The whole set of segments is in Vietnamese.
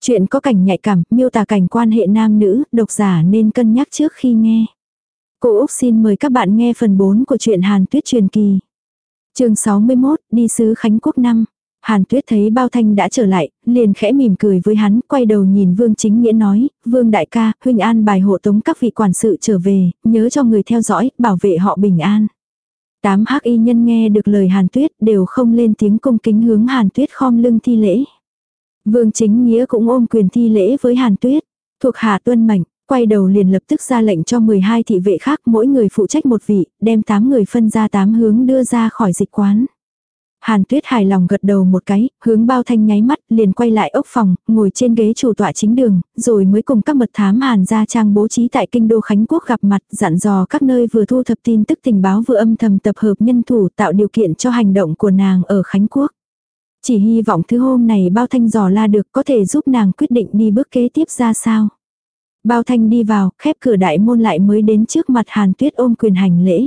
Chuyện có cảnh nhạy cảm, miêu tả cảnh quan hệ nam nữ, độc giả nên cân nhắc trước khi nghe. Cô Úc xin mời các bạn nghe phần 4 của truyện Hàn Tuyết truyền kỳ. chương 61, đi sứ Khánh Quốc năm. Hàn Tuyết thấy Bao Thanh đã trở lại, liền khẽ mỉm cười với hắn, quay đầu nhìn Vương Chính Nghĩa nói, Vương Đại ca, huynh an bài hộ tống các vị quản sự trở về, nhớ cho người theo dõi, bảo vệ họ bình an. Tám hắc y nhân nghe được lời Hàn Tuyết đều không lên tiếng cung kính hướng Hàn Tuyết khom lưng thi lễ. Vương Chính Nghĩa cũng ôm quyền thi lễ với Hàn Tuyết, thuộc hạ tuân mệnh, quay đầu liền lập tức ra lệnh cho 12 thị vệ khác mỗi người phụ trách một vị, đem 8 người phân ra 8 hướng đưa ra khỏi dịch quán. Hàn Tuyết hài lòng gật đầu một cái, hướng bao thanh nháy mắt, liền quay lại ốc phòng, ngồi trên ghế chủ tọa chính đường, rồi mới cùng các mật thám Hàn gia trang bố trí tại kinh đô Khánh Quốc gặp mặt, dặn dò các nơi vừa thu thập tin tức tình báo vừa âm thầm tập hợp nhân thủ tạo điều kiện cho hành động của nàng ở Khánh Quốc. Chỉ hy vọng thứ hôm này bao thanh dò la được có thể giúp nàng quyết định đi bước kế tiếp ra sao. Bao thanh đi vào, khép cửa đại môn lại mới đến trước mặt Hàn Tuyết ôm quyền hành lễ.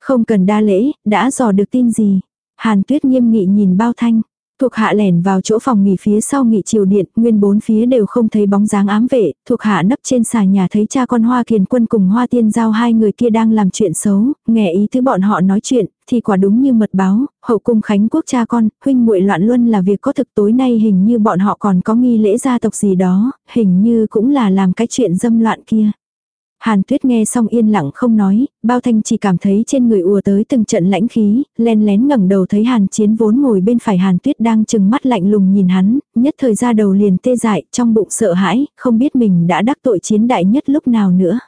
Không cần đa lễ, đã dò được tin gì. Hàn Tuyết nghiêm nghị nhìn bao thanh. Thuộc hạ lẻn vào chỗ phòng nghỉ phía sau nghỉ chiều điện, nguyên bốn phía đều không thấy bóng dáng ám vệ, thuộc hạ nấp trên xà nhà thấy cha con Hoa Kiền Quân cùng Hoa Tiên Giao hai người kia đang làm chuyện xấu, nghe ý thứ bọn họ nói chuyện, thì quả đúng như mật báo, hậu cung khánh quốc cha con, huynh muội loạn luân là việc có thực tối nay hình như bọn họ còn có nghi lễ gia tộc gì đó, hình như cũng là làm cái chuyện dâm loạn kia. Hàn tuyết nghe xong yên lặng không nói, bao thanh chỉ cảm thấy trên người ùa tới từng trận lãnh khí, len lén ngẩng đầu thấy hàn chiến vốn ngồi bên phải hàn tuyết đang chừng mắt lạnh lùng nhìn hắn, nhất thời ra đầu liền tê dại, trong bụng sợ hãi, không biết mình đã đắc tội chiến đại nhất lúc nào nữa.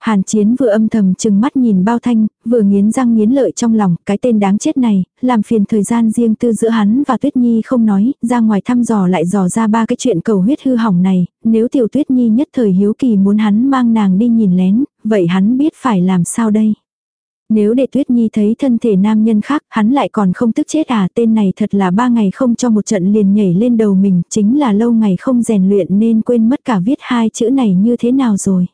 Hàn chiến vừa âm thầm chừng mắt nhìn bao thanh, vừa nghiến răng nghiến lợi trong lòng, cái tên đáng chết này, làm phiền thời gian riêng tư giữa hắn và Tuyết Nhi không nói, ra ngoài thăm dò lại dò ra ba cái chuyện cầu huyết hư hỏng này, nếu tiểu Tuyết Nhi nhất thời hiếu kỳ muốn hắn mang nàng đi nhìn lén, vậy hắn biết phải làm sao đây. Nếu để Tuyết Nhi thấy thân thể nam nhân khác, hắn lại còn không tức chết à, tên này thật là ba ngày không cho một trận liền nhảy lên đầu mình, chính là lâu ngày không rèn luyện nên quên mất cả viết hai chữ này như thế nào rồi.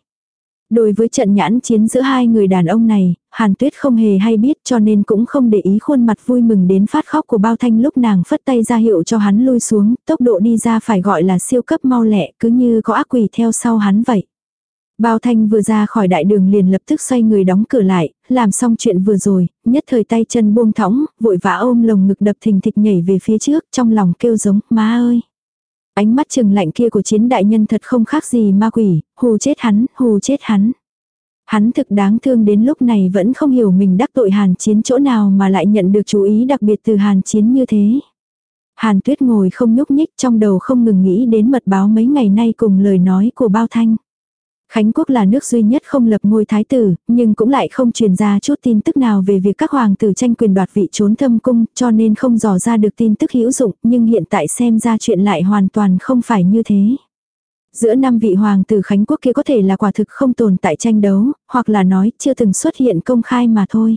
Đối với trận nhãn chiến giữa hai người đàn ông này, Hàn Tuyết không hề hay biết cho nên cũng không để ý khuôn mặt vui mừng đến phát khóc của bao thanh lúc nàng phất tay ra hiệu cho hắn lui xuống, tốc độ đi ra phải gọi là siêu cấp mau lẹ cứ như có ác quỷ theo sau hắn vậy. Bao thanh vừa ra khỏi đại đường liền lập tức xoay người đóng cửa lại, làm xong chuyện vừa rồi, nhất thời tay chân buông thõng, vội vã ôm lồng ngực đập thình thịch nhảy về phía trước, trong lòng kêu giống, má ơi. Ánh mắt trừng lạnh kia của chiến đại nhân thật không khác gì ma quỷ, hù chết hắn, hù chết hắn. Hắn thực đáng thương đến lúc này vẫn không hiểu mình đắc tội hàn chiến chỗ nào mà lại nhận được chú ý đặc biệt từ hàn chiến như thế. Hàn tuyết ngồi không nhúc nhích trong đầu không ngừng nghĩ đến mật báo mấy ngày nay cùng lời nói của bao thanh. Khánh quốc là nước duy nhất không lập ngôi thái tử, nhưng cũng lại không truyền ra chút tin tức nào về việc các hoàng tử tranh quyền đoạt vị trốn thâm cung, cho nên không dò ra được tin tức hữu dụng, nhưng hiện tại xem ra chuyện lại hoàn toàn không phải như thế. Giữa năm vị hoàng tử Khánh quốc kia có thể là quả thực không tồn tại tranh đấu, hoặc là nói chưa từng xuất hiện công khai mà thôi.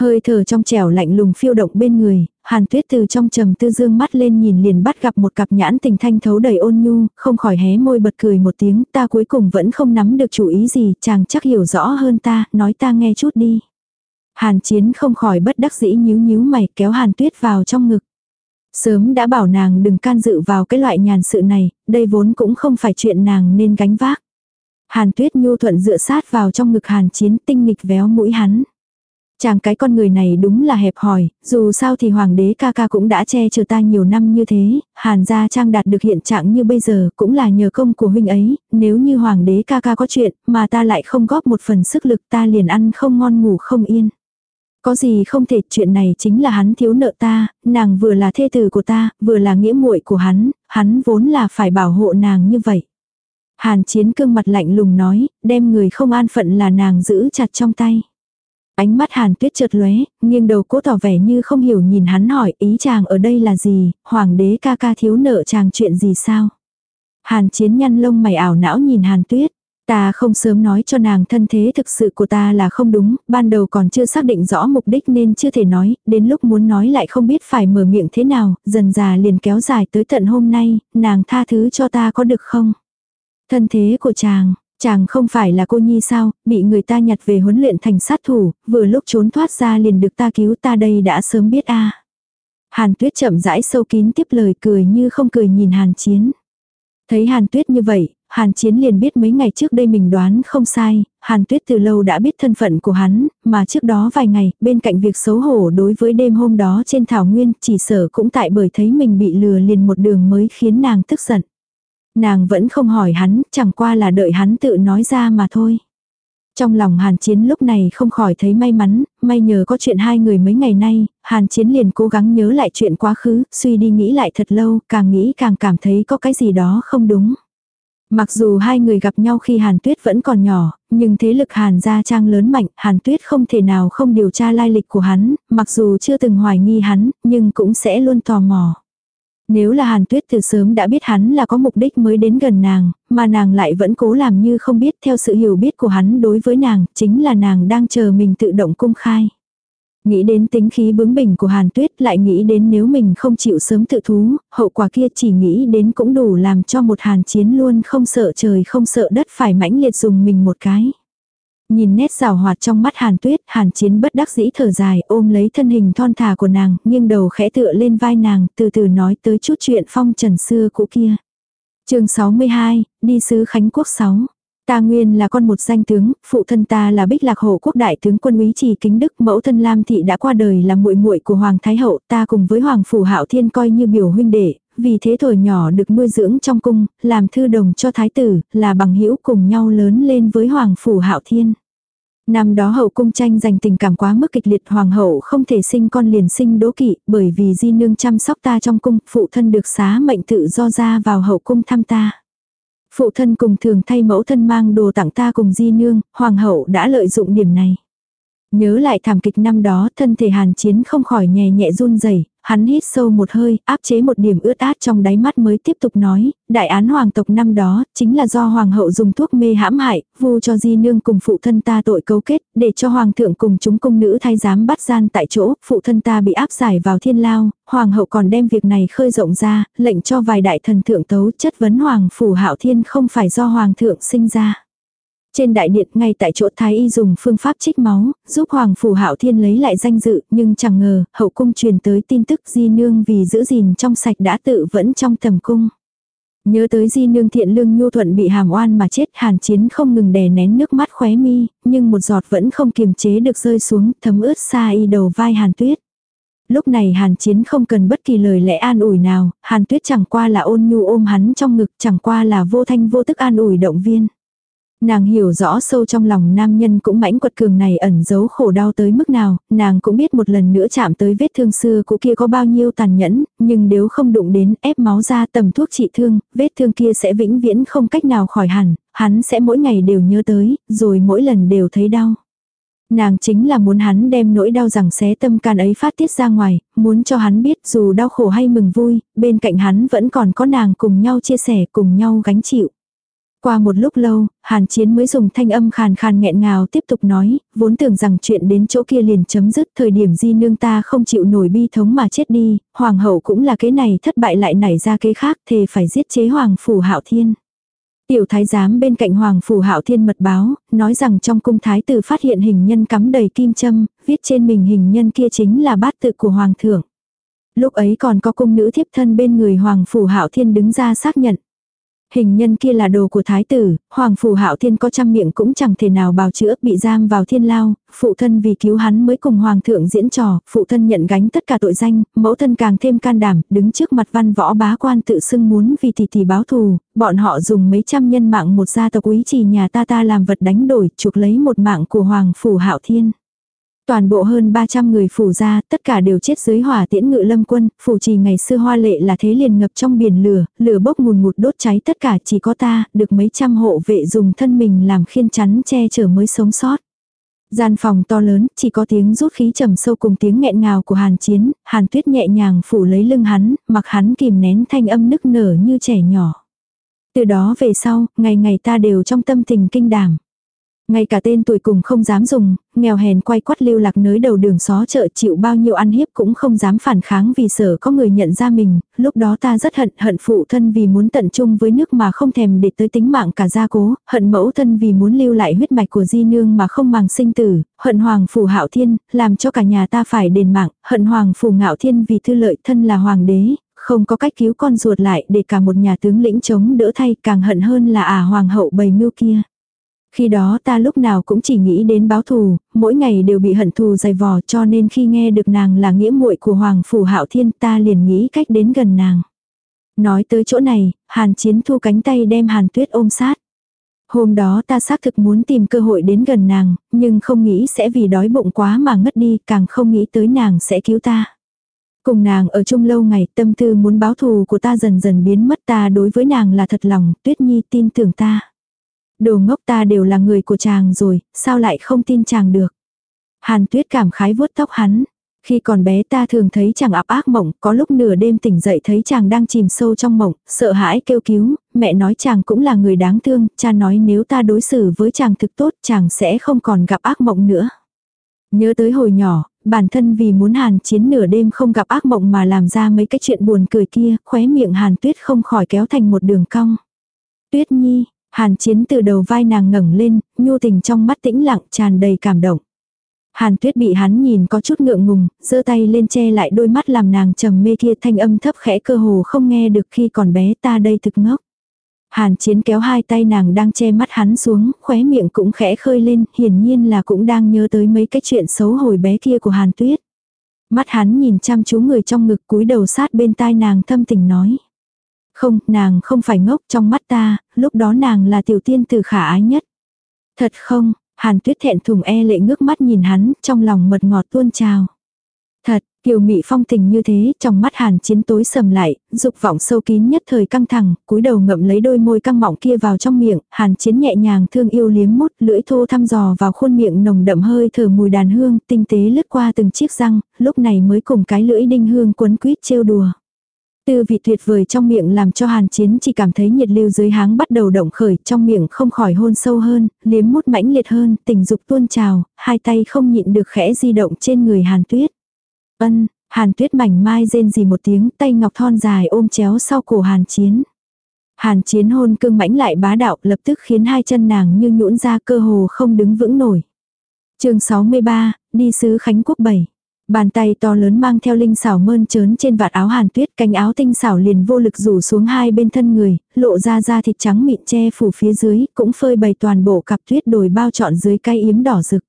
Hơi thở trong trẻo lạnh lùng phiêu động bên người, Hàn Tuyết từ trong trầm tư dương mắt lên nhìn liền bắt gặp một cặp nhãn tình thanh thấu đầy ôn nhu, không khỏi hé môi bật cười một tiếng, ta cuối cùng vẫn không nắm được chủ ý gì, chàng chắc hiểu rõ hơn ta, nói ta nghe chút đi. Hàn Chiến không khỏi bất đắc dĩ nhíu nhíu mày kéo Hàn Tuyết vào trong ngực. Sớm đã bảo nàng đừng can dự vào cái loại nhàn sự này, đây vốn cũng không phải chuyện nàng nên gánh vác. Hàn Tuyết nhu thuận dựa sát vào trong ngực Hàn Chiến tinh nghịch véo mũi hắn. Chàng cái con người này đúng là hẹp hòi, dù sao thì hoàng đế ca ca cũng đã che chở ta nhiều năm như thế, hàn gia trang đạt được hiện trạng như bây giờ cũng là nhờ công của huynh ấy, nếu như hoàng đế ca ca có chuyện mà ta lại không góp một phần sức lực ta liền ăn không ngon ngủ không yên. Có gì không thể chuyện này chính là hắn thiếu nợ ta, nàng vừa là thê tử của ta, vừa là nghĩa muội của hắn, hắn vốn là phải bảo hộ nàng như vậy. Hàn chiến cương mặt lạnh lùng nói, đem người không an phận là nàng giữ chặt trong tay. Ánh mắt hàn tuyết chợt lóe, nghiêng đầu cố tỏ vẻ như không hiểu nhìn hắn hỏi ý chàng ở đây là gì, hoàng đế ca ca thiếu nợ chàng chuyện gì sao. Hàn chiến nhăn lông mày ảo não nhìn hàn tuyết. Ta không sớm nói cho nàng thân thế thực sự của ta là không đúng, ban đầu còn chưa xác định rõ mục đích nên chưa thể nói, đến lúc muốn nói lại không biết phải mở miệng thế nào, dần già liền kéo dài tới tận hôm nay, nàng tha thứ cho ta có được không? Thân thế của chàng, Chàng không phải là cô nhi sao, bị người ta nhặt về huấn luyện thành sát thủ, vừa lúc trốn thoát ra liền được ta cứu ta đây đã sớm biết a Hàn tuyết chậm rãi sâu kín tiếp lời cười như không cười nhìn hàn chiến. Thấy Hàn Tuyết như vậy, Hàn Chiến liền biết mấy ngày trước đây mình đoán không sai, Hàn Tuyết từ lâu đã biết thân phận của hắn, mà trước đó vài ngày, bên cạnh việc xấu hổ đối với đêm hôm đó trên thảo nguyên, chỉ sở cũng tại bởi thấy mình bị lừa liền một đường mới khiến nàng tức giận. Nàng vẫn không hỏi hắn, chẳng qua là đợi hắn tự nói ra mà thôi. Trong lòng Hàn Chiến lúc này không khỏi thấy may mắn, may nhờ có chuyện hai người mấy ngày nay, Hàn Chiến liền cố gắng nhớ lại chuyện quá khứ, suy đi nghĩ lại thật lâu, càng nghĩ càng cảm thấy có cái gì đó không đúng. Mặc dù hai người gặp nhau khi Hàn Tuyết vẫn còn nhỏ, nhưng thế lực Hàn gia trang lớn mạnh, Hàn Tuyết không thể nào không điều tra lai lịch của hắn, mặc dù chưa từng hoài nghi hắn, nhưng cũng sẽ luôn tò mò. Nếu là Hàn Tuyết từ sớm đã biết hắn là có mục đích mới đến gần nàng, mà nàng lại vẫn cố làm như không biết theo sự hiểu biết của hắn đối với nàng, chính là nàng đang chờ mình tự động cung khai. Nghĩ đến tính khí bướng bỉnh của Hàn Tuyết lại nghĩ đến nếu mình không chịu sớm tự thú, hậu quả kia chỉ nghĩ đến cũng đủ làm cho một Hàn chiến luôn không sợ trời không sợ đất phải mãnh liệt dùng mình một cái. Nhìn nét rào hoạt trong mắt Hàn Tuyết, Hàn Chiến bất đắc dĩ thở dài, ôm lấy thân hình thon thả của nàng, nghiêng đầu khẽ tựa lên vai nàng, từ từ nói tới chút chuyện phong trần xưa cũ kia. chương 62, đi sứ Khánh Quốc 6. Ta nguyên là con một danh tướng, phụ thân ta là Bích Lạc Hổ quốc đại tướng quân úy trì kính đức, mẫu thân Lam thị đã qua đời là muội muội của hoàng thái hậu, ta cùng với hoàng phủ Hạo Thiên coi như biểu huynh đệ, vì thế thổi nhỏ được nuôi dưỡng trong cung, làm thư đồng cho thái tử, là bằng hữu cùng nhau lớn lên với hoàng phủ Hạo Thiên. Năm đó hậu cung tranh giành tình cảm quá mức kịch liệt hoàng hậu không thể sinh con liền sinh đố kỵ bởi vì di nương chăm sóc ta trong cung phụ thân được xá mệnh tự do ra vào hậu cung thăm ta. Phụ thân cùng thường thay mẫu thân mang đồ tặng ta cùng di nương, hoàng hậu đã lợi dụng điểm này. Nhớ lại thảm kịch năm đó thân thể hàn chiến không khỏi nhẹ nhẹ run rẩy Hắn hít sâu một hơi, áp chế một điểm ướt át trong đáy mắt mới tiếp tục nói, đại án hoàng tộc năm đó, chính là do hoàng hậu dùng thuốc mê hãm hại, vu cho di nương cùng phụ thân ta tội cấu kết, để cho hoàng thượng cùng chúng công nữ thay giám bắt gian tại chỗ, phụ thân ta bị áp giải vào thiên lao, hoàng hậu còn đem việc này khơi rộng ra, lệnh cho vài đại thần thượng tấu chất vấn hoàng phủ hạo thiên không phải do hoàng thượng sinh ra. Trên đại điện ngay tại chỗ Thái Y dùng phương pháp trích máu, giúp Hoàng Phủ Hạo Thiên lấy lại danh dự, nhưng chẳng ngờ, hậu cung truyền tới tin tức Di Nương vì giữ gìn trong sạch đã tự vẫn trong tầm cung. Nhớ tới Di Nương thiện lương nhu thuận bị hàm oan mà chết hàn chiến không ngừng đè nén nước mắt khóe mi, nhưng một giọt vẫn không kiềm chế được rơi xuống thấm ướt xa y đầu vai hàn tuyết. Lúc này hàn chiến không cần bất kỳ lời lẽ an ủi nào, hàn tuyết chẳng qua là ôn nhu ôm hắn trong ngực chẳng qua là vô thanh vô tức an ủi động viên. Nàng hiểu rõ sâu trong lòng nam nhân cũng mãnh quật cường này ẩn giấu khổ đau tới mức nào, nàng cũng biết một lần nữa chạm tới vết thương xưa cũ kia có bao nhiêu tàn nhẫn, nhưng nếu không đụng đến ép máu ra tầm thuốc trị thương, vết thương kia sẽ vĩnh viễn không cách nào khỏi hẳn, hắn sẽ mỗi ngày đều nhớ tới, rồi mỗi lần đều thấy đau. Nàng chính là muốn hắn đem nỗi đau rằng xé tâm can ấy phát tiết ra ngoài, muốn cho hắn biết dù đau khổ hay mừng vui, bên cạnh hắn vẫn còn có nàng cùng nhau chia sẻ cùng nhau gánh chịu. Qua một lúc lâu, Hàn Chiến mới dùng thanh âm khàn khàn nghẹn ngào tiếp tục nói, vốn tưởng rằng chuyện đến chỗ kia liền chấm dứt thời điểm di nương ta không chịu nổi bi thống mà chết đi, hoàng hậu cũng là cái này thất bại lại nảy ra kế khác thề phải giết chế hoàng phủ hạo thiên. Tiểu thái giám bên cạnh hoàng phủ hạo thiên mật báo, nói rằng trong cung thái tử phát hiện hình nhân cắm đầy kim châm, viết trên mình hình nhân kia chính là bát tự của hoàng thượng. Lúc ấy còn có cung nữ thiếp thân bên người hoàng phủ hạo thiên đứng ra xác nhận. Hình nhân kia là đồ của thái tử, hoàng phủ hạo thiên có trăm miệng cũng chẳng thể nào bào chữa, bị giam vào thiên lao, phụ thân vì cứu hắn mới cùng hoàng thượng diễn trò, phụ thân nhận gánh tất cả tội danh, mẫu thân càng thêm can đảm, đứng trước mặt văn võ bá quan tự xưng muốn vì tỷ tỷ báo thù, bọn họ dùng mấy trăm nhân mạng một gia tộc quý trì nhà ta ta làm vật đánh đổi, chuộc lấy một mạng của hoàng phủ hạo thiên. Toàn bộ hơn 300 người phủ ra, tất cả đều chết dưới hỏa tiễn ngự lâm quân, phủ trì ngày xưa hoa lệ là thế liền ngập trong biển lửa, lửa bốc ngùn ngụt đốt cháy tất cả chỉ có ta, được mấy trăm hộ vệ dùng thân mình làm khiên chắn che chở mới sống sót. Gian phòng to lớn, chỉ có tiếng rút khí trầm sâu cùng tiếng nghẹn ngào của hàn chiến, hàn tuyết nhẹ nhàng phủ lấy lưng hắn, mặc hắn kìm nén thanh âm nức nở như trẻ nhỏ. Từ đó về sau, ngày ngày ta đều trong tâm tình kinh đảm. Ngay cả tên tuổi cùng không dám dùng, nghèo hèn quay quắt lưu lạc nới đầu đường xó chợ chịu bao nhiêu ăn hiếp cũng không dám phản kháng vì sợ có người nhận ra mình, lúc đó ta rất hận hận phụ thân vì muốn tận chung với nước mà không thèm để tới tính mạng cả gia cố, hận mẫu thân vì muốn lưu lại huyết mạch của di nương mà không màng sinh tử, hận hoàng phủ hạo thiên, làm cho cả nhà ta phải đền mạng, hận hoàng phủ ngạo thiên vì thư lợi thân là hoàng đế, không có cách cứu con ruột lại để cả một nhà tướng lĩnh chống đỡ thay càng hận hơn là à hoàng hậu bầy mưu kia. Khi đó ta lúc nào cũng chỉ nghĩ đến báo thù, mỗi ngày đều bị hận thù dày vò cho nên khi nghe được nàng là nghĩa muội của Hoàng Phủ Hạo Thiên ta liền nghĩ cách đến gần nàng. Nói tới chỗ này, Hàn Chiến thu cánh tay đem Hàn Tuyết ôm sát. Hôm đó ta xác thực muốn tìm cơ hội đến gần nàng, nhưng không nghĩ sẽ vì đói bụng quá mà ngất đi, càng không nghĩ tới nàng sẽ cứu ta. Cùng nàng ở chung lâu ngày, tâm tư muốn báo thù của ta dần dần biến mất ta đối với nàng là thật lòng, Tuyết Nhi tin tưởng ta. Đồ ngốc ta đều là người của chàng rồi, sao lại không tin chàng được. Hàn tuyết cảm khái vuốt tóc hắn. Khi còn bé ta thường thấy chàng áp ác mộng, có lúc nửa đêm tỉnh dậy thấy chàng đang chìm sâu trong mộng, sợ hãi kêu cứu, mẹ nói chàng cũng là người đáng thương, cha nói nếu ta đối xử với chàng thực tốt chàng sẽ không còn gặp ác mộng nữa. Nhớ tới hồi nhỏ, bản thân vì muốn hàn chiến nửa đêm không gặp ác mộng mà làm ra mấy cái chuyện buồn cười kia, khóe miệng hàn tuyết không khỏi kéo thành một đường cong. Tuyết nhi, Hàn chiến từ đầu vai nàng ngẩng lên, nhu tình trong mắt tĩnh lặng tràn đầy cảm động. Hàn tuyết bị hắn nhìn có chút ngượng ngùng, giơ tay lên che lại đôi mắt làm nàng trầm mê kia thanh âm thấp khẽ cơ hồ không nghe được khi còn bé ta đây thực ngốc. Hàn chiến kéo hai tay nàng đang che mắt hắn xuống, khóe miệng cũng khẽ khơi lên, hiển nhiên là cũng đang nhớ tới mấy cái chuyện xấu hồi bé kia của Hàn tuyết. Mắt hắn nhìn chăm chú người trong ngực cúi đầu sát bên tai nàng thâm tình nói. Không, nàng không phải ngốc trong mắt ta, lúc đó nàng là tiểu tiên tử khả ái nhất. Thật không, hàn tuyết thẹn thùng e lệ ngước mắt nhìn hắn, trong lòng mật ngọt tuôn trào. Thật, kiều mị phong tình như thế, trong mắt hàn chiến tối sầm lại, dục vọng sâu kín nhất thời căng thẳng, cúi đầu ngậm lấy đôi môi căng mọng kia vào trong miệng, hàn chiến nhẹ nhàng thương yêu liếm mút, lưỡi thô thăm dò vào khuôn miệng nồng đậm hơi thở mùi đàn hương, tinh tế lướt qua từng chiếc răng, lúc này mới cùng cái lưỡi đinh hương quấn quýt trêu đùa. Tư vị tuyệt vời trong miệng làm cho hàn chiến chỉ cảm thấy nhiệt lưu dưới háng bắt đầu động khởi trong miệng không khỏi hôn sâu hơn, liếm mút mãnh liệt hơn, tình dục tuôn trào, hai tay không nhịn được khẽ di động trên người hàn tuyết. Ân, hàn tuyết mảnh mai rên gì một tiếng tay ngọc thon dài ôm chéo sau cổ hàn chiến. Hàn chiến hôn cương mãnh lại bá đạo lập tức khiến hai chân nàng như nhũn ra cơ hồ không đứng vững nổi. chương 63, đi sứ Khánh Quốc 7. Bàn tay to lớn mang theo linh xảo mơn trớn trên vạt áo hàn tuyết, cánh áo tinh xảo liền vô lực rủ xuống hai bên thân người, lộ ra da thịt trắng mịn che phủ phía dưới, cũng phơi bày toàn bộ cặp tuyết đồi bao trọn dưới cây yếm đỏ rực.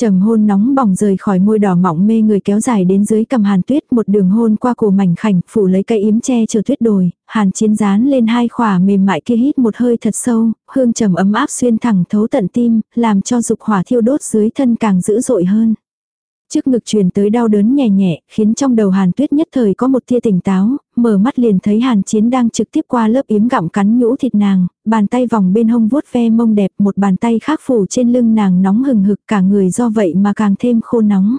Trầm hôn nóng bỏng rời khỏi môi đỏ mọng mê người kéo dài đến dưới cầm hàn tuyết một đường hôn qua cổ mảnh khảnh phủ lấy cây yếm che chờ tuyết đồi, hàn chiến dán lên hai khỏa mềm mại kia hít một hơi thật sâu, hương trầm ấm áp xuyên thẳng thấu tận tim, làm cho dục hỏa thiêu đốt dưới thân càng dữ dội hơn. Trước ngực truyền tới đau đớn nhẹ nhẹ, khiến trong đầu Hàn Tuyết nhất thời có một tia tỉnh táo, mở mắt liền thấy Hàn Chiến đang trực tiếp qua lớp yếm gặm cắn nhũ thịt nàng, bàn tay vòng bên hông vuốt ve mông đẹp, một bàn tay khác phủ trên lưng nàng nóng hừng hực cả người do vậy mà càng thêm khô nóng.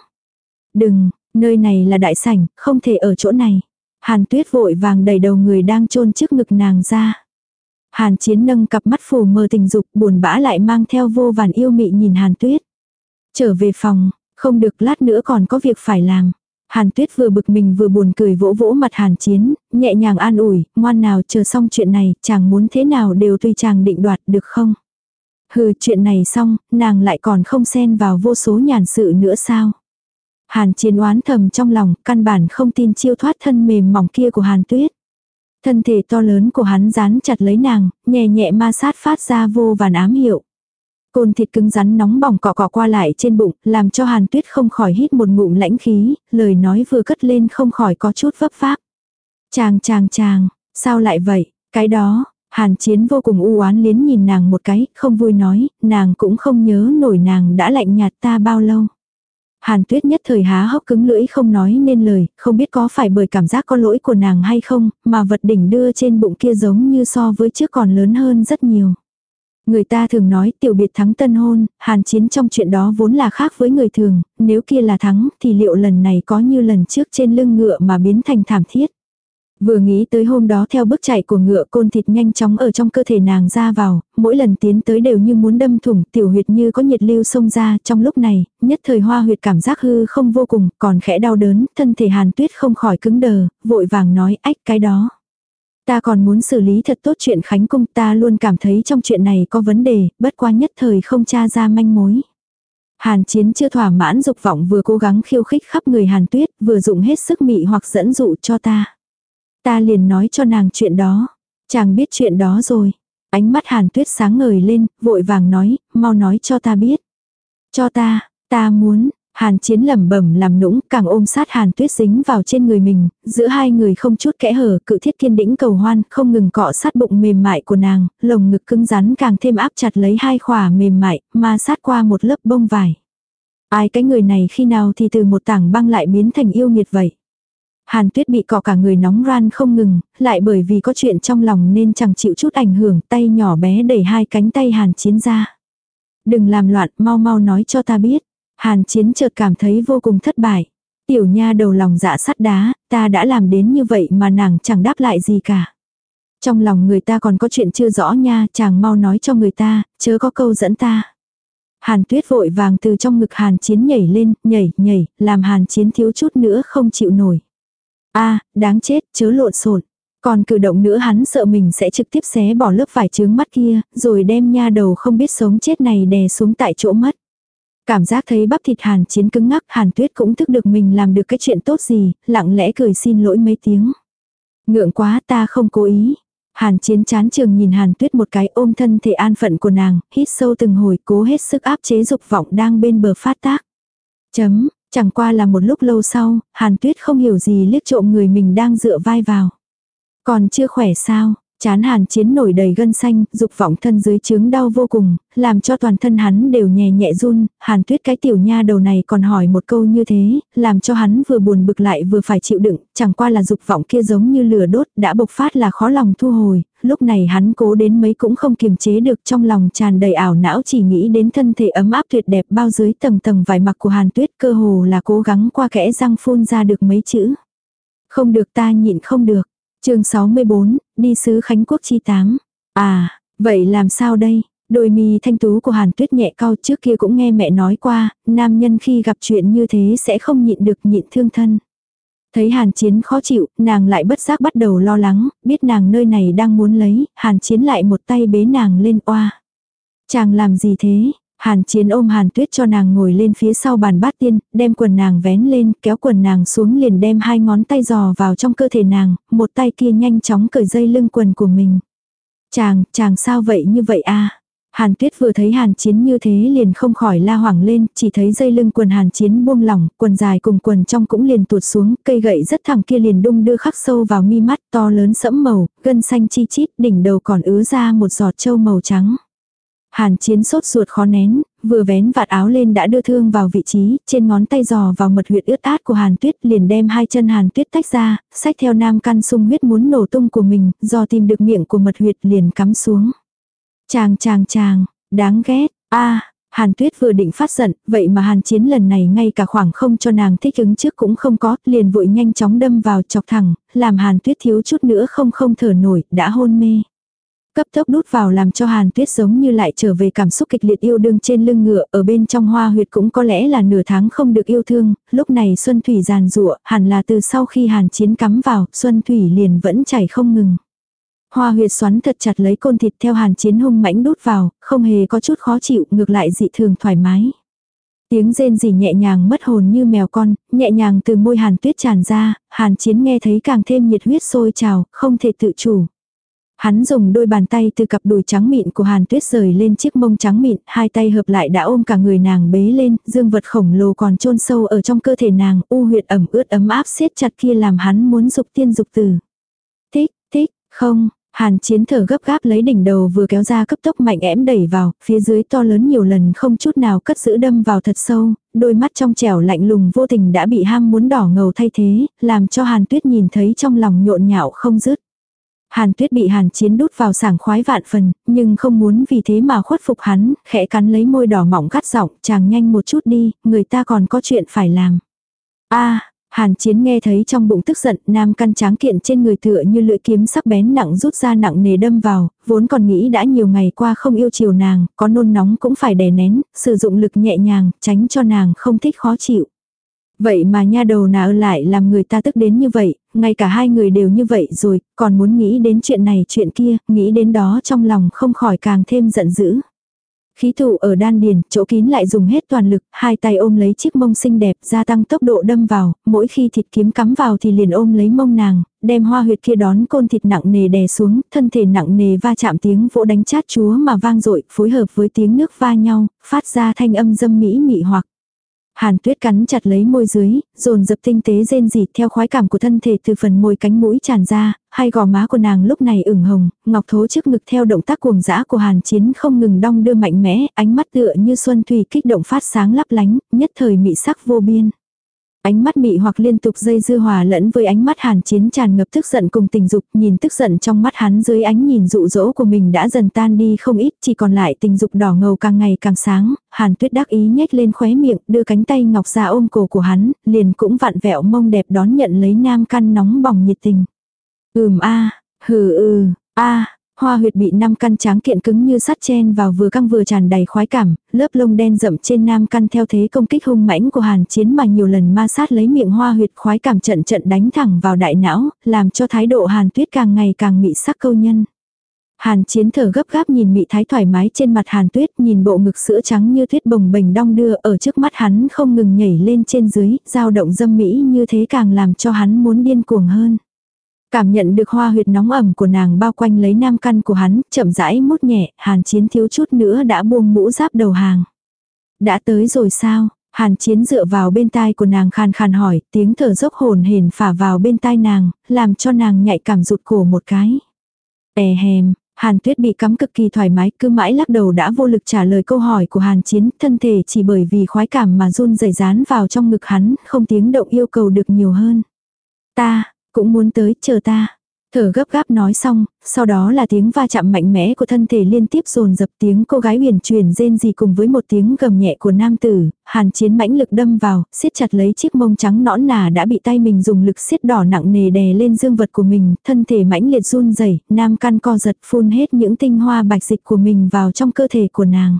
Đừng, nơi này là đại sảnh, không thể ở chỗ này. Hàn Tuyết vội vàng đẩy đầu người đang chôn trước ngực nàng ra. Hàn Chiến nâng cặp mắt phủ mờ tình dục buồn bã lại mang theo vô vàn yêu mị nhìn Hàn Tuyết. Trở về phòng, không được lát nữa còn có việc phải làm. Hàn tuyết vừa bực mình vừa buồn cười vỗ vỗ mặt hàn chiến, nhẹ nhàng an ủi, ngoan nào chờ xong chuyện này, chàng muốn thế nào đều tùy chàng định đoạt được không? Hừ chuyện này xong, nàng lại còn không xen vào vô số nhàn sự nữa sao? Hàn chiến oán thầm trong lòng, căn bản không tin chiêu thoát thân mềm mỏng kia của hàn tuyết. Thân thể to lớn của hắn dán chặt lấy nàng, nhẹ nhẹ ma sát phát ra vô vàn ám hiệu. Côn thịt cứng rắn nóng bỏng cọ cọ qua lại trên bụng, làm cho Hàn Tuyết không khỏi hít một ngụm lãnh khí, lời nói vừa cất lên không khỏi có chút vấp pháp. Chàng chàng chàng, sao lại vậy, cái đó, Hàn Chiến vô cùng u oán liến nhìn nàng một cái, không vui nói, nàng cũng không nhớ nổi nàng đã lạnh nhạt ta bao lâu. Hàn Tuyết nhất thời há hốc cứng lưỡi không nói nên lời, không biết có phải bởi cảm giác có lỗi của nàng hay không, mà vật đỉnh đưa trên bụng kia giống như so với trước còn lớn hơn rất nhiều. Người ta thường nói tiểu biệt thắng tân hôn, hàn chiến trong chuyện đó vốn là khác với người thường, nếu kia là thắng thì liệu lần này có như lần trước trên lưng ngựa mà biến thành thảm thiết. Vừa nghĩ tới hôm đó theo bước chạy của ngựa côn thịt nhanh chóng ở trong cơ thể nàng ra vào, mỗi lần tiến tới đều như muốn đâm thủng, tiểu huyệt như có nhiệt lưu xông ra, trong lúc này, nhất thời hoa huyệt cảm giác hư không vô cùng, còn khẽ đau đớn, thân thể hàn tuyết không khỏi cứng đờ, vội vàng nói ách cái đó. Ta còn muốn xử lý thật tốt chuyện Khánh Cung ta luôn cảm thấy trong chuyện này có vấn đề, bất quá nhất thời không tra ra manh mối. Hàn chiến chưa thỏa mãn dục vọng vừa cố gắng khiêu khích khắp người hàn tuyết, vừa dụng hết sức mị hoặc dẫn dụ cho ta. Ta liền nói cho nàng chuyện đó. Chàng biết chuyện đó rồi. Ánh mắt hàn tuyết sáng ngời lên, vội vàng nói, mau nói cho ta biết. Cho ta, ta muốn, Hàn chiến lẩm bẩm làm nũng, càng ôm sát hàn tuyết dính vào trên người mình, giữa hai người không chút kẽ hở, cự thiết thiên đĩnh cầu hoan, không ngừng cọ sát bụng mềm mại của nàng, lồng ngực cứng rắn càng thêm áp chặt lấy hai khỏa mềm mại, ma sát qua một lớp bông vải. Ai cái người này khi nào thì từ một tảng băng lại biến thành yêu nghiệt vậy. Hàn tuyết bị cọ cả người nóng ran không ngừng, lại bởi vì có chuyện trong lòng nên chẳng chịu chút ảnh hưởng, tay nhỏ bé đẩy hai cánh tay hàn chiến ra. Đừng làm loạn, mau mau nói cho ta biết. Hàn chiến chợt cảm thấy vô cùng thất bại. Tiểu nha đầu lòng dạ sắt đá, ta đã làm đến như vậy mà nàng chẳng đáp lại gì cả. Trong lòng người ta còn có chuyện chưa rõ nha, chàng mau nói cho người ta, chớ có câu dẫn ta. Hàn tuyết vội vàng từ trong ngực hàn chiến nhảy lên, nhảy, nhảy, làm hàn chiến thiếu chút nữa không chịu nổi. a đáng chết, chớ lộn xộn Còn cử động nữa hắn sợ mình sẽ trực tiếp xé bỏ lớp vải trướng mắt kia, rồi đem nha đầu không biết sống chết này đè xuống tại chỗ mất. Cảm giác thấy bắp thịt hàn chiến cứng ngắc hàn tuyết cũng thức được mình làm được cái chuyện tốt gì, lặng lẽ cười xin lỗi mấy tiếng. Ngượng quá ta không cố ý. Hàn chiến chán trường nhìn hàn tuyết một cái ôm thân thể an phận của nàng, hít sâu từng hồi cố hết sức áp chế dục vọng đang bên bờ phát tác. Chấm, chẳng qua là một lúc lâu sau, hàn tuyết không hiểu gì liếc trộm người mình đang dựa vai vào. Còn chưa khỏe sao, Chán hàn chiến nổi đầy gân xanh, dục vọng thân dưới chướng đau vô cùng, làm cho toàn thân hắn đều nhẹ nhẹ run, hàn tuyết cái tiểu nha đầu này còn hỏi một câu như thế, làm cho hắn vừa buồn bực lại vừa phải chịu đựng, chẳng qua là dục vọng kia giống như lửa đốt, đã bộc phát là khó lòng thu hồi, lúc này hắn cố đến mấy cũng không kiềm chế được trong lòng tràn đầy ảo não chỉ nghĩ đến thân thể ấm áp tuyệt đẹp bao dưới tầng tầng vải mặc của hàn tuyết cơ hồ là cố gắng qua kẽ răng phun ra được mấy chữ. Không được ta nhịn không được chương 64, đi sứ Khánh Quốc chi tám. À, vậy làm sao đây? Đôi mi thanh tú của Hàn Tuyết nhẹ cao trước kia cũng nghe mẹ nói qua, nam nhân khi gặp chuyện như thế sẽ không nhịn được nhịn thương thân. Thấy Hàn Chiến khó chịu, nàng lại bất giác bắt đầu lo lắng, biết nàng nơi này đang muốn lấy, Hàn Chiến lại một tay bế nàng lên oa. Chàng làm gì thế? Hàn chiến ôm hàn tuyết cho nàng ngồi lên phía sau bàn bát tiên, đem quần nàng vén lên, kéo quần nàng xuống liền đem hai ngón tay giò vào trong cơ thể nàng, một tay kia nhanh chóng cởi dây lưng quần của mình. Chàng, chàng sao vậy như vậy a Hàn tuyết vừa thấy hàn chiến như thế liền không khỏi la hoảng lên, chỉ thấy dây lưng quần hàn chiến buông lỏng, quần dài cùng quần trong cũng liền tuột xuống, cây gậy rất thẳng kia liền đung đưa khắc sâu vào mi mắt to lớn sẫm màu, gân xanh chi chít, đỉnh đầu còn ứa ra một giọt trâu màu trắng. Hàn chiến sốt ruột khó nén, vừa vén vạt áo lên đã đưa thương vào vị trí, trên ngón tay giò vào mật huyệt ướt át của Hàn Tuyết liền đem hai chân Hàn Tuyết tách ra, sách theo nam căn sung huyết muốn nổ tung của mình, do tìm được miệng của mật huyệt liền cắm xuống. Chàng chàng chàng, đáng ghét, a Hàn Tuyết vừa định phát giận, vậy mà Hàn Chiến lần này ngay cả khoảng không cho nàng thích ứng trước cũng không có, liền vội nhanh chóng đâm vào chọc thẳng, làm Hàn Tuyết thiếu chút nữa không không thở nổi, đã hôn mê. Cấp tốc đút vào làm cho Hàn Tuyết giống như lại trở về cảm xúc kịch liệt yêu đương trên lưng ngựa, ở bên trong hoa huyệt cũng có lẽ là nửa tháng không được yêu thương, lúc này Xuân Thủy giàn rụa, hẳn là từ sau khi Hàn Chiến cắm vào, Xuân Thủy liền vẫn chảy không ngừng. Hoa huyệt xoắn thật chặt lấy côn thịt theo Hàn Chiến hung mãnh đút vào, không hề có chút khó chịu, ngược lại dị thường thoải mái. Tiếng rên rỉ nhẹ nhàng mất hồn như mèo con, nhẹ nhàng từ môi Hàn Tuyết tràn ra, Hàn Chiến nghe thấy càng thêm nhiệt huyết sôi trào, không thể tự chủ. Hắn dùng đôi bàn tay từ cặp đùi trắng mịn của Hàn Tuyết rời lên chiếc mông trắng mịn, hai tay hợp lại đã ôm cả người nàng bế lên, dương vật khổng lồ còn chôn sâu ở trong cơ thể nàng, u huyệt ẩm ướt ấm áp siết chặt kia làm hắn muốn dục tiên dục tử. Thích, thích, không, Hàn chiến thở gấp gáp lấy đỉnh đầu vừa kéo ra cấp tốc mạnh ẽm đẩy vào, phía dưới to lớn nhiều lần không chút nào cất giữ đâm vào thật sâu, đôi mắt trong trẻo lạnh lùng vô tình đã bị ham muốn đỏ ngầu thay thế, làm cho Hàn tuyết nhìn thấy trong lòng nhộn nhạo không dứt. Hàn tuyết bị hàn chiến đút vào sảng khoái vạn phần, nhưng không muốn vì thế mà khuất phục hắn, khẽ cắn lấy môi đỏ mỏng gắt giọng, chàng nhanh một chút đi, người ta còn có chuyện phải làm. a Hàn chiến nghe thấy trong bụng tức giận, nam căn tráng kiện trên người tựa như lưỡi kiếm sắc bén nặng rút ra nặng nề đâm vào, vốn còn nghĩ đã nhiều ngày qua không yêu chiều nàng, có nôn nóng cũng phải đè nén, sử dụng lực nhẹ nhàng, tránh cho nàng không thích khó chịu. Vậy mà nha đầu nào lại làm người ta tức đến như vậy, ngay cả hai người đều như vậy rồi, còn muốn nghĩ đến chuyện này chuyện kia, nghĩ đến đó trong lòng không khỏi càng thêm giận dữ. Khí thụ ở đan điền, chỗ kín lại dùng hết toàn lực, hai tay ôm lấy chiếc mông xinh đẹp, gia tăng tốc độ đâm vào, mỗi khi thịt kiếm cắm vào thì liền ôm lấy mông nàng, đem hoa huyệt kia đón côn thịt nặng nề đè xuống, thân thể nặng nề va chạm tiếng vỗ đánh chát chúa mà vang dội phối hợp với tiếng nước va nhau, phát ra thanh âm dâm mỹ mị hoặc. Hàn tuyết cắn chặt lấy môi dưới, dồn dập tinh tế rên rỉ theo khoái cảm của thân thể từ phần môi cánh mũi tràn ra, hai gò má của nàng lúc này ửng hồng, ngọc thố trước ngực theo động tác cuồng dã của hàn chiến không ngừng đong đưa mạnh mẽ, ánh mắt tựa như xuân thủy kích động phát sáng lấp lánh, nhất thời mị sắc vô biên. Ánh mắt mị hoặc liên tục dây dưa hòa lẫn với ánh mắt hàn chiến tràn ngập tức giận cùng tình dục, nhìn tức giận trong mắt hắn dưới ánh nhìn dụ dỗ của mình đã dần tan đi không ít, chỉ còn lại tình dục đỏ ngầu càng ngày càng sáng, hàn tuyết đắc ý nhếch lên khóe miệng, đưa cánh tay ngọc ra ôm cổ của hắn, liền cũng vặn vẹo mông đẹp đón nhận lấy nam căn nóng bỏng nhiệt tình. Ừm a, hừ ừ, a, Hoa huyệt bị năm căn tráng kiện cứng như sắt chen vào vừa căng vừa tràn đầy khoái cảm, lớp lông đen rậm trên nam căn theo thế công kích hung mãnh của hàn chiến mà nhiều lần ma sát lấy miệng hoa huyệt khoái cảm trận trận đánh thẳng vào đại não, làm cho thái độ hàn tuyết càng ngày càng mị sắc câu nhân. Hàn chiến thở gấp gáp nhìn mị thái thoải mái trên mặt hàn tuyết nhìn bộ ngực sữa trắng như tuyết bồng bềnh đong đưa ở trước mắt hắn không ngừng nhảy lên trên dưới, dao động dâm mỹ như thế càng làm cho hắn muốn điên cuồng hơn. Cảm nhận được hoa huyệt nóng ẩm của nàng bao quanh lấy nam căn của hắn, chậm rãi mút nhẹ, hàn chiến thiếu chút nữa đã buông mũ giáp đầu hàng. Đã tới rồi sao? Hàn chiến dựa vào bên tai của nàng khàn khàn hỏi, tiếng thở dốc hồn hển phả vào bên tai nàng, làm cho nàng nhạy cảm rụt cổ một cái. È hèm, Hàn tuyết bị cắm cực kỳ thoải mái, cứ mãi lắc đầu đã vô lực trả lời câu hỏi của hàn chiến, thân thể chỉ bởi vì khoái cảm mà run rẩy rán vào trong ngực hắn, không tiếng động yêu cầu được nhiều hơn. Ta, cũng muốn tới, chờ ta. Thở gấp gáp nói xong, sau đó là tiếng va chạm mạnh mẽ của thân thể liên tiếp dồn dập tiếng cô gái huyền truyền rên gì cùng với một tiếng gầm nhẹ của nam tử, hàn chiến mãnh lực đâm vào, siết chặt lấy chiếc mông trắng nõn nà đã bị tay mình dùng lực siết đỏ nặng nề đè lên dương vật của mình, thân thể mãnh liệt run rẩy nam căn co giật phun hết những tinh hoa bạch dịch của mình vào trong cơ thể của nàng.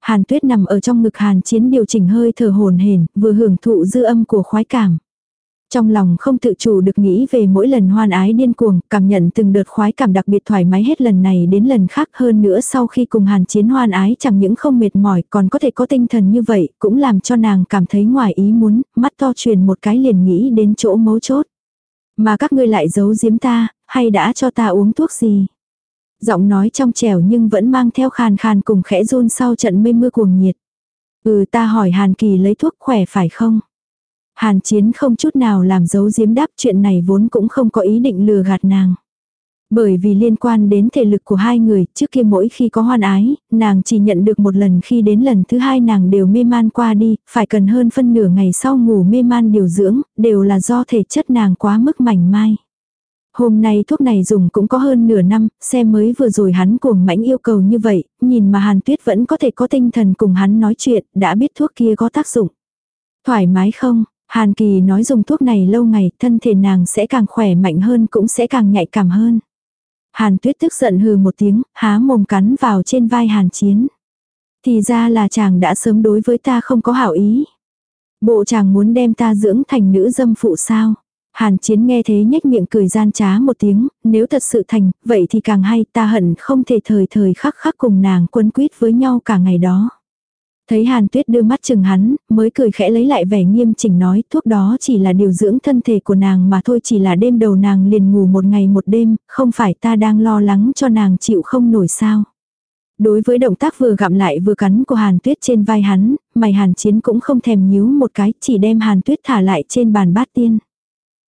Hàn tuyết nằm ở trong ngực hàn chiến điều chỉnh hơi thở hồn hển vừa hưởng thụ dư âm của khoái cảm. Trong lòng không tự chủ được nghĩ về mỗi lần hoan ái điên cuồng, cảm nhận từng đợt khoái cảm đặc biệt thoải mái hết lần này đến lần khác hơn nữa sau khi cùng hàn chiến hoan ái chẳng những không mệt mỏi còn có thể có tinh thần như vậy, cũng làm cho nàng cảm thấy ngoài ý muốn, mắt to truyền một cái liền nghĩ đến chỗ mấu chốt. Mà các ngươi lại giấu giếm ta, hay đã cho ta uống thuốc gì? Giọng nói trong trẻo nhưng vẫn mang theo khàn khàn cùng khẽ run sau trận mây mưa cuồng nhiệt. Ừ ta hỏi Hàn Kỳ lấy thuốc khỏe phải không? Hàn Chiến không chút nào làm dấu giếm đáp chuyện này vốn cũng không có ý định lừa gạt nàng. Bởi vì liên quan đến thể lực của hai người, trước kia mỗi khi có hoan ái, nàng chỉ nhận được một lần khi đến lần thứ hai nàng đều mê man qua đi, phải cần hơn phân nửa ngày sau ngủ mê man điều dưỡng, đều là do thể chất nàng quá mức mảnh mai. Hôm nay thuốc này dùng cũng có hơn nửa năm, xem mới vừa rồi hắn cuồng mãnh yêu cầu như vậy, nhìn mà Hàn Tuyết vẫn có thể có tinh thần cùng hắn nói chuyện, đã biết thuốc kia có tác dụng. Thoải mái không, Hàn Kỳ nói dùng thuốc này lâu ngày, thân thể nàng sẽ càng khỏe mạnh hơn cũng sẽ càng nhạy cảm hơn. Hàn Tuyết tức giận hừ một tiếng, há mồm cắn vào trên vai Hàn Chiến. Thì ra là chàng đã sớm đối với ta không có hảo ý. Bộ chàng muốn đem ta dưỡng thành nữ dâm phụ sao? Hàn Chiến nghe thế nhếch miệng cười gian trá một tiếng, nếu thật sự thành, vậy thì càng hay ta hận không thể thời thời khắc khắc cùng nàng quấn quýt với nhau cả ngày đó. Thấy Hàn Tuyết đưa mắt chừng hắn, mới cười khẽ lấy lại vẻ nghiêm chỉnh nói thuốc đó chỉ là điều dưỡng thân thể của nàng mà thôi chỉ là đêm đầu nàng liền ngủ một ngày một đêm, không phải ta đang lo lắng cho nàng chịu không nổi sao. Đối với động tác vừa gặm lại vừa cắn của Hàn Tuyết trên vai hắn, mày Hàn Chiến cũng không thèm nhíu một cái, chỉ đem Hàn Tuyết thả lại trên bàn bát tiên.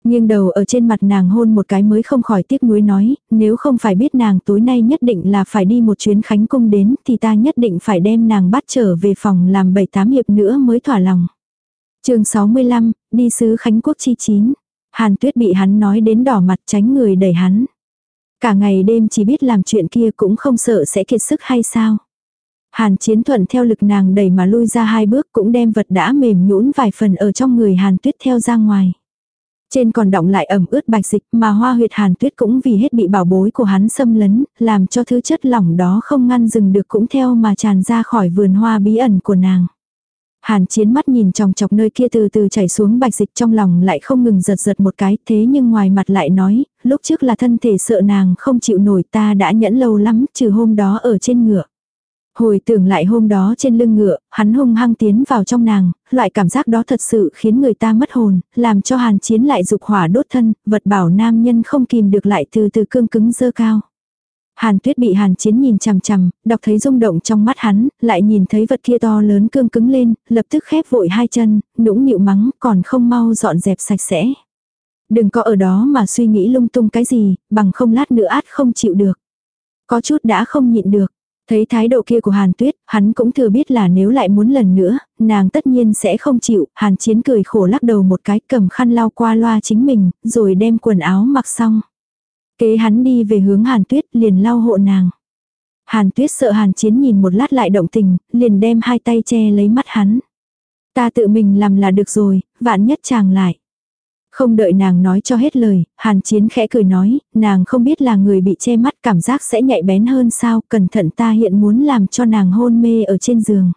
Nghiêng đầu ở trên mặt nàng hôn một cái mới không khỏi tiếc nuối nói, nếu không phải biết nàng tối nay nhất định là phải đi một chuyến khánh cung đến thì ta nhất định phải đem nàng bắt trở về phòng làm bảy tám hiệp nữa mới thỏa lòng. chương 65, đi sứ khánh quốc chi chín. Hàn tuyết bị hắn nói đến đỏ mặt tránh người đẩy hắn. Cả ngày đêm chỉ biết làm chuyện kia cũng không sợ sẽ kiệt sức hay sao. Hàn chiến thuận theo lực nàng đẩy mà lui ra hai bước cũng đem vật đã mềm nhũn vài phần ở trong người hàn tuyết theo ra ngoài. Trên còn động lại ẩm ướt bạch dịch mà hoa huyệt hàn tuyết cũng vì hết bị bảo bối của hắn xâm lấn, làm cho thứ chất lỏng đó không ngăn dừng được cũng theo mà tràn ra khỏi vườn hoa bí ẩn của nàng. Hàn chiến mắt nhìn trong chọc nơi kia từ từ chảy xuống bạch dịch trong lòng lại không ngừng giật giật một cái thế nhưng ngoài mặt lại nói, lúc trước là thân thể sợ nàng không chịu nổi ta đã nhẫn lâu lắm trừ hôm đó ở trên ngựa. Hồi tưởng lại hôm đó trên lưng ngựa, hắn hung hăng tiến vào trong nàng, loại cảm giác đó thật sự khiến người ta mất hồn, làm cho hàn chiến lại dục hỏa đốt thân, vật bảo nam nhân không kìm được lại từ từ cương cứng dơ cao. Hàn tuyết bị hàn chiến nhìn chằm chằm, đọc thấy rung động trong mắt hắn, lại nhìn thấy vật kia to lớn cương cứng lên, lập tức khép vội hai chân, nũng nịu mắng, còn không mau dọn dẹp sạch sẽ. Đừng có ở đó mà suy nghĩ lung tung cái gì, bằng không lát nữa át không chịu được. Có chút đã không nhịn được. Thấy thái độ kia của Hàn Tuyết, hắn cũng thừa biết là nếu lại muốn lần nữa, nàng tất nhiên sẽ không chịu. Hàn Chiến cười khổ lắc đầu một cái cầm khăn lau qua loa chính mình, rồi đem quần áo mặc xong. Kế hắn đi về hướng Hàn Tuyết liền lau hộ nàng. Hàn Tuyết sợ Hàn Chiến nhìn một lát lại động tình, liền đem hai tay che lấy mắt hắn. Ta tự mình làm là được rồi, vạn nhất chàng lại. Không đợi nàng nói cho hết lời, hàn chiến khẽ cười nói, nàng không biết là người bị che mắt cảm giác sẽ nhạy bén hơn sao, cẩn thận ta hiện muốn làm cho nàng hôn mê ở trên giường.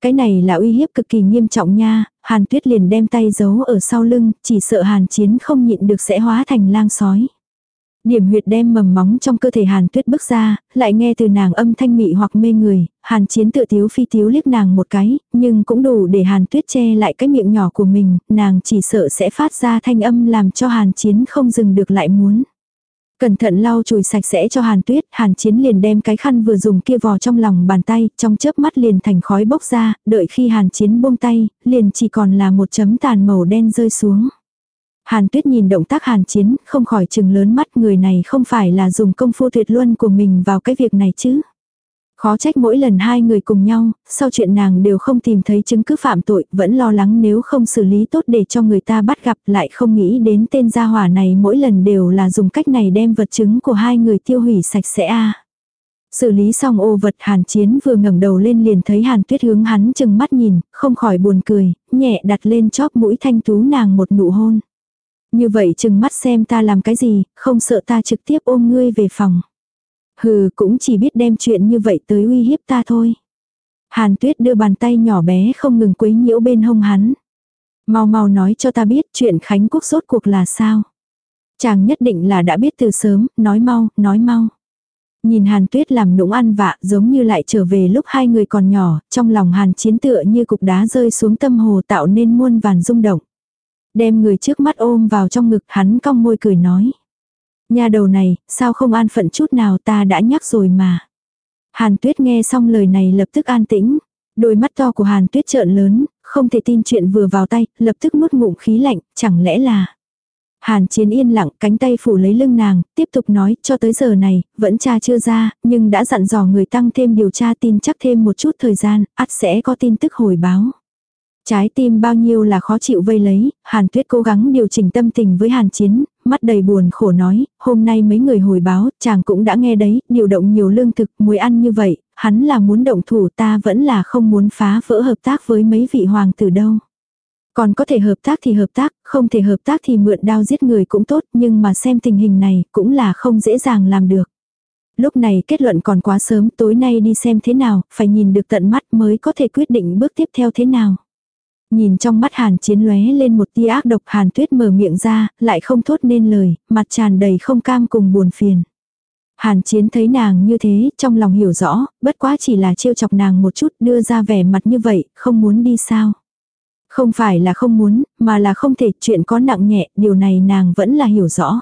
Cái này là uy hiếp cực kỳ nghiêm trọng nha, hàn tuyết liền đem tay giấu ở sau lưng, chỉ sợ hàn chiến không nhịn được sẽ hóa thành lang sói. Điểm huyệt đem mầm móng trong cơ thể Hàn Tuyết bước ra, lại nghe từ nàng âm thanh mị hoặc mê người, Hàn Chiến tự tiếu phi tiếu liếc nàng một cái, nhưng cũng đủ để Hàn Tuyết che lại cái miệng nhỏ của mình, nàng chỉ sợ sẽ phát ra thanh âm làm cho Hàn Chiến không dừng được lại muốn. Cẩn thận lau chùi sạch sẽ cho Hàn Tuyết, Hàn Chiến liền đem cái khăn vừa dùng kia vò trong lòng bàn tay, trong chớp mắt liền thành khói bốc ra, đợi khi Hàn Chiến buông tay, liền chỉ còn là một chấm tàn màu đen rơi xuống. Hàn tuyết nhìn động tác hàn chiến, không khỏi chừng lớn mắt người này không phải là dùng công phu tuyệt luân của mình vào cái việc này chứ. Khó trách mỗi lần hai người cùng nhau, sau chuyện nàng đều không tìm thấy chứng cứ phạm tội, vẫn lo lắng nếu không xử lý tốt để cho người ta bắt gặp lại không nghĩ đến tên gia hỏa này mỗi lần đều là dùng cách này đem vật chứng của hai người tiêu hủy sạch sẽ a. Xử lý xong ô vật hàn chiến vừa ngẩng đầu lên liền thấy hàn tuyết hướng hắn chừng mắt nhìn, không khỏi buồn cười, nhẹ đặt lên chóp mũi thanh tú nàng một nụ hôn. Như vậy chừng mắt xem ta làm cái gì, không sợ ta trực tiếp ôm ngươi về phòng. Hừ, cũng chỉ biết đem chuyện như vậy tới uy hiếp ta thôi. Hàn tuyết đưa bàn tay nhỏ bé không ngừng quấy nhiễu bên hông hắn. Mau mau nói cho ta biết chuyện Khánh Quốc rốt cuộc là sao. Chàng nhất định là đã biết từ sớm, nói mau, nói mau. Nhìn Hàn Tuyết làm nũng ăn vạ giống như lại trở về lúc hai người còn nhỏ, trong lòng Hàn chiến tựa như cục đá rơi xuống tâm hồ tạo nên muôn vàn rung động. Đem người trước mắt ôm vào trong ngực hắn cong môi cười nói. Nhà đầu này, sao không an phận chút nào ta đã nhắc rồi mà. Hàn tuyết nghe xong lời này lập tức an tĩnh. Đôi mắt to của hàn tuyết trợn lớn, không thể tin chuyện vừa vào tay, lập tức nuốt ngụm khí lạnh, chẳng lẽ là... Hàn chiến yên lặng, cánh tay phủ lấy lưng nàng, tiếp tục nói, cho tới giờ này, vẫn cha chưa ra, nhưng đã dặn dò người tăng thêm điều tra tin chắc thêm một chút thời gian, ắt sẽ có tin tức hồi báo. Trái tim bao nhiêu là khó chịu vây lấy, Hàn Tuyết cố gắng điều chỉnh tâm tình với Hàn Chiến, mắt đầy buồn khổ nói, hôm nay mấy người hồi báo, chàng cũng đã nghe đấy, điều động nhiều lương thực, muối ăn như vậy, hắn là muốn động thủ ta vẫn là không muốn phá vỡ hợp tác với mấy vị hoàng tử đâu. Còn có thể hợp tác thì hợp tác, không thể hợp tác thì mượn đao giết người cũng tốt, nhưng mà xem tình hình này cũng là không dễ dàng làm được. Lúc này kết luận còn quá sớm, tối nay đi xem thế nào, phải nhìn được tận mắt mới có thể quyết định bước tiếp theo thế nào. Nhìn trong mắt hàn chiến lóe lên một tia ác độc hàn tuyết mở miệng ra, lại không thốt nên lời, mặt tràn đầy không cam cùng buồn phiền. Hàn chiến thấy nàng như thế, trong lòng hiểu rõ, bất quá chỉ là trêu chọc nàng một chút đưa ra vẻ mặt như vậy, không muốn đi sao. Không phải là không muốn, mà là không thể chuyện có nặng nhẹ, điều này nàng vẫn là hiểu rõ.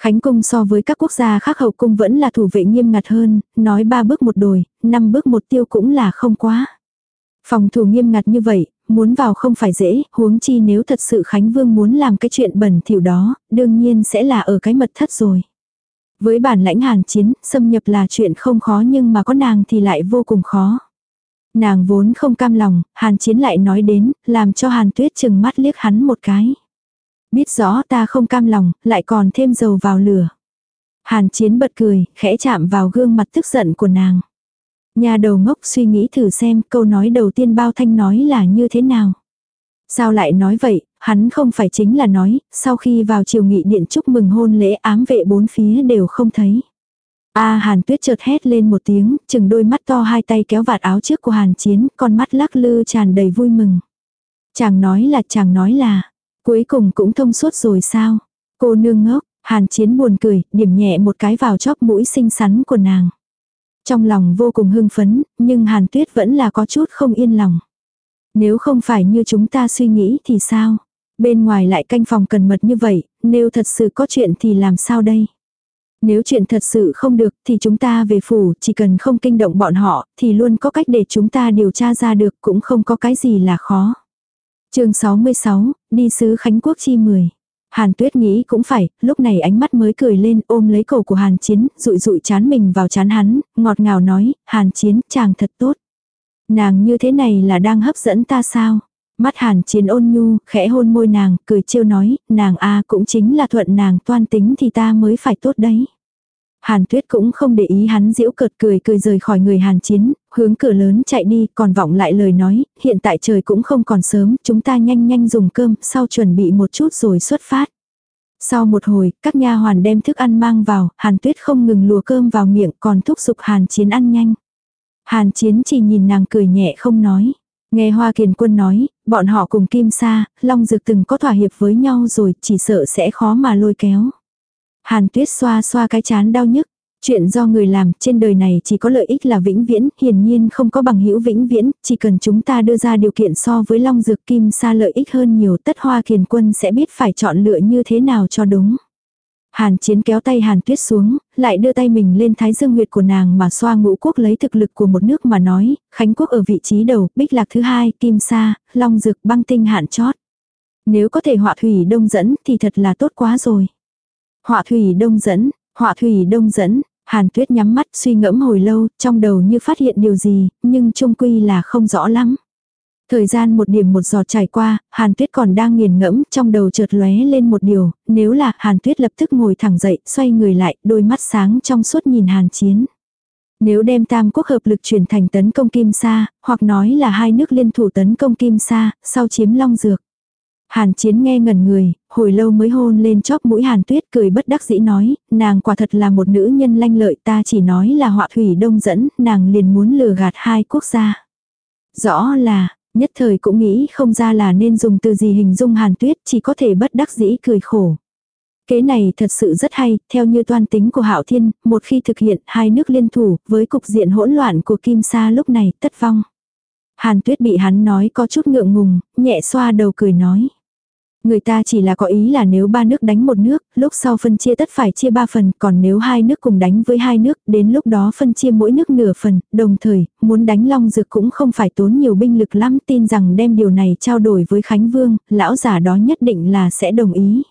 Khánh cung so với các quốc gia khác hậu cung vẫn là thủ vệ nghiêm ngặt hơn, nói ba bước một đồi, năm bước một tiêu cũng là không quá. Phòng thủ nghiêm ngặt như vậy, muốn vào không phải dễ, huống chi nếu thật sự Khánh Vương muốn làm cái chuyện bẩn thỉu đó, đương nhiên sẽ là ở cái mật thất rồi. Với bản lãnh hàn chiến, xâm nhập là chuyện không khó nhưng mà có nàng thì lại vô cùng khó. Nàng vốn không cam lòng, hàn chiến lại nói đến, làm cho hàn tuyết chừng mắt liếc hắn một cái. Biết rõ ta không cam lòng, lại còn thêm dầu vào lửa. Hàn chiến bật cười, khẽ chạm vào gương mặt tức giận của nàng. Nhà đầu ngốc suy nghĩ thử xem câu nói đầu tiên bao thanh nói là như thế nào. Sao lại nói vậy, hắn không phải chính là nói, sau khi vào chiều nghị điện chúc mừng hôn lễ ám vệ bốn phía đều không thấy. A Hàn Tuyết chợt hét lên một tiếng, chừng đôi mắt to hai tay kéo vạt áo trước của Hàn Chiến, con mắt lắc lư tràn đầy vui mừng. Chàng nói là chàng nói là, cuối cùng cũng thông suốt rồi sao? Cô nương ngốc, Hàn Chiến buồn cười, điểm nhẹ một cái vào chóp mũi xinh xắn của nàng. Trong lòng vô cùng hưng phấn, nhưng Hàn Tuyết vẫn là có chút không yên lòng. Nếu không phải như chúng ta suy nghĩ thì sao? Bên ngoài lại canh phòng cần mật như vậy, nếu thật sự có chuyện thì làm sao đây? Nếu chuyện thật sự không được thì chúng ta về phủ, chỉ cần không kinh động bọn họ, thì luôn có cách để chúng ta điều tra ra được, cũng không có cái gì là khó. chương 66, đi sứ Khánh Quốc chi 10. Hàn Tuyết nghĩ cũng phải, lúc này ánh mắt mới cười lên ôm lấy cổ của Hàn Chiến, rụi rụi chán mình vào chán hắn, ngọt ngào nói, Hàn Chiến, chàng thật tốt. Nàng như thế này là đang hấp dẫn ta sao? Mắt Hàn Chiến ôn nhu, khẽ hôn môi nàng, cười trêu nói, nàng a cũng chính là thuận nàng toan tính thì ta mới phải tốt đấy. Hàn Tuyết cũng không để ý hắn giễu cợt cười cười rời khỏi người Hàn Chiến, hướng cửa lớn chạy đi, còn vọng lại lời nói, hiện tại trời cũng không còn sớm, chúng ta nhanh nhanh dùng cơm, sau chuẩn bị một chút rồi xuất phát. Sau một hồi, các nha hoàn đem thức ăn mang vào, Hàn Tuyết không ngừng lùa cơm vào miệng, còn thúc giục Hàn Chiến ăn nhanh. Hàn Chiến chỉ nhìn nàng cười nhẹ không nói. Nghe Hoa Kiền Quân nói, bọn họ cùng Kim Sa, Long Dược từng có thỏa hiệp với nhau rồi, chỉ sợ sẽ khó mà lôi kéo. Hàn Tuyết xoa xoa cái chán đau nhức. Chuyện do người làm, trên đời này chỉ có lợi ích là vĩnh viễn, hiển nhiên không có bằng hữu vĩnh viễn, chỉ cần chúng ta đưa ra điều kiện so với Long Dược Kim Sa lợi ích hơn nhiều, tất Hoa Kiền Quân sẽ biết phải chọn lựa như thế nào cho đúng. Hàn chiến kéo tay Hàn tuyết xuống, lại đưa tay mình lên thái dương huyệt của nàng mà xoa ngũ quốc lấy thực lực của một nước mà nói, Khánh quốc ở vị trí đầu, bích lạc thứ hai, kim sa, long dực băng tinh hạn chót. Nếu có thể họa thủy đông dẫn thì thật là tốt quá rồi. Họa thủy đông dẫn, họa thủy đông dẫn, Hàn tuyết nhắm mắt suy ngẫm hồi lâu, trong đầu như phát hiện điều gì, nhưng trung quy là không rõ lắm. Thời gian một điểm một giọt trải qua, Hàn Tuyết còn đang nghiền ngẫm, trong đầu chợt lóe lên một điều, nếu là Hàn Tuyết lập tức ngồi thẳng dậy, xoay người lại, đôi mắt sáng trong suốt nhìn Hàn Chiến. Nếu đem tam quốc hợp lực chuyển thành tấn công Kim Sa, hoặc nói là hai nước liên thủ tấn công Kim Sa, sau chiếm Long Dược. Hàn Chiến nghe ngẩn người, hồi lâu mới hôn lên chóp mũi Hàn Tuyết cười bất đắc dĩ nói, nàng quả thật là một nữ nhân lanh lợi ta chỉ nói là họa thủy đông dẫn, nàng liền muốn lừa gạt hai quốc gia. Rõ là, Nhất thời cũng nghĩ không ra là nên dùng từ gì hình dung hàn tuyết, chỉ có thể bất đắc dĩ cười khổ. Kế này thật sự rất hay, theo như toan tính của Hạo Thiên, một khi thực hiện hai nước liên thủ, với cục diện hỗn loạn của Kim Sa lúc này tất vong. Hàn Tuyết bị hắn nói có chút ngượng ngùng, nhẹ xoa đầu cười nói. Người ta chỉ là có ý là nếu ba nước đánh một nước, lúc sau phân chia tất phải chia ba phần, còn nếu hai nước cùng đánh với hai nước, đến lúc đó phân chia mỗi nước nửa phần, đồng thời, muốn đánh Long Dược cũng không phải tốn nhiều binh lực lắm, tin rằng đem điều này trao đổi với Khánh Vương, lão giả đó nhất định là sẽ đồng ý.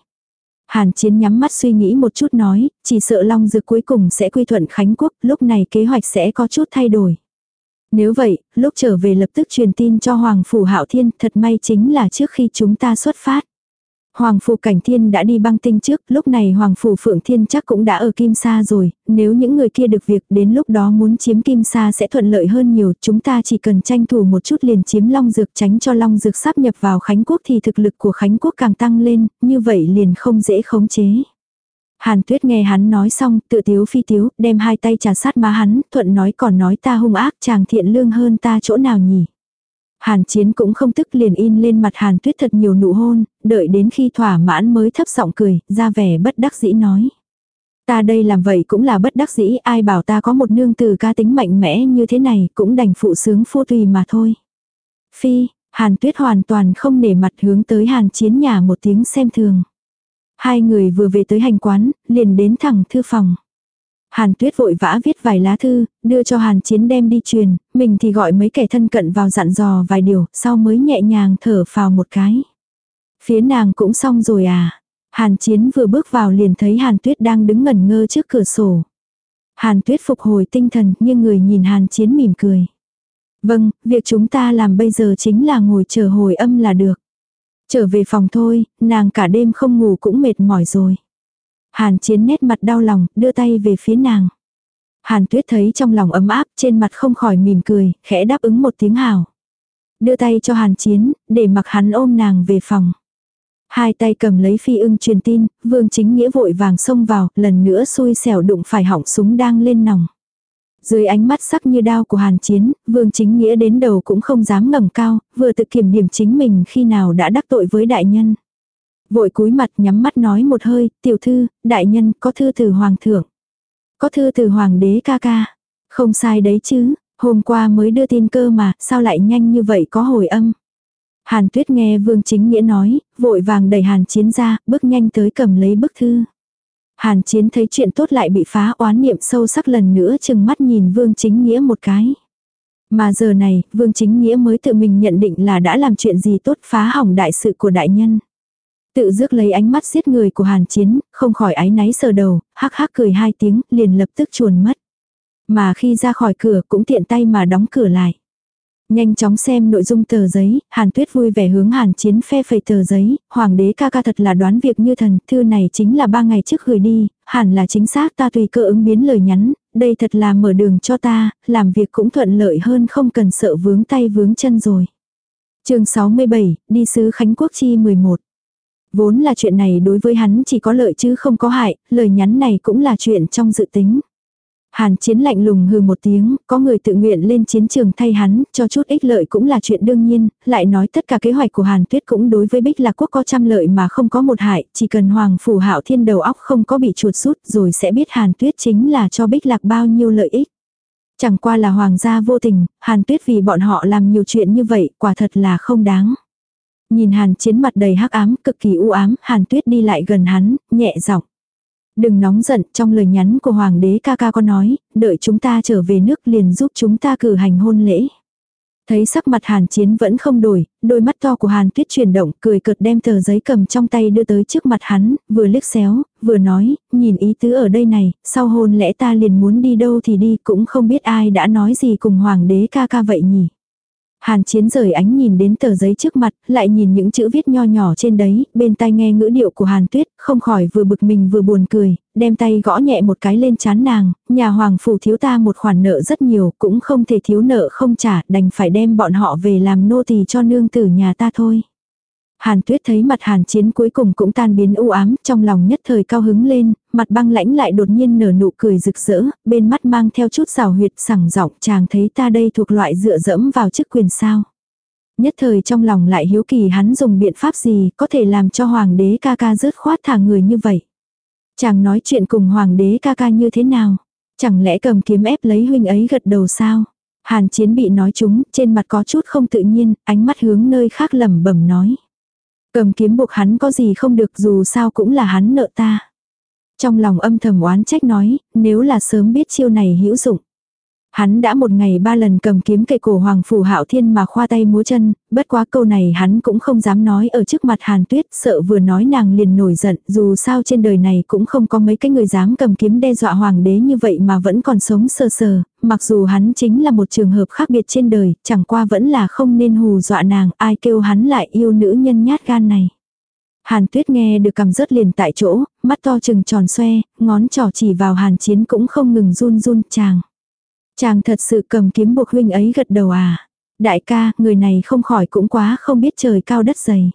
Hàn Chiến nhắm mắt suy nghĩ một chút nói, chỉ sợ Long Dược cuối cùng sẽ quy thuận Khánh Quốc, lúc này kế hoạch sẽ có chút thay đổi. Nếu vậy, lúc trở về lập tức truyền tin cho Hoàng Phủ Hạo Thiên, thật may chính là trước khi chúng ta xuất phát. Hoàng Phủ Cảnh Thiên đã đi băng tinh trước, lúc này Hoàng Phủ Phượng Thiên chắc cũng đã ở Kim Sa rồi, nếu những người kia được việc đến lúc đó muốn chiếm Kim Sa sẽ thuận lợi hơn nhiều, chúng ta chỉ cần tranh thủ một chút liền chiếm Long Dược tránh cho Long Dược sắp nhập vào Khánh Quốc thì thực lực của Khánh Quốc càng tăng lên, như vậy liền không dễ khống chế. Hàn Tuyết nghe hắn nói xong, tự tiếu phi tiếu, đem hai tay trà sát má hắn, thuận nói còn nói ta hung ác chàng thiện lương hơn ta chỗ nào nhỉ. Hàn Chiến cũng không tức liền in lên mặt Hàn Tuyết thật nhiều nụ hôn, đợi đến khi thỏa mãn mới thấp giọng cười, ra vẻ bất đắc dĩ nói. Ta đây làm vậy cũng là bất đắc dĩ, ai bảo ta có một nương từ ca tính mạnh mẽ như thế này, cũng đành phụ sướng phu tùy mà thôi. Phi, Hàn Tuyết hoàn toàn không nể mặt hướng tới Hàn Chiến nhà một tiếng xem thường. Hai người vừa về tới hành quán, liền đến thẳng thư phòng. Hàn Tuyết vội vã viết vài lá thư, đưa cho Hàn Chiến đem đi truyền, mình thì gọi mấy kẻ thân cận vào dặn dò vài điều, sau mới nhẹ nhàng thở phào một cái. Phía nàng cũng xong rồi à. Hàn Chiến vừa bước vào liền thấy Hàn Tuyết đang đứng ngẩn ngơ trước cửa sổ. Hàn Tuyết phục hồi tinh thần nhưng người nhìn Hàn Chiến mỉm cười. Vâng, việc chúng ta làm bây giờ chính là ngồi chờ hồi âm là được. Trở về phòng thôi, nàng cả đêm không ngủ cũng mệt mỏi rồi. Hàn chiến nét mặt đau lòng, đưa tay về phía nàng. Hàn tuyết thấy trong lòng ấm áp, trên mặt không khỏi mỉm cười, khẽ đáp ứng một tiếng hào. Đưa tay cho hàn chiến, để mặc hắn ôm nàng về phòng. Hai tay cầm lấy phi ưng truyền tin, vương chính nghĩa vội vàng xông vào, lần nữa xui xẻo đụng phải hỏng súng đang lên nòng. Dưới ánh mắt sắc như đao của hàn chiến, vương chính nghĩa đến đầu cũng không dám ngẩng cao, vừa tự kiểm điểm chính mình khi nào đã đắc tội với đại nhân. Vội cúi mặt nhắm mắt nói một hơi, tiểu thư, đại nhân, có thư từ hoàng thượng. Có thư từ hoàng đế ca ca. Không sai đấy chứ, hôm qua mới đưa tin cơ mà, sao lại nhanh như vậy có hồi âm. Hàn Tuyết nghe Vương Chính Nghĩa nói, vội vàng đẩy Hàn Chiến ra, bước nhanh tới cầm lấy bức thư. Hàn Chiến thấy chuyện tốt lại bị phá oán niệm sâu sắc lần nữa chừng mắt nhìn Vương Chính Nghĩa một cái. Mà giờ này, Vương Chính Nghĩa mới tự mình nhận định là đã làm chuyện gì tốt phá hỏng đại sự của đại nhân. Tự dước lấy ánh mắt giết người của Hàn Chiến, không khỏi áy náy sờ đầu, hắc hắc cười hai tiếng, liền lập tức chuồn mất. Mà khi ra khỏi cửa cũng tiện tay mà đóng cửa lại. Nhanh chóng xem nội dung tờ giấy, Hàn Tuyết vui vẻ hướng Hàn Chiến phe phẩy tờ giấy, Hoàng đế ca ca thật là đoán việc như thần, thư này chính là ba ngày trước gửi đi, hẳn là chính xác ta tùy cơ ứng biến lời nhắn, đây thật là mở đường cho ta, làm việc cũng thuận lợi hơn không cần sợ vướng tay vướng chân rồi. chương 67, đi sứ Khánh Quốc Chi 11 Vốn là chuyện này đối với hắn chỉ có lợi chứ không có hại, lời nhắn này cũng là chuyện trong dự tính. Hàn chiến lạnh lùng hừ một tiếng, có người tự nguyện lên chiến trường thay hắn, cho chút ích lợi cũng là chuyện đương nhiên, lại nói tất cả kế hoạch của Hàn tuyết cũng đối với Bích Lạc Quốc có trăm lợi mà không có một hại, chỉ cần Hoàng Phủ Hạo Thiên đầu óc không có bị chuột rút rồi sẽ biết Hàn tuyết chính là cho Bích Lạc bao nhiêu lợi ích. Chẳng qua là Hoàng gia vô tình, Hàn tuyết vì bọn họ làm nhiều chuyện như vậy, quả thật là không đáng. Nhìn Hàn chiến mặt đầy hắc ám, cực kỳ u ám, Hàn tuyết đi lại gần hắn, nhẹ giọng Đừng nóng giận, trong lời nhắn của Hoàng đế ca ca có nói, đợi chúng ta trở về nước liền giúp chúng ta cử hành hôn lễ. Thấy sắc mặt Hàn Chiến vẫn không đổi, đôi mắt to của Hàn Tuyết chuyển động, cười cợt đem tờ giấy cầm trong tay đưa tới trước mặt hắn, vừa liếc xéo, vừa nói, nhìn ý tứ ở đây này, sau hôn lễ ta liền muốn đi đâu thì đi, cũng không biết ai đã nói gì cùng Hoàng đế ca ca vậy nhỉ. Hàn chiến rời ánh nhìn đến tờ giấy trước mặt, lại nhìn những chữ viết nho nhỏ trên đấy, bên tai nghe ngữ điệu của Hàn tuyết, không khỏi vừa bực mình vừa buồn cười, đem tay gõ nhẹ một cái lên chán nàng, nhà hoàng phủ thiếu ta một khoản nợ rất nhiều, cũng không thể thiếu nợ không trả, đành phải đem bọn họ về làm nô tỳ cho nương tử nhà ta thôi. Hàn tuyết thấy mặt hàn chiến cuối cùng cũng tan biến u ám, trong lòng nhất thời cao hứng lên, mặt băng lãnh lại đột nhiên nở nụ cười rực rỡ, bên mắt mang theo chút rào huyệt sẳng giọng chàng thấy ta đây thuộc loại dựa dẫm vào chức quyền sao. Nhất thời trong lòng lại hiếu kỳ hắn dùng biện pháp gì có thể làm cho hoàng đế ca ca rớt khoát thả người như vậy. Chàng nói chuyện cùng hoàng đế ca ca như thế nào? Chẳng lẽ cầm kiếm ép lấy huynh ấy gật đầu sao? Hàn chiến bị nói chúng, trên mặt có chút không tự nhiên, ánh mắt hướng nơi khác lẩm bẩm nói. Cầm kiếm buộc hắn có gì không được dù sao cũng là hắn nợ ta. Trong lòng âm thầm oán trách nói, nếu là sớm biết chiêu này hữu dụng. Hắn đã một ngày ba lần cầm kiếm cây cổ Hoàng Phủ Hạo Thiên mà khoa tay múa chân, bất quá câu này hắn cũng không dám nói ở trước mặt Hàn Tuyết, sợ vừa nói nàng liền nổi giận, dù sao trên đời này cũng không có mấy cái người dám cầm kiếm đe dọa Hoàng đế như vậy mà vẫn còn sống sơ sờ, mặc dù hắn chính là một trường hợp khác biệt trên đời, chẳng qua vẫn là không nên hù dọa nàng, ai kêu hắn lại yêu nữ nhân nhát gan này. Hàn tuyết nghe được cầm rớt liền tại chỗ, mắt to trừng tròn xoe, ngón trỏ chỉ vào hàn chiến cũng không ngừng run run chàng. Chàng thật sự cầm kiếm buộc huynh ấy gật đầu à. Đại ca, người này không khỏi cũng quá không biết trời cao đất dày.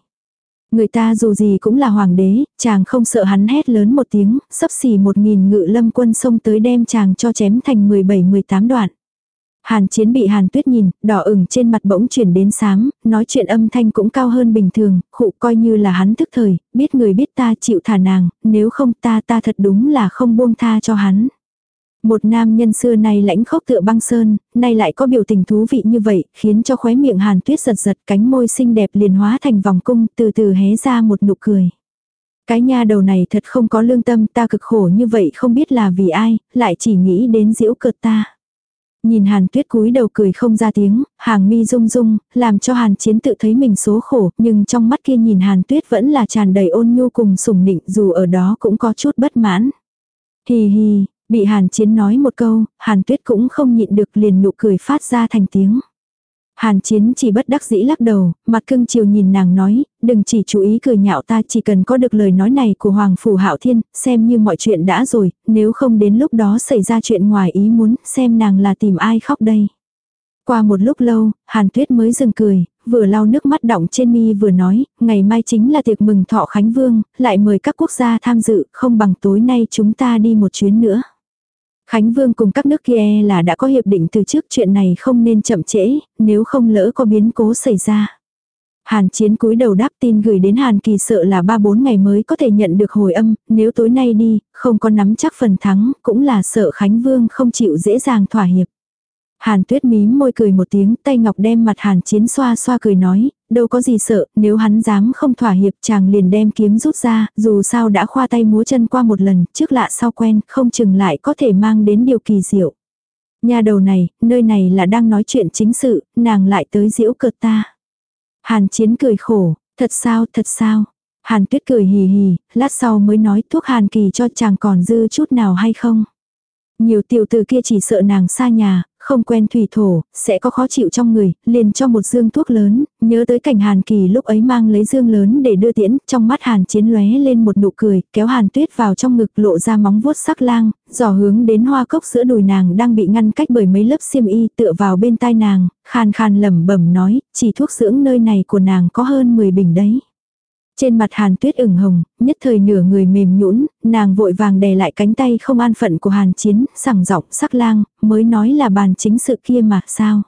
Người ta dù gì cũng là hoàng đế, chàng không sợ hắn hét lớn một tiếng, sắp xỉ một nghìn ngự lâm quân xông tới đem chàng cho chém thành 17-18 đoạn. Hàn chiến bị hàn tuyết nhìn, đỏ ửng trên mặt bỗng chuyển đến sáng, nói chuyện âm thanh cũng cao hơn bình thường, khụ coi như là hắn thức thời, biết người biết ta chịu thả nàng, nếu không ta ta thật đúng là không buông tha cho hắn. Một nam nhân xưa này lãnh khốc tựa băng sơn, nay lại có biểu tình thú vị như vậy, khiến cho khóe miệng hàn tuyết giật giật cánh môi xinh đẹp liền hóa thành vòng cung, từ từ hé ra một nụ cười. Cái nha đầu này thật không có lương tâm ta cực khổ như vậy không biết là vì ai, lại chỉ nghĩ đến diễu cợt ta. Nhìn hàn tuyết cúi đầu cười không ra tiếng, hàng mi rung rung, làm cho hàn chiến tự thấy mình số khổ, nhưng trong mắt kia nhìn hàn tuyết vẫn là tràn đầy ôn nhu cùng sủng nịnh dù ở đó cũng có chút bất mãn. Hì hì, Bị Hàn Chiến nói một câu, Hàn Tuyết cũng không nhịn được liền nụ cười phát ra thành tiếng. Hàn Chiến chỉ bất đắc dĩ lắc đầu, mặt cưng chiều nhìn nàng nói, đừng chỉ chú ý cười nhạo ta chỉ cần có được lời nói này của Hoàng Phủ Hạo Thiên, xem như mọi chuyện đã rồi, nếu không đến lúc đó xảy ra chuyện ngoài ý muốn, xem nàng là tìm ai khóc đây. Qua một lúc lâu, Hàn Tuyết mới dừng cười, vừa lau nước mắt đọng trên mi vừa nói, ngày mai chính là tiệc mừng thọ Khánh Vương, lại mời các quốc gia tham dự, không bằng tối nay chúng ta đi một chuyến nữa. Khánh Vương cùng các nước kia là đã có hiệp định từ trước chuyện này không nên chậm trễ, nếu không lỡ có biến cố xảy ra. Hàn Chiến cúi đầu đáp tin gửi đến Hàn Kỳ sợ là 3-4 ngày mới có thể nhận được hồi âm, nếu tối nay đi, không có nắm chắc phần thắng, cũng là sợ Khánh Vương không chịu dễ dàng thỏa hiệp. Hàn Tuyết mím môi cười một tiếng, tay ngọc đem mặt Hàn Chiến xoa xoa cười nói, đâu có gì sợ, nếu hắn dám không thỏa hiệp chàng liền đem kiếm rút ra, dù sao đã khoa tay múa chân qua một lần, trước lạ sau quen, không chừng lại có thể mang đến điều kỳ diệu. Nhà đầu này, nơi này là đang nói chuyện chính sự, nàng lại tới diễu cợt ta. Hàn Chiến cười khổ, thật sao, thật sao. Hàn Tuyết cười hì hì, lát sau mới nói thuốc Hàn Kỳ cho chàng còn dư chút nào hay không. Nhiều tiểu tử kia chỉ sợ nàng xa nhà, không quen thủy thổ, sẽ có khó chịu trong người, liền cho một dương thuốc lớn, nhớ tới cảnh Hàn Kỳ lúc ấy mang lấy dương lớn để đưa tiễn, trong mắt Hàn Chiến lóe lên một nụ cười, kéo Hàn Tuyết vào trong ngực lộ ra móng vuốt sắc lang, dò hướng đến hoa cốc giữa đùi nàng đang bị ngăn cách bởi mấy lớp xiêm y tựa vào bên tai nàng, khàn khàn lẩm bẩm nói, chỉ thuốc dưỡng nơi này của nàng có hơn 10 bình đấy. Trên mặt Hàn Tuyết ửng hồng, nhất thời nửa người mềm nhũn, nàng vội vàng đè lại cánh tay không an phận của Hàn Chiến, sẳng giọng sắc lang, mới nói là bàn chính sự kia mà, sao?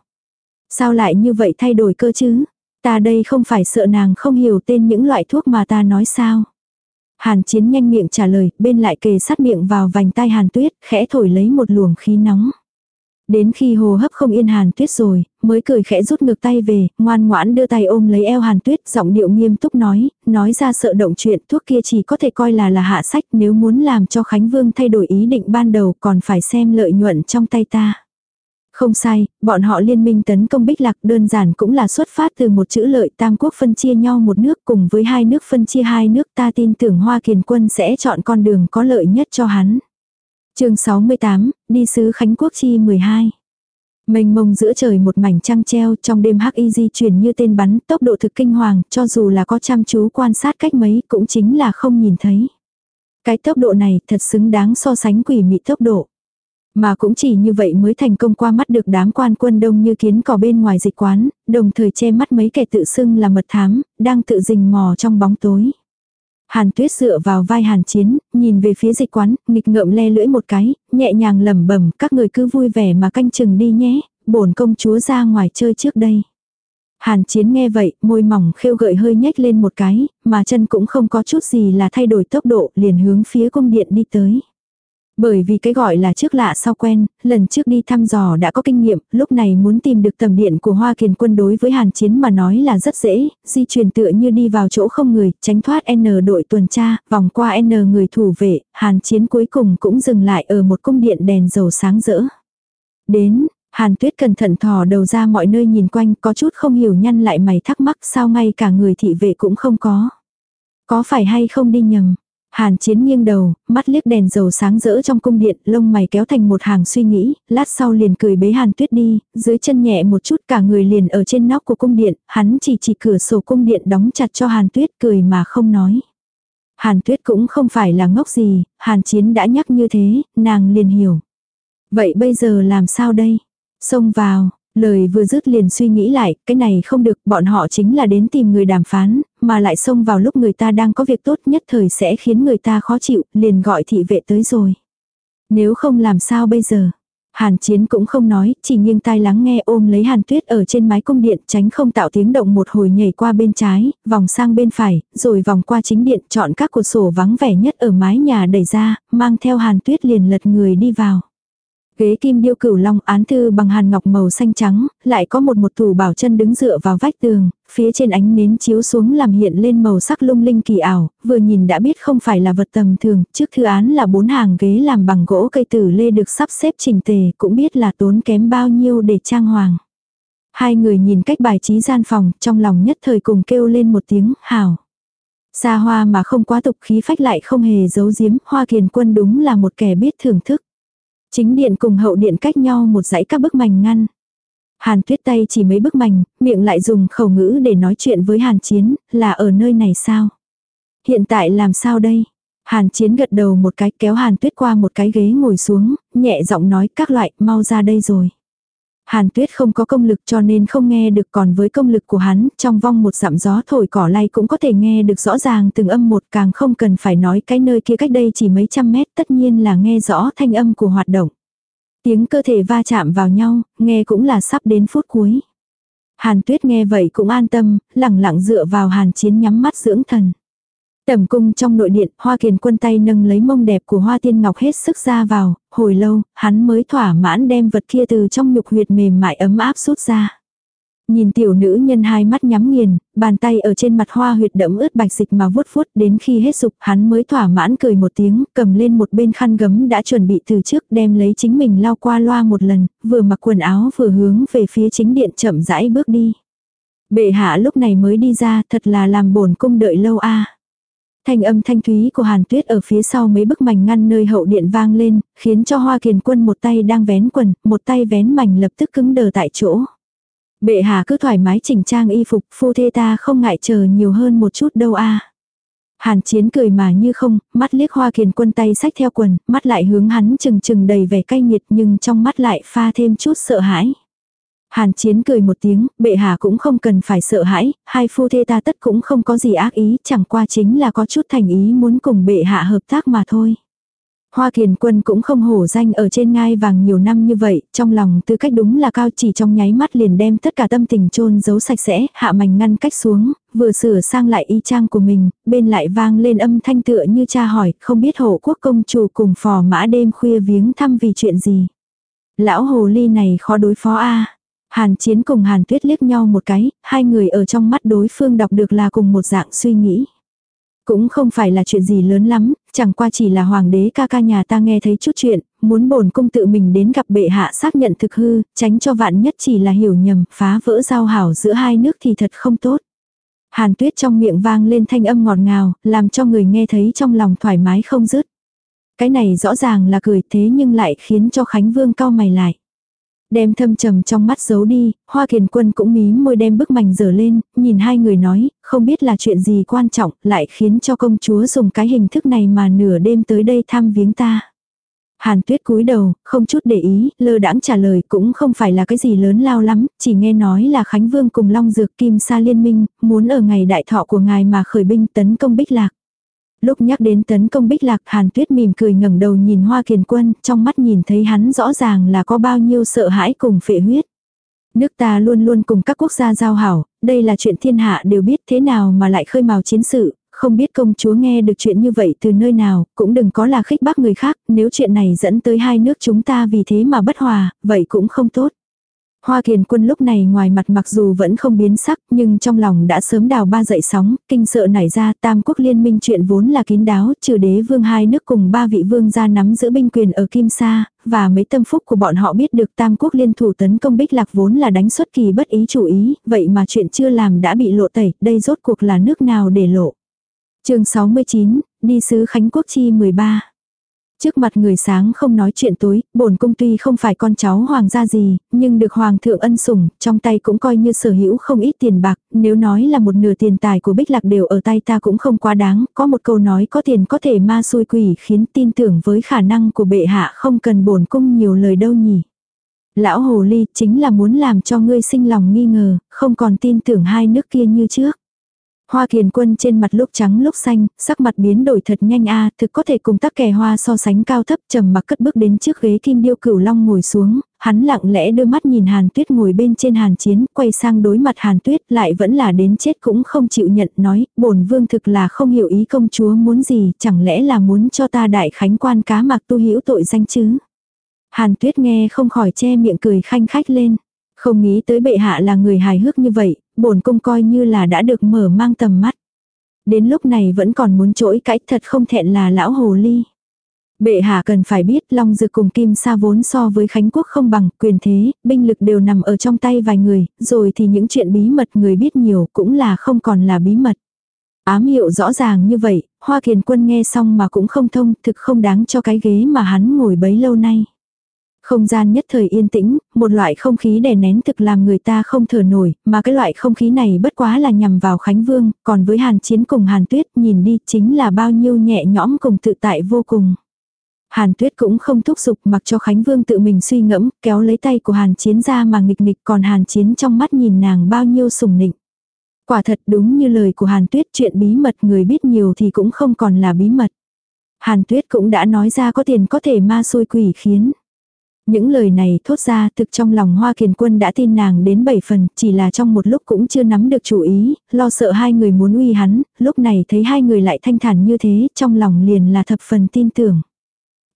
Sao lại như vậy thay đổi cơ chứ? Ta đây không phải sợ nàng không hiểu tên những loại thuốc mà ta nói sao? Hàn Chiến nhanh miệng trả lời, bên lại kề sát miệng vào vành tai Hàn Tuyết, khẽ thổi lấy một luồng khí nóng. Đến khi hồ hấp không yên Hàn Tuyết rồi, mới cười khẽ rút ngược tay về, ngoan ngoãn đưa tay ôm lấy eo Hàn Tuyết, giọng điệu nghiêm túc nói, nói ra sợ động chuyện thuốc kia chỉ có thể coi là là hạ sách nếu muốn làm cho Khánh Vương thay đổi ý định ban đầu còn phải xem lợi nhuận trong tay ta. Không sai, bọn họ liên minh tấn công Bích Lạc đơn giản cũng là xuất phát từ một chữ lợi tam quốc phân chia nhau một nước cùng với hai nước phân chia hai nước ta tin tưởng Hoa Kiền Quân sẽ chọn con đường có lợi nhất cho hắn chương 68, đi sứ Khánh Quốc chi 12. Mênh mông giữa trời một mảnh trăng treo trong đêm hắc y di chuyển như tên bắn tốc độ thực kinh hoàng cho dù là có chăm chú quan sát cách mấy cũng chính là không nhìn thấy. Cái tốc độ này thật xứng đáng so sánh quỷ mị tốc độ. Mà cũng chỉ như vậy mới thành công qua mắt được đám quan quân đông như kiến cỏ bên ngoài dịch quán, đồng thời che mắt mấy kẻ tự xưng là mật thám, đang tự rình mò trong bóng tối. Hàn tuyết dựa vào vai hàn chiến, nhìn về phía dịch quán, nghịch ngợm le lưỡi một cái, nhẹ nhàng lẩm bẩm các người cứ vui vẻ mà canh chừng đi nhé, bổn công chúa ra ngoài chơi trước đây. Hàn chiến nghe vậy, môi mỏng khêu gợi hơi nhếch lên một cái, mà chân cũng không có chút gì là thay đổi tốc độ, liền hướng phía cung điện đi tới. Bởi vì cái gọi là trước lạ sau quen, lần trước đi thăm dò đã có kinh nghiệm, lúc này muốn tìm được tầm điện của Hoa Kiền quân đối với Hàn Chiến mà nói là rất dễ, di chuyển tựa như đi vào chỗ không người, tránh thoát N đội tuần tra, vòng qua N người thủ vệ, Hàn Chiến cuối cùng cũng dừng lại ở một cung điện đèn dầu sáng rỡ. Đến, Hàn Tuyết cẩn thận thò đầu ra mọi nơi nhìn quanh, có chút không hiểu nhăn lại mày thắc mắc sao ngay cả người thị vệ cũng không có. Có phải hay không đi nhầm, Hàn chiến nghiêng đầu, mắt liếc đèn dầu sáng rỡ trong cung điện, lông mày kéo thành một hàng suy nghĩ, lát sau liền cười bế hàn tuyết đi, dưới chân nhẹ một chút cả người liền ở trên nóc của cung điện, hắn chỉ chỉ cửa sổ cung điện đóng chặt cho hàn tuyết cười mà không nói. Hàn tuyết cũng không phải là ngốc gì, hàn chiến đã nhắc như thế, nàng liền hiểu. Vậy bây giờ làm sao đây? Xông vào, Lời vừa dứt liền suy nghĩ lại, cái này không được, bọn họ chính là đến tìm người đàm phán, mà lại xông vào lúc người ta đang có việc tốt nhất thời sẽ khiến người ta khó chịu, liền gọi thị vệ tới rồi. Nếu không làm sao bây giờ? Hàn Chiến cũng không nói, chỉ nghiêng tai lắng nghe ôm lấy Hàn Tuyết ở trên mái cung điện tránh không tạo tiếng động một hồi nhảy qua bên trái, vòng sang bên phải, rồi vòng qua chính điện chọn các cửa sổ vắng vẻ nhất ở mái nhà đẩy ra, mang theo Hàn Tuyết liền lật người đi vào. Ghế kim điêu cửu long án thư bằng hàn ngọc màu xanh trắng, lại có một một thủ bảo chân đứng dựa vào vách tường, phía trên ánh nến chiếu xuống làm hiện lên màu sắc lung linh kỳ ảo, vừa nhìn đã biết không phải là vật tầm thường, trước thư án là bốn hàng ghế làm bằng gỗ cây tử lê được sắp xếp chỉnh tề, cũng biết là tốn kém bao nhiêu để trang hoàng. Hai người nhìn cách bài trí gian phòng, trong lòng nhất thời cùng kêu lên một tiếng, hào. Xa hoa mà không quá tục khí phách lại không hề giấu giếm, hoa kiền quân đúng là một kẻ biết thưởng thức. Chính điện cùng hậu điện cách nhau một dãy các bức mảnh ngăn. Hàn tuyết tay chỉ mấy bức mảnh, miệng lại dùng khẩu ngữ để nói chuyện với hàn chiến, là ở nơi này sao? Hiện tại làm sao đây? Hàn chiến gật đầu một cái kéo hàn tuyết qua một cái ghế ngồi xuống, nhẹ giọng nói các loại mau ra đây rồi. Hàn tuyết không có công lực cho nên không nghe được còn với công lực của hắn, trong vong một dặm gió thổi cỏ lay cũng có thể nghe được rõ ràng từng âm một càng không cần phải nói cái nơi kia cách đây chỉ mấy trăm mét tất nhiên là nghe rõ thanh âm của hoạt động. Tiếng cơ thể va chạm vào nhau, nghe cũng là sắp đến phút cuối. Hàn tuyết nghe vậy cũng an tâm, lẳng lặng dựa vào hàn chiến nhắm mắt dưỡng thần. Tầm cung trong nội điện, hoa kiền quân tay nâng lấy mông đẹp của hoa tiên ngọc hết sức ra vào, hồi lâu, hắn mới thỏa mãn đem vật kia từ trong nhục huyệt mềm mại ấm áp rút ra. Nhìn tiểu nữ nhân hai mắt nhắm nghiền, bàn tay ở trên mặt hoa huyệt đẫm ướt bạch dịch mà vuốt vuốt đến khi hết dục hắn mới thỏa mãn cười một tiếng, cầm lên một bên khăn gấm đã chuẩn bị từ trước đem lấy chính mình lau qua loa một lần, vừa mặc quần áo vừa hướng về phía chính điện chậm rãi bước đi. Bệ hạ lúc này mới đi ra thật là làm bổn cung đợi lâu a Thanh âm thanh thúy của Hàn Tuyết ở phía sau mấy bức mảnh ngăn nơi hậu điện vang lên, khiến cho Hoa Kiền Quân một tay đang vén quần, một tay vén mảnh lập tức cứng đờ tại chỗ. Bệ hạ cứ thoải mái chỉnh trang y phục, phu thê ta không ngại chờ nhiều hơn một chút đâu a. Hàn chiến cười mà như không, mắt liếc hoa kiền quân tay sách theo quần, mắt lại hướng hắn chừng chừng đầy vẻ cay nghiệt nhưng trong mắt lại pha thêm chút sợ hãi. Hàn chiến cười một tiếng, bệ hạ cũng không cần phải sợ hãi, hai phu thê ta tất cũng không có gì ác ý, chẳng qua chính là có chút thành ý muốn cùng bệ hạ hợp tác mà thôi. Hoa kiền quân cũng không hổ danh ở trên ngai vàng nhiều năm như vậy, trong lòng tư cách đúng là cao chỉ trong nháy mắt liền đem tất cả tâm tình chôn giấu sạch sẽ, hạ mảnh ngăn cách xuống, vừa sửa sang lại y trang của mình, bên lại vang lên âm thanh tựa như cha hỏi, không biết hộ quốc công chủ cùng phò mã đêm khuya viếng thăm vì chuyện gì. Lão hồ ly này khó đối phó a Hàn chiến cùng hàn tuyết liếc nhau một cái, hai người ở trong mắt đối phương đọc được là cùng một dạng suy nghĩ. Cũng không phải là chuyện gì lớn lắm, chẳng qua chỉ là hoàng đế ca ca nhà ta nghe thấy chút chuyện, muốn bổn cung tự mình đến gặp bệ hạ xác nhận thực hư, tránh cho vạn nhất chỉ là hiểu nhầm, phá vỡ giao hảo giữa hai nước thì thật không tốt. Hàn tuyết trong miệng vang lên thanh âm ngọt ngào, làm cho người nghe thấy trong lòng thoải mái không dứt. Cái này rõ ràng là cười thế nhưng lại khiến cho Khánh Vương cao mày lại. Đem thâm trầm trong mắt giấu đi, Hoa Kiền Quân cũng mí môi đem bức mảnh dở lên, nhìn hai người nói, không biết là chuyện gì quan trọng, lại khiến cho công chúa dùng cái hình thức này mà nửa đêm tới đây thăm viếng ta. Hàn tuyết cúi đầu, không chút để ý, lơ đãng trả lời cũng không phải là cái gì lớn lao lắm, chỉ nghe nói là Khánh Vương cùng Long Dược Kim Sa liên minh, muốn ở ngày đại thọ của ngài mà khởi binh tấn công Bích Lạc. Lúc nhắc đến tấn công bích lạc hàn tuyết mỉm cười ngẩng đầu nhìn hoa kiền quân, trong mắt nhìn thấy hắn rõ ràng là có bao nhiêu sợ hãi cùng phệ huyết. Nước ta luôn luôn cùng các quốc gia giao hảo, đây là chuyện thiên hạ đều biết thế nào mà lại khơi mào chiến sự, không biết công chúa nghe được chuyện như vậy từ nơi nào, cũng đừng có là khích bác người khác, nếu chuyện này dẫn tới hai nước chúng ta vì thế mà bất hòa, vậy cũng không tốt. Hoa kiền quân lúc này ngoài mặt mặc dù vẫn không biến sắc nhưng trong lòng đã sớm đào ba dậy sóng, kinh sợ nảy ra tam quốc liên minh chuyện vốn là kín đáo, trừ đế vương hai nước cùng ba vị vương gia nắm giữ binh quyền ở Kim Sa, và mấy tâm phúc của bọn họ biết được tam quốc liên thủ tấn công bích lạc vốn là đánh xuất kỳ bất ý chủ ý, vậy mà chuyện chưa làm đã bị lộ tẩy, đây rốt cuộc là nước nào để lộ. chương 69, đi sứ Khánh Quốc Chi 13 Trước mặt người sáng không nói chuyện tối, bổn cung tuy không phải con cháu hoàng gia gì, nhưng được hoàng thượng ân sủng, trong tay cũng coi như sở hữu không ít tiền bạc, nếu nói là một nửa tiền tài của bích lạc đều ở tay ta cũng không quá đáng, có một câu nói có tiền có thể ma xui quỷ khiến tin tưởng với khả năng của bệ hạ không cần bổn cung nhiều lời đâu nhỉ. Lão hồ ly chính là muốn làm cho ngươi sinh lòng nghi ngờ, không còn tin tưởng hai nước kia như trước. Hoa kiền quân trên mặt lúc trắng lúc xanh, sắc mặt biến đổi thật nhanh a thực có thể cùng tắc kè hoa so sánh cao thấp trầm mặc cất bước đến trước ghế kim điêu cửu long ngồi xuống, hắn lặng lẽ đưa mắt nhìn hàn tuyết ngồi bên trên hàn chiến, quay sang đối mặt hàn tuyết lại vẫn là đến chết cũng không chịu nhận nói, bổn vương thực là không hiểu ý công chúa muốn gì, chẳng lẽ là muốn cho ta đại khánh quan cá mạc tu hữu tội danh chứ. Hàn tuyết nghe không khỏi che miệng cười khanh khách lên. Không nghĩ tới bệ hạ là người hài hước như vậy, bổn cung coi như là đã được mở mang tầm mắt. Đến lúc này vẫn còn muốn trỗi cãi thật không thẹn là lão hồ ly. Bệ hạ cần phải biết Long Dược cùng Kim Sa vốn so với Khánh Quốc không bằng quyền thế, binh lực đều nằm ở trong tay vài người, rồi thì những chuyện bí mật người biết nhiều cũng là không còn là bí mật. Ám hiệu rõ ràng như vậy, Hoa Kiền Quân nghe xong mà cũng không thông, thực không đáng cho cái ghế mà hắn ngồi bấy lâu nay. Không gian nhất thời yên tĩnh, một loại không khí đè nén thực làm người ta không thở nổi, mà cái loại không khí này bất quá là nhằm vào Khánh Vương, còn với Hàn Chiến cùng Hàn Tuyết nhìn đi chính là bao nhiêu nhẹ nhõm cùng tự tại vô cùng. Hàn Tuyết cũng không thúc giục mặc cho Khánh Vương tự mình suy ngẫm, kéo lấy tay của Hàn Chiến ra mà nghịch nghịch còn Hàn Chiến trong mắt nhìn nàng bao nhiêu sùng nịnh. Quả thật đúng như lời của Hàn Tuyết chuyện bí mật người biết nhiều thì cũng không còn là bí mật. Hàn Tuyết cũng đã nói ra có tiền có thể ma xôi quỷ khiến. Những lời này thốt ra thực trong lòng Hoa Kiền Quân đã tin nàng đến 7 phần, chỉ là trong một lúc cũng chưa nắm được chủ ý, lo sợ hai người muốn uy hắn, lúc này thấy hai người lại thanh thản như thế, trong lòng liền là thập phần tin tưởng.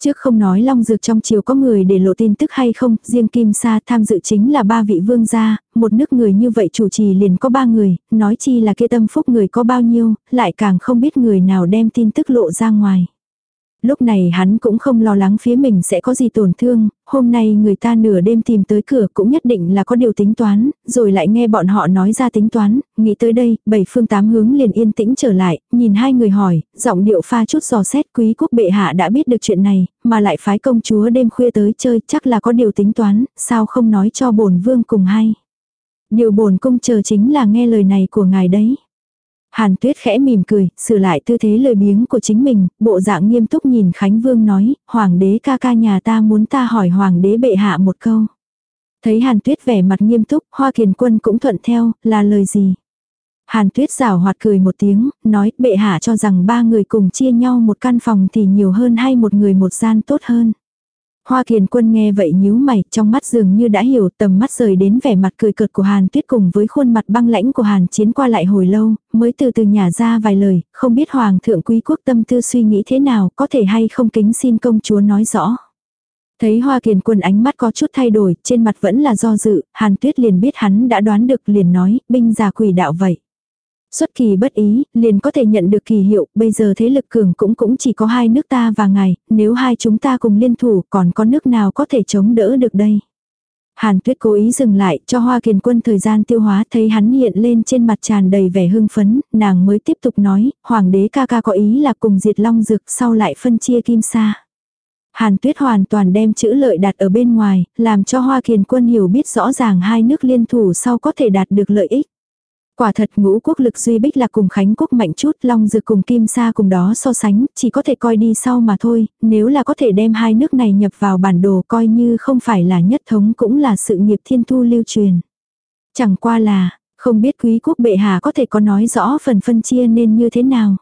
Trước không nói Long Dược trong chiều có người để lộ tin tức hay không, riêng Kim Sa tham dự chính là ba vị vương gia, một nước người như vậy chủ trì liền có ba người, nói chi là kia tâm phúc người có bao nhiêu, lại càng không biết người nào đem tin tức lộ ra ngoài. Lúc này hắn cũng không lo lắng phía mình sẽ có gì tổn thương, hôm nay người ta nửa đêm tìm tới cửa cũng nhất định là có điều tính toán, rồi lại nghe bọn họ nói ra tính toán, nghĩ tới đây, bảy phương tám hướng liền yên tĩnh trở lại, nhìn hai người hỏi, giọng điệu pha chút giò xét quý quốc bệ hạ đã biết được chuyện này, mà lại phái công chúa đêm khuya tới chơi chắc là có điều tính toán, sao không nói cho bổn vương cùng hay. Điều bổn cung chờ chính là nghe lời này của ngài đấy. Hàn tuyết khẽ mỉm cười, sửa lại tư thế lời biếng của chính mình, bộ dạng nghiêm túc nhìn Khánh Vương nói, Hoàng đế ca ca nhà ta muốn ta hỏi Hoàng đế bệ hạ một câu. Thấy Hàn tuyết vẻ mặt nghiêm túc, Hoa Kiền Quân cũng thuận theo, là lời gì? Hàn tuyết rào hoạt cười một tiếng, nói bệ hạ cho rằng ba người cùng chia nhau một căn phòng thì nhiều hơn hay một người một gian tốt hơn. Hoa kiền quân nghe vậy nhíu mày, trong mắt dường như đã hiểu tầm mắt rời đến vẻ mặt cười cợt của Hàn Tuyết cùng với khuôn mặt băng lãnh của Hàn Chiến qua lại hồi lâu, mới từ từ nhả ra vài lời, không biết Hoàng thượng quý quốc tâm tư suy nghĩ thế nào, có thể hay không kính xin công chúa nói rõ. Thấy Hoa Kiền Quân ánh mắt có chút thay đổi, trên mặt vẫn là do dự, Hàn Tuyết liền biết hắn đã đoán được liền nói, binh già quỷ đạo vậy. Xuất kỳ bất ý, liền có thể nhận được kỳ hiệu, bây giờ thế lực cường cũng cũng chỉ có hai nước ta và ngài, nếu hai chúng ta cùng liên thủ còn có nước nào có thể chống đỡ được đây. Hàn tuyết cố ý dừng lại cho hoa kiền quân thời gian tiêu hóa thấy hắn hiện lên trên mặt tràn đầy vẻ hưng phấn, nàng mới tiếp tục nói, hoàng đế ca ca có ý là cùng diệt long dược sau lại phân chia kim sa. Hàn tuyết hoàn toàn đem chữ lợi đặt ở bên ngoài, làm cho hoa kiền quân hiểu biết rõ ràng hai nước liên thủ sau có thể đạt được lợi ích. Quả thật ngũ quốc lực duy bích là cùng Khánh quốc mạnh chút, Long Dược cùng Kim Sa cùng đó so sánh, chỉ có thể coi đi sau mà thôi, nếu là có thể đem hai nước này nhập vào bản đồ coi như không phải là nhất thống cũng là sự nghiệp thiên thu lưu truyền. Chẳng qua là, không biết quý quốc bệ hạ có thể có nói rõ phần phân chia nên như thế nào.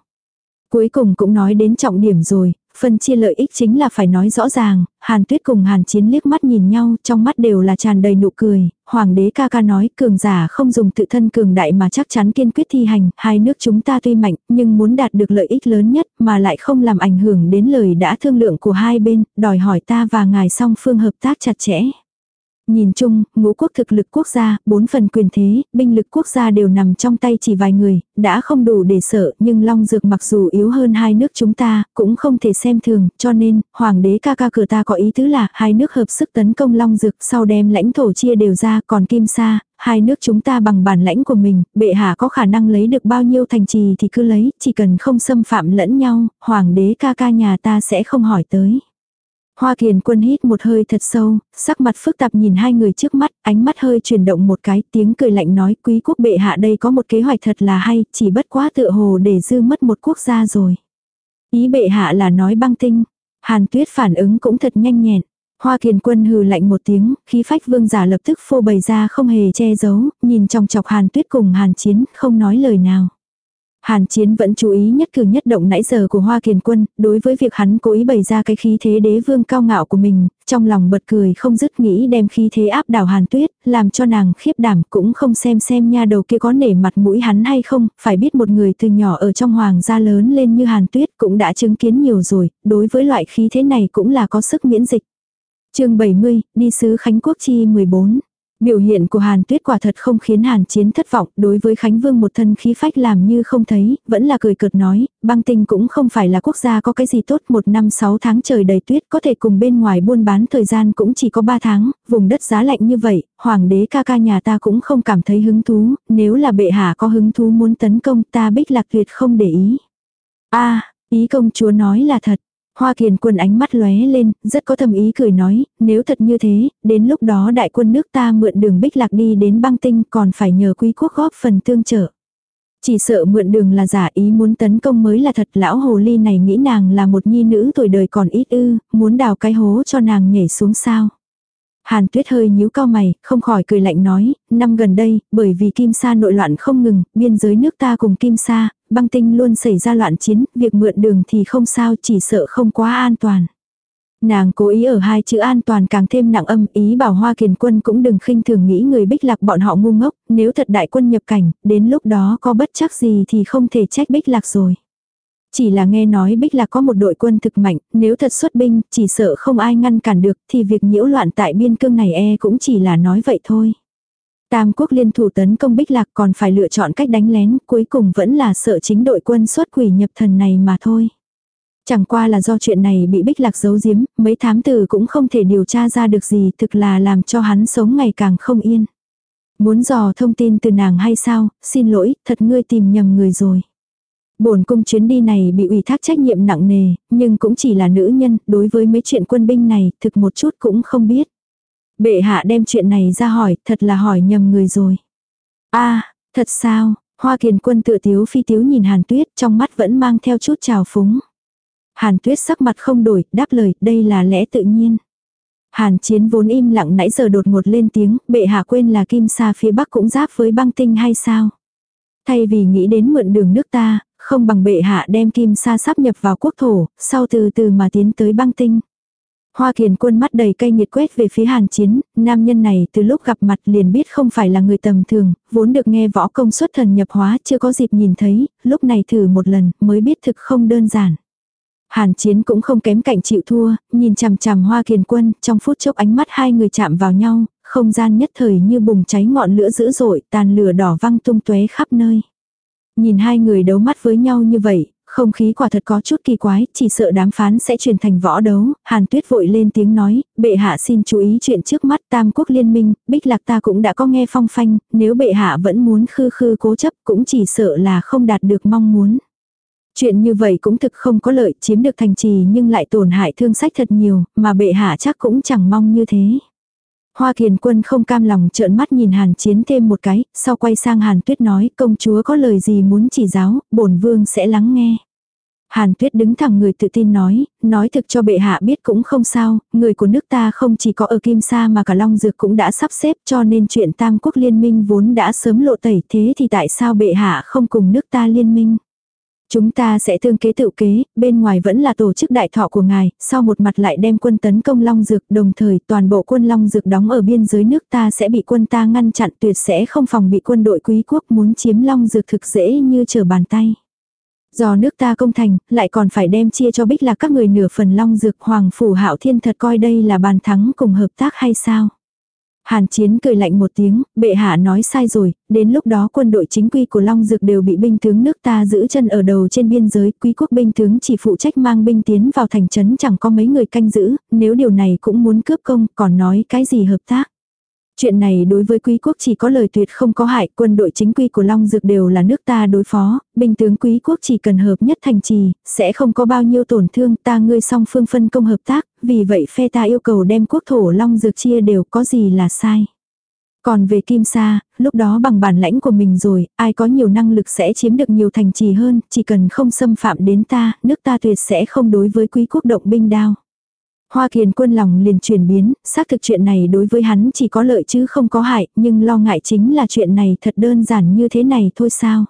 Cuối cùng cũng nói đến trọng điểm rồi, Phân chia lợi ích chính là phải nói rõ ràng, Hàn Tuyết cùng Hàn Chiến liếc mắt nhìn nhau, trong mắt đều là tràn đầy nụ cười, Hoàng đế ca ca nói cường giả không dùng tự thân cường đại mà chắc chắn kiên quyết thi hành, hai nước chúng ta tuy mạnh, nhưng muốn đạt được lợi ích lớn nhất mà lại không làm ảnh hưởng đến lời đã thương lượng của hai bên, đòi hỏi ta và ngài song phương hợp tác chặt chẽ. Nhìn chung, ngũ quốc thực lực quốc gia, bốn phần quyền thế, binh lực quốc gia đều nằm trong tay chỉ vài người, đã không đủ để sợ, nhưng Long Dược mặc dù yếu hơn hai nước chúng ta, cũng không thể xem thường, cho nên, Hoàng đế ca ca cửa ta có ý tứ là hai nước hợp sức tấn công Long Dược sau đem lãnh thổ chia đều ra, còn Kim Sa, hai nước chúng ta bằng bản lãnh của mình, bệ hạ có khả năng lấy được bao nhiêu thành trì thì cứ lấy, chỉ cần không xâm phạm lẫn nhau, Hoàng đế ca ca nhà ta sẽ không hỏi tới. Hoa Kiền Quân hít một hơi thật sâu, sắc mặt phức tạp nhìn hai người trước mắt, ánh mắt hơi chuyển động một cái, tiếng cười lạnh nói quý quốc bệ hạ đây có một kế hoạch thật là hay, chỉ bất quá tựa hồ để dư mất một quốc gia rồi. Ý bệ hạ là nói băng tinh. Hàn tuyết phản ứng cũng thật nhanh nhẹn. Hoa kiền quân hừ lạnh một tiếng, khí phách vương giả lập tức phô bày ra không hề che giấu, nhìn trong chọc hàn tuyết cùng hàn chiến, không nói lời nào. Hàn Chiến vẫn chú ý nhất cử nhất động nãy giờ của Hoa Kiền Quân, đối với việc hắn cố ý bày ra cái khí thế đế vương cao ngạo của mình, trong lòng bật cười không dứt nghĩ đem khí thế áp đảo Hàn Tuyết, làm cho nàng khiếp đảm cũng không xem xem nha đầu kia có nể mặt mũi hắn hay không, phải biết một người từ nhỏ ở trong hoàng gia lớn lên như Hàn Tuyết cũng đã chứng kiến nhiều rồi, đối với loại khí thế này cũng là có sức miễn dịch. chương 70, đi sứ Khánh Quốc chi 14 Biểu hiện của Hàn Tuyết quả thật không khiến Hàn Chiến thất vọng, đối với Khánh Vương một thân khí phách làm như không thấy, vẫn là cười cợt nói, băng tinh cũng không phải là quốc gia có cái gì tốt, một năm sáu tháng trời đầy tuyết có thể cùng bên ngoài buôn bán thời gian cũng chỉ có ba tháng, vùng đất giá lạnh như vậy, hoàng đế ca ca nhà ta cũng không cảm thấy hứng thú, nếu là bệ hạ có hứng thú muốn tấn công ta bích lạc tuyệt không để ý. a ý công chúa nói là thật, Hoa kiền quân ánh mắt lóe lên, rất có thầm ý cười nói, nếu thật như thế, đến lúc đó đại quân nước ta mượn đường bích lạc đi đến băng tinh còn phải nhờ quý quốc góp phần tương trợ. Chỉ sợ mượn đường là giả ý muốn tấn công mới là thật lão hồ ly này nghĩ nàng là một nhi nữ tuổi đời còn ít ư, muốn đào cái hố cho nàng nhảy xuống sao. Hàn tuyết hơi nhíu cao mày, không khỏi cười lạnh nói, năm gần đây, bởi vì Kim Sa nội loạn không ngừng, biên giới nước ta cùng Kim Sa, băng tinh luôn xảy ra loạn chiến, việc mượn đường thì không sao, chỉ sợ không quá an toàn. Nàng cố ý ở hai chữ an toàn càng thêm nặng âm ý bảo Hoa Kiền Quân cũng đừng khinh thường nghĩ người Bích Lạc bọn họ ngu ngốc, nếu thật đại quân nhập cảnh, đến lúc đó có bất chắc gì thì không thể trách Bích Lạc rồi. Chỉ là nghe nói Bích Lạc có một đội quân thực mạnh, nếu thật xuất binh, chỉ sợ không ai ngăn cản được thì việc nhiễu loạn tại biên cương này e cũng chỉ là nói vậy thôi. Tam quốc liên thủ tấn công Bích Lạc còn phải lựa chọn cách đánh lén, cuối cùng vẫn là sợ chính đội quân xuất quỷ nhập thần này mà thôi. Chẳng qua là do chuyện này bị Bích Lạc giấu giếm, mấy thám tử cũng không thể điều tra ra được gì thực là làm cho hắn sống ngày càng không yên. Muốn dò thông tin từ nàng hay sao, xin lỗi, thật ngươi tìm nhầm người rồi. Bổn cung chuyến đi này bị ủy thác trách nhiệm nặng nề, nhưng cũng chỉ là nữ nhân, đối với mấy chuyện quân binh này, thực một chút cũng không biết. Bệ hạ đem chuyện này ra hỏi, thật là hỏi nhầm người rồi. a thật sao, Hoa Kiền quân tựa tiếu phi tiếu nhìn Hàn Tuyết trong mắt vẫn mang theo chút trào phúng. Hàn Tuyết sắc mặt không đổi, đáp lời, đây là lẽ tự nhiên. Hàn Chiến vốn im lặng nãy giờ đột ngột lên tiếng, bệ hạ quên là kim sa phía bắc cũng giáp với băng tinh hay sao? Thay vì nghĩ đến mượn đường nước ta, không bằng bệ hạ đem kim sa sắp nhập vào quốc thổ, sau từ từ mà tiến tới băng tinh. Hoa kiền quân mắt đầy cay nhiệt quét về phía hàn chiến, nam nhân này từ lúc gặp mặt liền biết không phải là người tầm thường, vốn được nghe võ công xuất thần nhập hóa chưa có dịp nhìn thấy, lúc này thử một lần mới biết thực không đơn giản. Hàn chiến cũng không kém cạnh chịu thua, nhìn chằm chằm hoa kiền quân, trong phút chốc ánh mắt hai người chạm vào nhau, không gian nhất thời như bùng cháy ngọn lửa dữ dội, tàn lửa đỏ văng tung tóe khắp nơi. Nhìn hai người đấu mắt với nhau như vậy, không khí quả thật có chút kỳ quái, chỉ sợ đám phán sẽ chuyển thành võ đấu, Hàn Tuyết vội lên tiếng nói, bệ hạ xin chú ý chuyện trước mắt Tam Quốc Liên minh, Bích Lạc ta cũng đã có nghe phong phanh, nếu bệ hạ vẫn muốn khư khư cố chấp cũng chỉ sợ là không đạt được mong muốn. Chuyện như vậy cũng thực không có lợi, chiếm được thành trì nhưng lại tổn hại thương sách thật nhiều, mà bệ hạ chắc cũng chẳng mong như thế. Hoa kiền quân không cam lòng trợn mắt nhìn hàn chiến thêm một cái, sau quay sang hàn tuyết nói công chúa có lời gì muốn chỉ giáo, bổn vương sẽ lắng nghe. Hàn tuyết đứng thẳng người tự tin nói, nói thực cho bệ hạ biết cũng không sao, người của nước ta không chỉ có ở Kim Sa mà cả Long Dược cũng đã sắp xếp cho nên chuyện tam quốc liên minh vốn đã sớm lộ tẩy thế thì tại sao bệ hạ không cùng nước ta liên minh. Chúng ta sẽ tương kế tự kế, bên ngoài vẫn là tổ chức đại thọ của ngài, sau một mặt lại đem quân tấn công Long Dược, đồng thời toàn bộ quân Long Dược đóng ở biên giới nước ta sẽ bị quân ta ngăn chặn tuyệt sẽ không phòng bị quân đội quý quốc muốn chiếm Long Dược thực dễ như trở bàn tay. Do nước ta công thành, lại còn phải đem chia cho bích là các người nửa phần Long Dược Hoàng Phủ Hạo Thiên thật coi đây là bàn thắng cùng hợp tác hay sao? Hàn Chiến cười lạnh một tiếng, bệ hạ nói sai rồi, đến lúc đó quân đội chính quy của Long Dược đều bị binh tướng nước ta giữ chân ở đầu trên biên giới, quý quốc binh tướng chỉ phụ trách mang binh tiến vào thành trấn chẳng có mấy người canh giữ, nếu điều này cũng muốn cướp công, còn nói cái gì hợp tác. Chuyện này đối với quý quốc chỉ có lời tuyệt không có hại, quân đội chính quy của Long Dược đều là nước ta đối phó, binh tướng quý quốc chỉ cần hợp nhất thành trì, sẽ không có bao nhiêu tổn thương ta ngươi song phương phân công hợp tác, vì vậy phe ta yêu cầu đem quốc thổ Long Dược chia đều có gì là sai. Còn về Kim Sa, lúc đó bằng bản lãnh của mình rồi, ai có nhiều năng lực sẽ chiếm được nhiều thành trì hơn, chỉ cần không xâm phạm đến ta, nước ta tuyệt sẽ không đối với quý quốc động binh đao. Hoa kiền quân lòng liền chuyển biến, xác thực chuyện này đối với hắn chỉ có lợi chứ không có hại, nhưng lo ngại chính là chuyện này thật đơn giản như thế này thôi sao.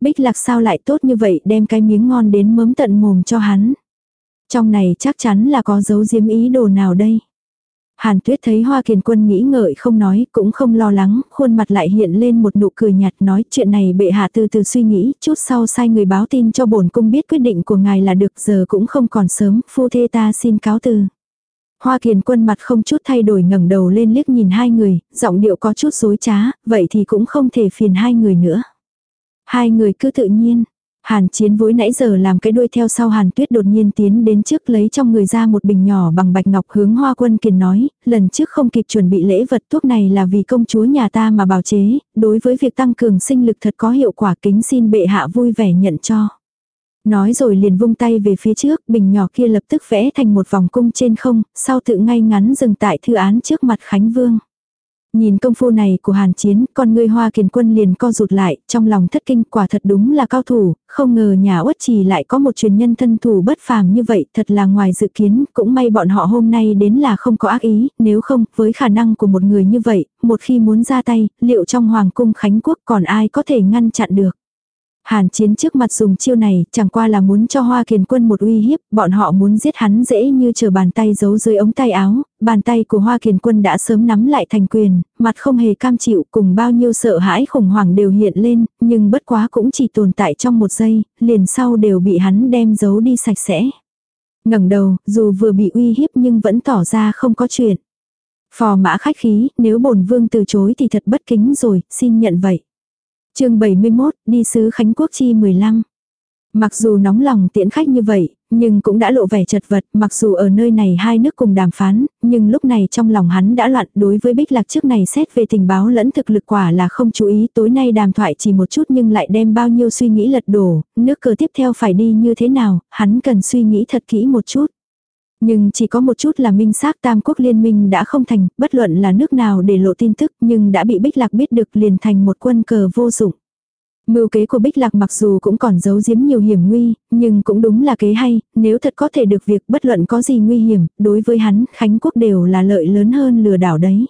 Bích lạc sao lại tốt như vậy đem cái miếng ngon đến mớm tận mồm cho hắn. Trong này chắc chắn là có dấu diếm ý đồ nào đây. Hàn tuyết thấy hoa kiền quân nghĩ ngợi không nói, cũng không lo lắng, khuôn mặt lại hiện lên một nụ cười nhạt nói chuyện này bệ hạ từ từ suy nghĩ, chút sau sai người báo tin cho bổn cung biết quyết định của ngài là được giờ cũng không còn sớm, phu thê ta xin cáo từ. Hoa kiền quân mặt không chút thay đổi ngẩng đầu lên liếc nhìn hai người, giọng điệu có chút dối trá, vậy thì cũng không thể phiền hai người nữa. Hai người cứ tự nhiên, Hàn chiến vối nãy giờ làm cái đuôi theo sau hàn tuyết đột nhiên tiến đến trước lấy trong người ra một bình nhỏ bằng bạch ngọc hướng hoa quân kiền nói, lần trước không kịp chuẩn bị lễ vật thuốc này là vì công chúa nhà ta mà bào chế, đối với việc tăng cường sinh lực thật có hiệu quả kính xin bệ hạ vui vẻ nhận cho. Nói rồi liền vung tay về phía trước, bình nhỏ kia lập tức vẽ thành một vòng cung trên không, sau tự ngay ngắn dừng tại thư án trước mặt Khánh Vương. Nhìn công phu này của hàn chiến, con ngươi hoa kiền quân liền co rụt lại, trong lòng thất kinh quả thật đúng là cao thủ, không ngờ nhà uất trì lại có một truyền nhân thân thủ bất phàm như vậy, thật là ngoài dự kiến, cũng may bọn họ hôm nay đến là không có ác ý, nếu không, với khả năng của một người như vậy, một khi muốn ra tay, liệu trong hoàng cung Khánh Quốc còn ai có thể ngăn chặn được. Hàn chiến trước mặt dùng chiêu này chẳng qua là muốn cho Hoa Kiền Quân một uy hiếp, bọn họ muốn giết hắn dễ như chờ bàn tay giấu dưới ống tay áo, bàn tay của Hoa Kiền Quân đã sớm nắm lại thành quyền, mặt không hề cam chịu cùng bao nhiêu sợ hãi khủng hoảng đều hiện lên, nhưng bất quá cũng chỉ tồn tại trong một giây, liền sau đều bị hắn đem giấu đi sạch sẽ. ngẩng đầu, dù vừa bị uy hiếp nhưng vẫn tỏ ra không có chuyện. Phò mã khách khí, nếu bổn vương từ chối thì thật bất kính rồi, xin nhận vậy chương 71, đi sứ Khánh Quốc chi 15. Mặc dù nóng lòng tiễn khách như vậy, nhưng cũng đã lộ vẻ chật vật, mặc dù ở nơi này hai nước cùng đàm phán, nhưng lúc này trong lòng hắn đã loạn đối với Bích Lạc trước này xét về tình báo lẫn thực lực quả là không chú ý, tối nay đàm thoại chỉ một chút nhưng lại đem bao nhiêu suy nghĩ lật đổ, nước cờ tiếp theo phải đi như thế nào, hắn cần suy nghĩ thật kỹ một chút. Nhưng chỉ có một chút là minh xác tam quốc liên minh đã không thành, bất luận là nước nào để lộ tin tức nhưng đã bị Bích Lạc biết được liền thành một quân cờ vô dụng. Mưu kế của Bích Lạc mặc dù cũng còn giấu giếm nhiều hiểm nguy, nhưng cũng đúng là kế hay, nếu thật có thể được việc bất luận có gì nguy hiểm, đối với hắn, Khánh Quốc đều là lợi lớn hơn lừa đảo đấy.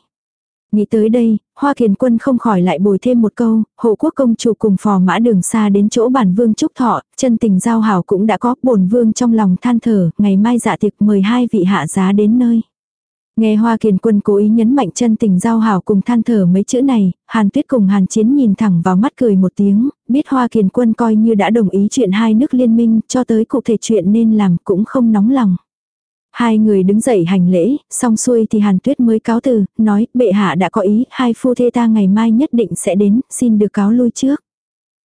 Nghĩ tới đây, Hoa Kiền Quân không khỏi lại bồi thêm một câu, hộ quốc công chủ cùng phò mã đường xa đến chỗ bản vương trúc thọ, chân tình giao hảo cũng đã có, bổn vương trong lòng than thở, ngày mai dạ tiệc mời hai vị hạ giá đến nơi. Nghe Hoa Kiền Quân cố ý nhấn mạnh chân tình giao hảo cùng than thở mấy chữ này, Hàn Tuyết cùng Hàn Chiến nhìn thẳng vào mắt cười một tiếng, biết Hoa Kiền Quân coi như đã đồng ý chuyện hai nước liên minh, cho tới cụ thể chuyện nên làm cũng không nóng lòng. Hai người đứng dậy hành lễ, xong xuôi thì Hàn Tuyết mới cáo từ, nói bệ hạ đã có ý, hai phu thê ta ngày mai nhất định sẽ đến, xin được cáo lui trước.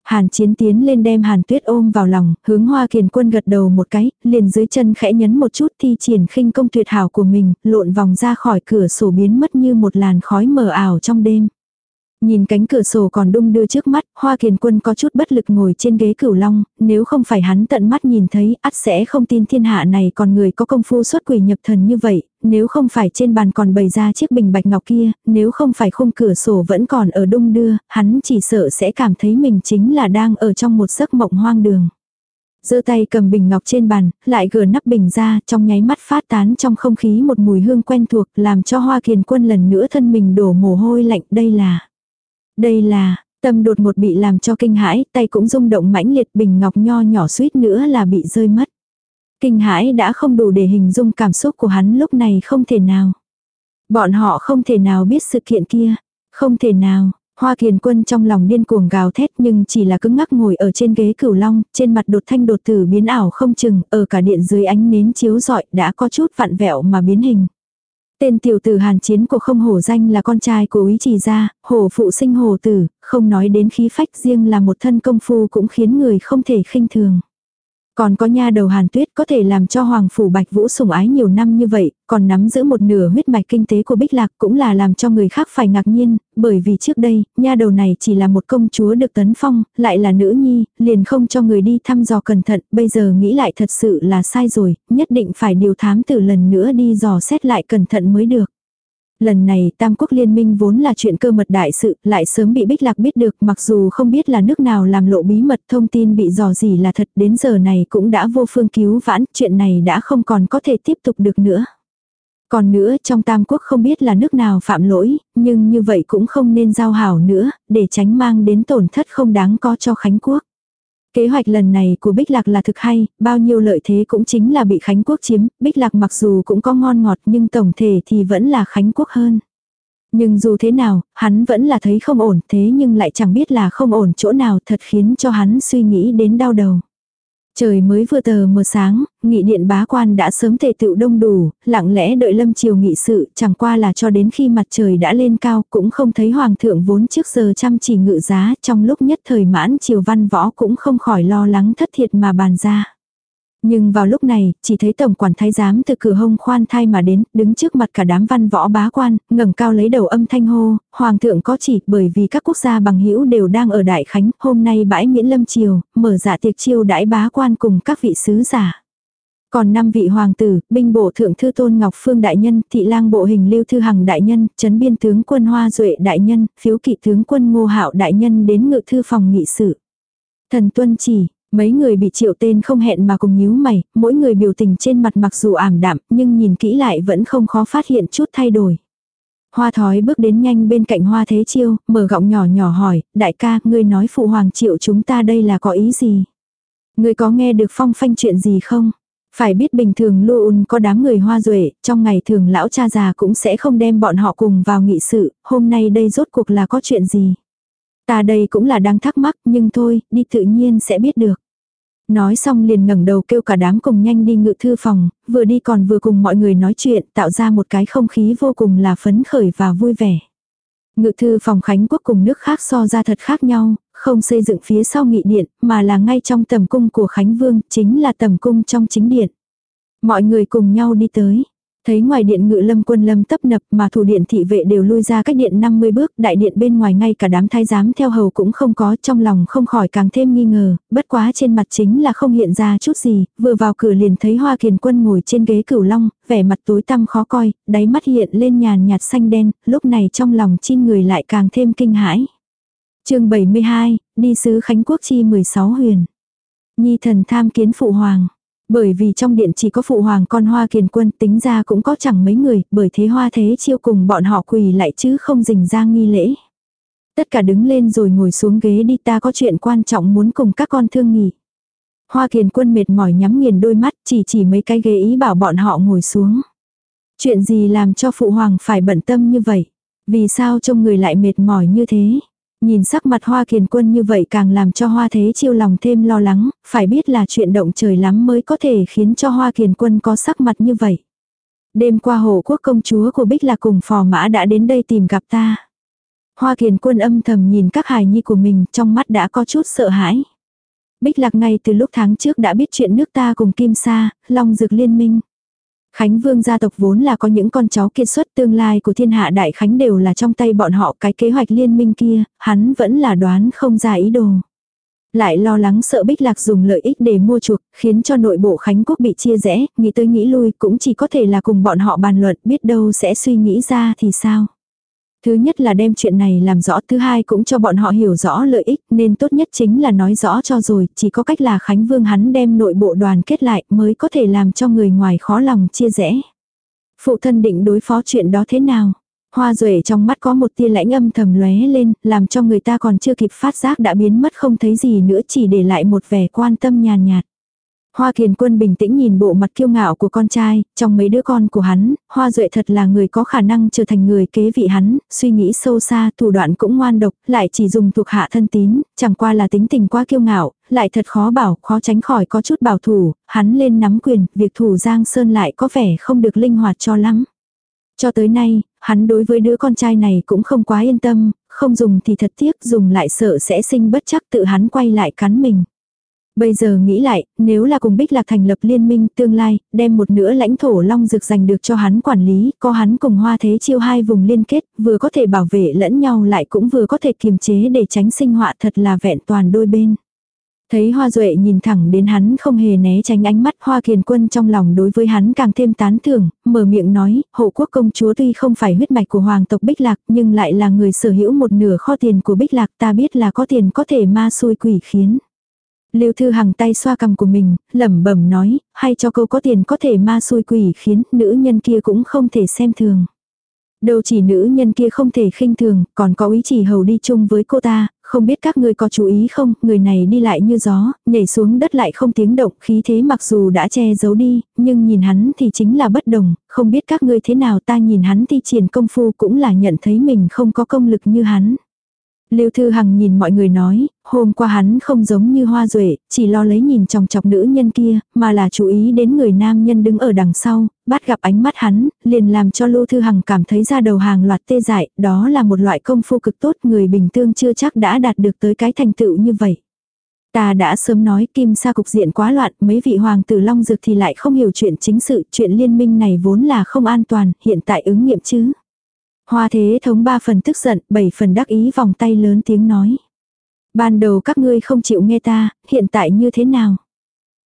Hàn chiến tiến lên đem Hàn Tuyết ôm vào lòng, hướng Hoa Kiền Quân gật đầu một cái, liền dưới chân khẽ nhấn một chút thi triển khinh công tuyệt hảo của mình, lộn vòng ra khỏi cửa sổ biến mất như một làn khói mờ ảo trong đêm. Nhìn cánh cửa sổ còn đung đưa trước mắt, Hoa Kiền Quân có chút bất lực ngồi trên ghế cửu long, nếu không phải hắn tận mắt nhìn thấy, ắt sẽ không tin thiên hạ này còn người có công phu xuất quỷ nhập thần như vậy, nếu không phải trên bàn còn bày ra chiếc bình bạch ngọc kia, nếu không phải khung cửa sổ vẫn còn ở đung đưa, hắn chỉ sợ sẽ cảm thấy mình chính là đang ở trong một giấc mộng hoang đường. Giơ tay cầm bình ngọc trên bàn, lại gỡ nắp bình ra, trong nháy mắt phát tán trong không khí một mùi hương quen thuộc, làm cho Hoa Kiền Quân lần nữa thân mình đổ mồ hôi lạnh, đây là đây là, tâm đột một bị làm cho kinh hãi, tay cũng rung động mãnh liệt bình ngọc nho nhỏ suýt nữa là bị rơi mất. Kinh hãi đã không đủ để hình dung cảm xúc của hắn lúc này không thể nào. Bọn họ không thể nào biết sự kiện kia. Không thể nào, Hoa kiền quân trong lòng điên cuồng gào thét nhưng chỉ là cứng ngắc ngồi ở trên ghế cửu long, trên mặt đột thanh đột tử biến ảo không chừng, ở cả điện dưới ánh nến chiếu rọi đã có chút vặn vẹo mà biến hình. Tên tiểu tử hàn chiến của không hổ danh là con trai của úy trì gia, hổ phụ sinh hổ tử, không nói đến khí phách riêng là một thân công phu cũng khiến người không thể khinh thường. Còn có nha đầu hàn tuyết có thể làm cho Hoàng Phủ Bạch Vũ sủng ái nhiều năm như vậy, còn nắm giữ một nửa huyết mạch kinh tế của Bích Lạc cũng là làm cho người khác phải ngạc nhiên, bởi vì trước đây, nha đầu này chỉ là một công chúa được tấn phong, lại là nữ nhi, liền không cho người đi thăm dò cẩn thận, bây giờ nghĩ lại thật sự là sai rồi, nhất định phải điều thám từ lần nữa đi dò xét lại cẩn thận mới được. Lần này Tam Quốc Liên minh vốn là chuyện cơ mật đại sự, lại sớm bị Bích Lạc biết được mặc dù không biết là nước nào làm lộ bí mật thông tin bị dò gì là thật đến giờ này cũng đã vô phương cứu vãn, chuyện này đã không còn có thể tiếp tục được nữa. Còn nữa trong Tam Quốc không biết là nước nào phạm lỗi, nhưng như vậy cũng không nên giao hảo nữa, để tránh mang đến tổn thất không đáng có cho Khánh Quốc. Kế hoạch lần này của Bích Lạc là thực hay, bao nhiêu lợi thế cũng chính là bị Khánh Quốc chiếm, Bích Lạc mặc dù cũng có ngon ngọt nhưng tổng thể thì vẫn là Khánh Quốc hơn. Nhưng dù thế nào, hắn vẫn là thấy không ổn thế nhưng lại chẳng biết là không ổn chỗ nào thật khiến cho hắn suy nghĩ đến đau đầu. Trời mới vừa tờ mờ sáng, nghị điện bá quan đã sớm thể tựu đông đủ, lặng lẽ đợi lâm chiều nghị sự, chẳng qua là cho đến khi mặt trời đã lên cao cũng không thấy hoàng thượng vốn trước giờ chăm chỉ ngự giá, trong lúc nhất thời mãn chiều văn võ cũng không khỏi lo lắng thất thiệt mà bàn ra. Nhưng vào lúc này, chỉ thấy tổng quản thái giám từ cửa hông khoan thai mà đến, đứng trước mặt cả đám văn võ bá quan, ngẩng cao lấy đầu âm thanh hô, hoàng thượng có chỉ, bởi vì các quốc gia bằng hữu đều đang ở Đại Khánh, hôm nay bãi miễn lâm triều, mở dạ tiệc chiêu đãi bá quan cùng các vị sứ giả. Còn năm vị hoàng tử, binh bộ thượng thư tôn Ngọc Phương đại nhân, thị lang bộ hình lưu thư hằng đại nhân, chấn biên tướng quân Hoa Duệ đại nhân, phiếu kỵ tướng quân Ngô Hạo đại nhân đến ngự thư phòng nghị sự. Thần tuân chỉ, Mấy người bị triệu tên không hẹn mà cùng nhíu mày, mỗi người biểu tình trên mặt mặc dù ảm đạm, nhưng nhìn kỹ lại vẫn không khó phát hiện chút thay đổi. Hoa thói bước đến nhanh bên cạnh hoa thế chiêu, mở gọng nhỏ nhỏ hỏi, đại ca, ngươi nói phụ hoàng triệu chúng ta đây là có ý gì? Ngươi có nghe được phong phanh chuyện gì không? Phải biết bình thường luôn có đám người hoa duệ trong ngày thường lão cha già cũng sẽ không đem bọn họ cùng vào nghị sự, hôm nay đây rốt cuộc là có chuyện gì? Ta đây cũng là đang thắc mắc, nhưng thôi, đi tự nhiên sẽ biết được. Nói xong liền ngẩng đầu kêu cả đám cùng nhanh đi ngự thư phòng, vừa đi còn vừa cùng mọi người nói chuyện, tạo ra một cái không khí vô cùng là phấn khởi và vui vẻ. Ngự thư phòng Khánh Quốc cùng nước khác so ra thật khác nhau, không xây dựng phía sau nghị điện, mà là ngay trong tầm cung của Khánh Vương, chính là tầm cung trong chính điện. Mọi người cùng nhau đi tới. Thấy ngoài điện ngự lâm quân lâm tấp nập mà thủ điện thị vệ đều lui ra cách điện 50 bước, đại điện bên ngoài ngay cả đám thái giám theo hầu cũng không có, trong lòng không khỏi càng thêm nghi ngờ, bất quá trên mặt chính là không hiện ra chút gì, vừa vào cửa liền thấy hoa kiền quân ngồi trên ghế cửu long, vẻ mặt tối tăm khó coi, đáy mắt hiện lên nhàn nhạt xanh đen, lúc này trong lòng chin người lại càng thêm kinh hãi. chương 72, đi sứ Khánh Quốc chi 16 huyền. Nhi thần tham kiến phụ hoàng. Bởi vì trong điện chỉ có phụ hoàng con hoa kiền quân tính ra cũng có chẳng mấy người, bởi thế hoa thế chiêu cùng bọn họ quỳ lại chứ không dình ra nghi lễ. Tất cả đứng lên rồi ngồi xuống ghế đi ta có chuyện quan trọng muốn cùng các con thương nghị. Hoa kiền quân mệt mỏi nhắm nghiền đôi mắt chỉ chỉ mấy cái ghế ý bảo bọn họ ngồi xuống. Chuyện gì làm cho phụ hoàng phải bận tâm như vậy? Vì sao trông người lại mệt mỏi như thế? Nhìn sắc mặt hoa kiền quân như vậy càng làm cho hoa thế chiêu lòng thêm lo lắng, phải biết là chuyện động trời lắm mới có thể khiến cho hoa kiền quân có sắc mặt như vậy. Đêm qua hộ quốc công chúa của Bích là cùng phò mã đã đến đây tìm gặp ta. Hoa kiền quân âm thầm nhìn các hài nhi của mình trong mắt đã có chút sợ hãi. Bích lạc ngay từ lúc tháng trước đã biết chuyện nước ta cùng Kim Sa, Long Dược Liên minh. Khánh Vương gia tộc vốn là có những con cháu kiệt xuất tương lai của thiên hạ đại khánh đều là trong tay bọn họ cái kế hoạch liên minh kia, hắn vẫn là đoán không ra ý đồ. Lại lo lắng sợ Bích Lạc dùng lợi ích để mua chuộc, khiến cho nội bộ Khánh Quốc bị chia rẽ, nghĩ tới nghĩ lui cũng chỉ có thể là cùng bọn họ bàn luận biết đâu sẽ suy nghĩ ra thì sao. Thứ nhất là đem chuyện này làm rõ, thứ hai cũng cho bọn họ hiểu rõ lợi ích, nên tốt nhất chính là nói rõ cho rồi, chỉ có cách là Khánh Vương hắn đem nội bộ đoàn kết lại mới có thể làm cho người ngoài khó lòng chia rẽ. Phụ thân định đối phó chuyện đó thế nào? Hoa Duệ trong mắt có một tia lãnh âm thầm lóe lên, làm cho người ta còn chưa kịp phát giác đã biến mất không thấy gì nữa chỉ để lại một vẻ quan tâm nhàn nhạt. Hoa Kiền Quân bình tĩnh nhìn bộ mặt kiêu ngạo của con trai, trong mấy đứa con của hắn, Hoa Duệ thật là người có khả năng trở thành người kế vị hắn, suy nghĩ sâu xa, thủ đoạn cũng ngoan độc, lại chỉ dùng thuộc hạ thân tín, chẳng qua là tính tình quá kiêu ngạo, lại thật khó bảo, khó tránh khỏi có chút bảo thủ, hắn lên nắm quyền, việc thủ Giang Sơn lại có vẻ không được linh hoạt cho lắm. Cho tới nay, hắn đối với đứa con trai này cũng không quá yên tâm, không dùng thì thật tiếc, dùng lại sợ sẽ sinh bất chắc tự hắn quay lại cắn mình. Bây giờ nghĩ lại, nếu là cùng Bích Lạc thành lập liên minh tương lai, đem một nửa lãnh thổ long dược giành được cho hắn quản lý, có hắn cùng hoa thế chiêu hai vùng liên kết, vừa có thể bảo vệ lẫn nhau lại cũng vừa có thể kiềm chế để tránh sinh họa thật là vẹn toàn đôi bên. Thấy hoa duệ nhìn thẳng đến hắn không hề né tránh ánh mắt hoa kiền quân trong lòng đối với hắn càng thêm tán thưởng, mở miệng nói, hộ quốc công chúa tuy không phải huyết mạch của hoàng tộc Bích Lạc nhưng lại là người sở hữu một nửa kho tiền của Bích Lạc ta biết là có tiền có thể ma xui quỷ khiến. Lưu Thư Hằng tay xoa cằm của mình, lẩm bẩm nói, hay cho câu có tiền có thể ma xui quỷ khiến nữ nhân kia cũng không thể xem thường. Đâu chỉ nữ nhân kia không thể khinh thường, còn có ý chỉ hầu đi chung với cô ta, không biết các ngươi có chú ý không, người này đi lại như gió, nhảy xuống đất lại không tiếng động, khí thế mặc dù đã che giấu đi, nhưng nhìn hắn thì chính là bất đồng, không biết các ngươi thế nào ta nhìn hắn thi triển công phu cũng là nhận thấy mình không có công lực như hắn. Lưu Thư Hằng nhìn mọi người nói, hôm qua hắn không giống như hoa duệ chỉ lo lấy nhìn chòng chọc nữ nhân kia, mà là chú ý đến người nam nhân đứng ở đằng sau, bắt gặp ánh mắt hắn, liền làm cho Lưu Thư Hằng cảm thấy ra đầu hàng loạt tê dại, đó là một loại công phu cực tốt người bình thường chưa chắc đã đạt được tới cái thành tựu như vậy. Ta đã sớm nói kim sa cục diện quá loạn, mấy vị hoàng tử long dược thì lại không hiểu chuyện chính sự, chuyện liên minh này vốn là không an toàn, hiện tại ứng nghiệm chứ. Hoa thế thống ba phần tức giận, bảy phần đắc ý vòng tay lớn tiếng nói. Ban đầu các ngươi không chịu nghe ta, hiện tại như thế nào?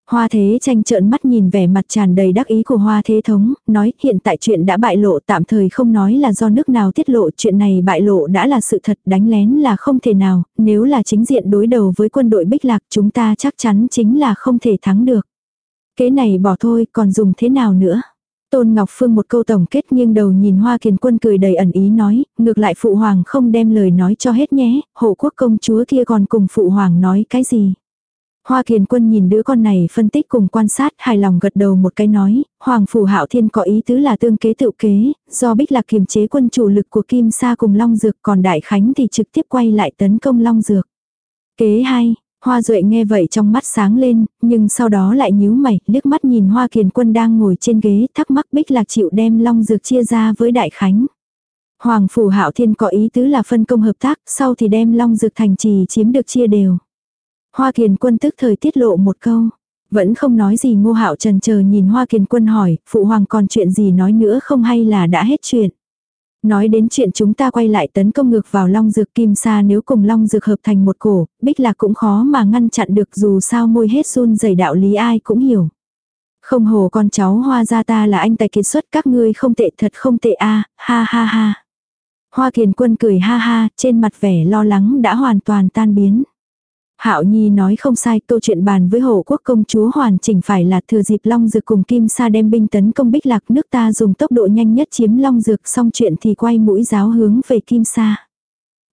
Hoa thế tranh trợn mắt nhìn vẻ mặt tràn đầy đắc ý của hoa thế thống, nói hiện tại chuyện đã bại lộ tạm thời không nói là do nước nào tiết lộ chuyện này bại lộ đã là sự thật đánh lén là không thể nào, nếu là chính diện đối đầu với quân đội bích lạc chúng ta chắc chắn chính là không thể thắng được. Kế này bỏ thôi còn dùng thế nào nữa? Tôn Ngọc Phương một câu tổng kết nghiêng đầu nhìn Hoa Kiền Quân cười đầy ẩn ý nói, ngược lại Phụ Hoàng không đem lời nói cho hết nhé, hộ quốc công chúa kia còn cùng Phụ Hoàng nói cái gì. Hoa Kiền Quân nhìn đứa con này phân tích cùng quan sát hài lòng gật đầu một cái nói, Hoàng Phủ Hạo Thiên có ý tứ là tương kế tự kế, do Bích Lạc kiềm chế quân chủ lực của Kim Sa cùng Long Dược còn Đại Khánh thì trực tiếp quay lại tấn công Long Dược. Kế hay, Hoa Duệ nghe vậy trong mắt sáng lên, nhưng sau đó lại nhíu mày, liếc mắt nhìn Hoa Kiền Quân đang ngồi trên ghế, thắc mắc Bích Lạc chịu đem Long Dược chia ra với Đại Khánh. Hoàng Phủ Hạo Thiên có ý tứ là phân công hợp tác, sau thì đem Long Dược thành trì chiếm được chia đều. Hoa Kiền Quân tức thời tiết lộ một câu. Vẫn không nói gì ngô hạo trần chờ nhìn Hoa Kiền Quân hỏi, Phụ Hoàng còn chuyện gì nói nữa không hay là đã hết chuyện. Nói đến chuyện chúng ta quay lại tấn công ngược vào Long Dược Kim Sa nếu cùng Long Dược hợp thành một cổ, Bích Lạc cũng khó mà ngăn chặn được dù sao môi hết run dày đạo lý ai cũng hiểu. Không hồ con cháu hoa gia ta là anh tài kiệt xuất các ngươi không tệ thật không tệ a ha ha ha. Hoa kiền quân cười ha ha, trên mặt vẻ lo lắng đã hoàn toàn tan biến. Hạo Nhi nói không sai, câu chuyện bàn với hộ quốc công chúa hoàn chỉnh phải là thừa dịp Long Dược cùng Kim Sa đem binh tấn công Bích Lạc nước ta dùng tốc độ nhanh nhất chiếm Long Dược xong chuyện thì quay mũi giáo hướng về Kim Sa.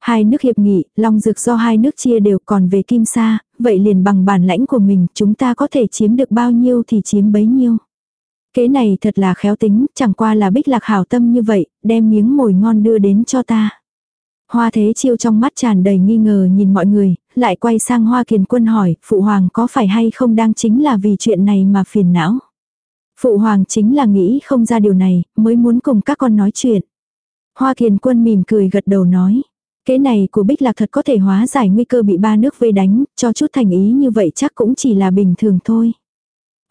Hai nước hiệp nghị, Long Dược do hai nước chia đều còn về Kim Sa, vậy liền bằng bản lãnh của mình chúng ta có thể chiếm được bao nhiêu thì chiếm bấy nhiêu. Kế này thật là khéo tính, chẳng qua là Bích Lạc hảo tâm như vậy, đem miếng mồi ngon đưa đến cho ta. Hoa thế chiêu trong mắt tràn đầy nghi ngờ nhìn mọi người, lại quay sang hoa kiền quân hỏi, phụ hoàng có phải hay không đang chính là vì chuyện này mà phiền não. Phụ hoàng chính là nghĩ không ra điều này, mới muốn cùng các con nói chuyện. Hoa kiền quân mỉm cười gật đầu nói. Kế này của Bích Lạc thật có thể hóa giải nguy cơ bị ba nước vây đánh, cho chút thành ý như vậy chắc cũng chỉ là bình thường thôi.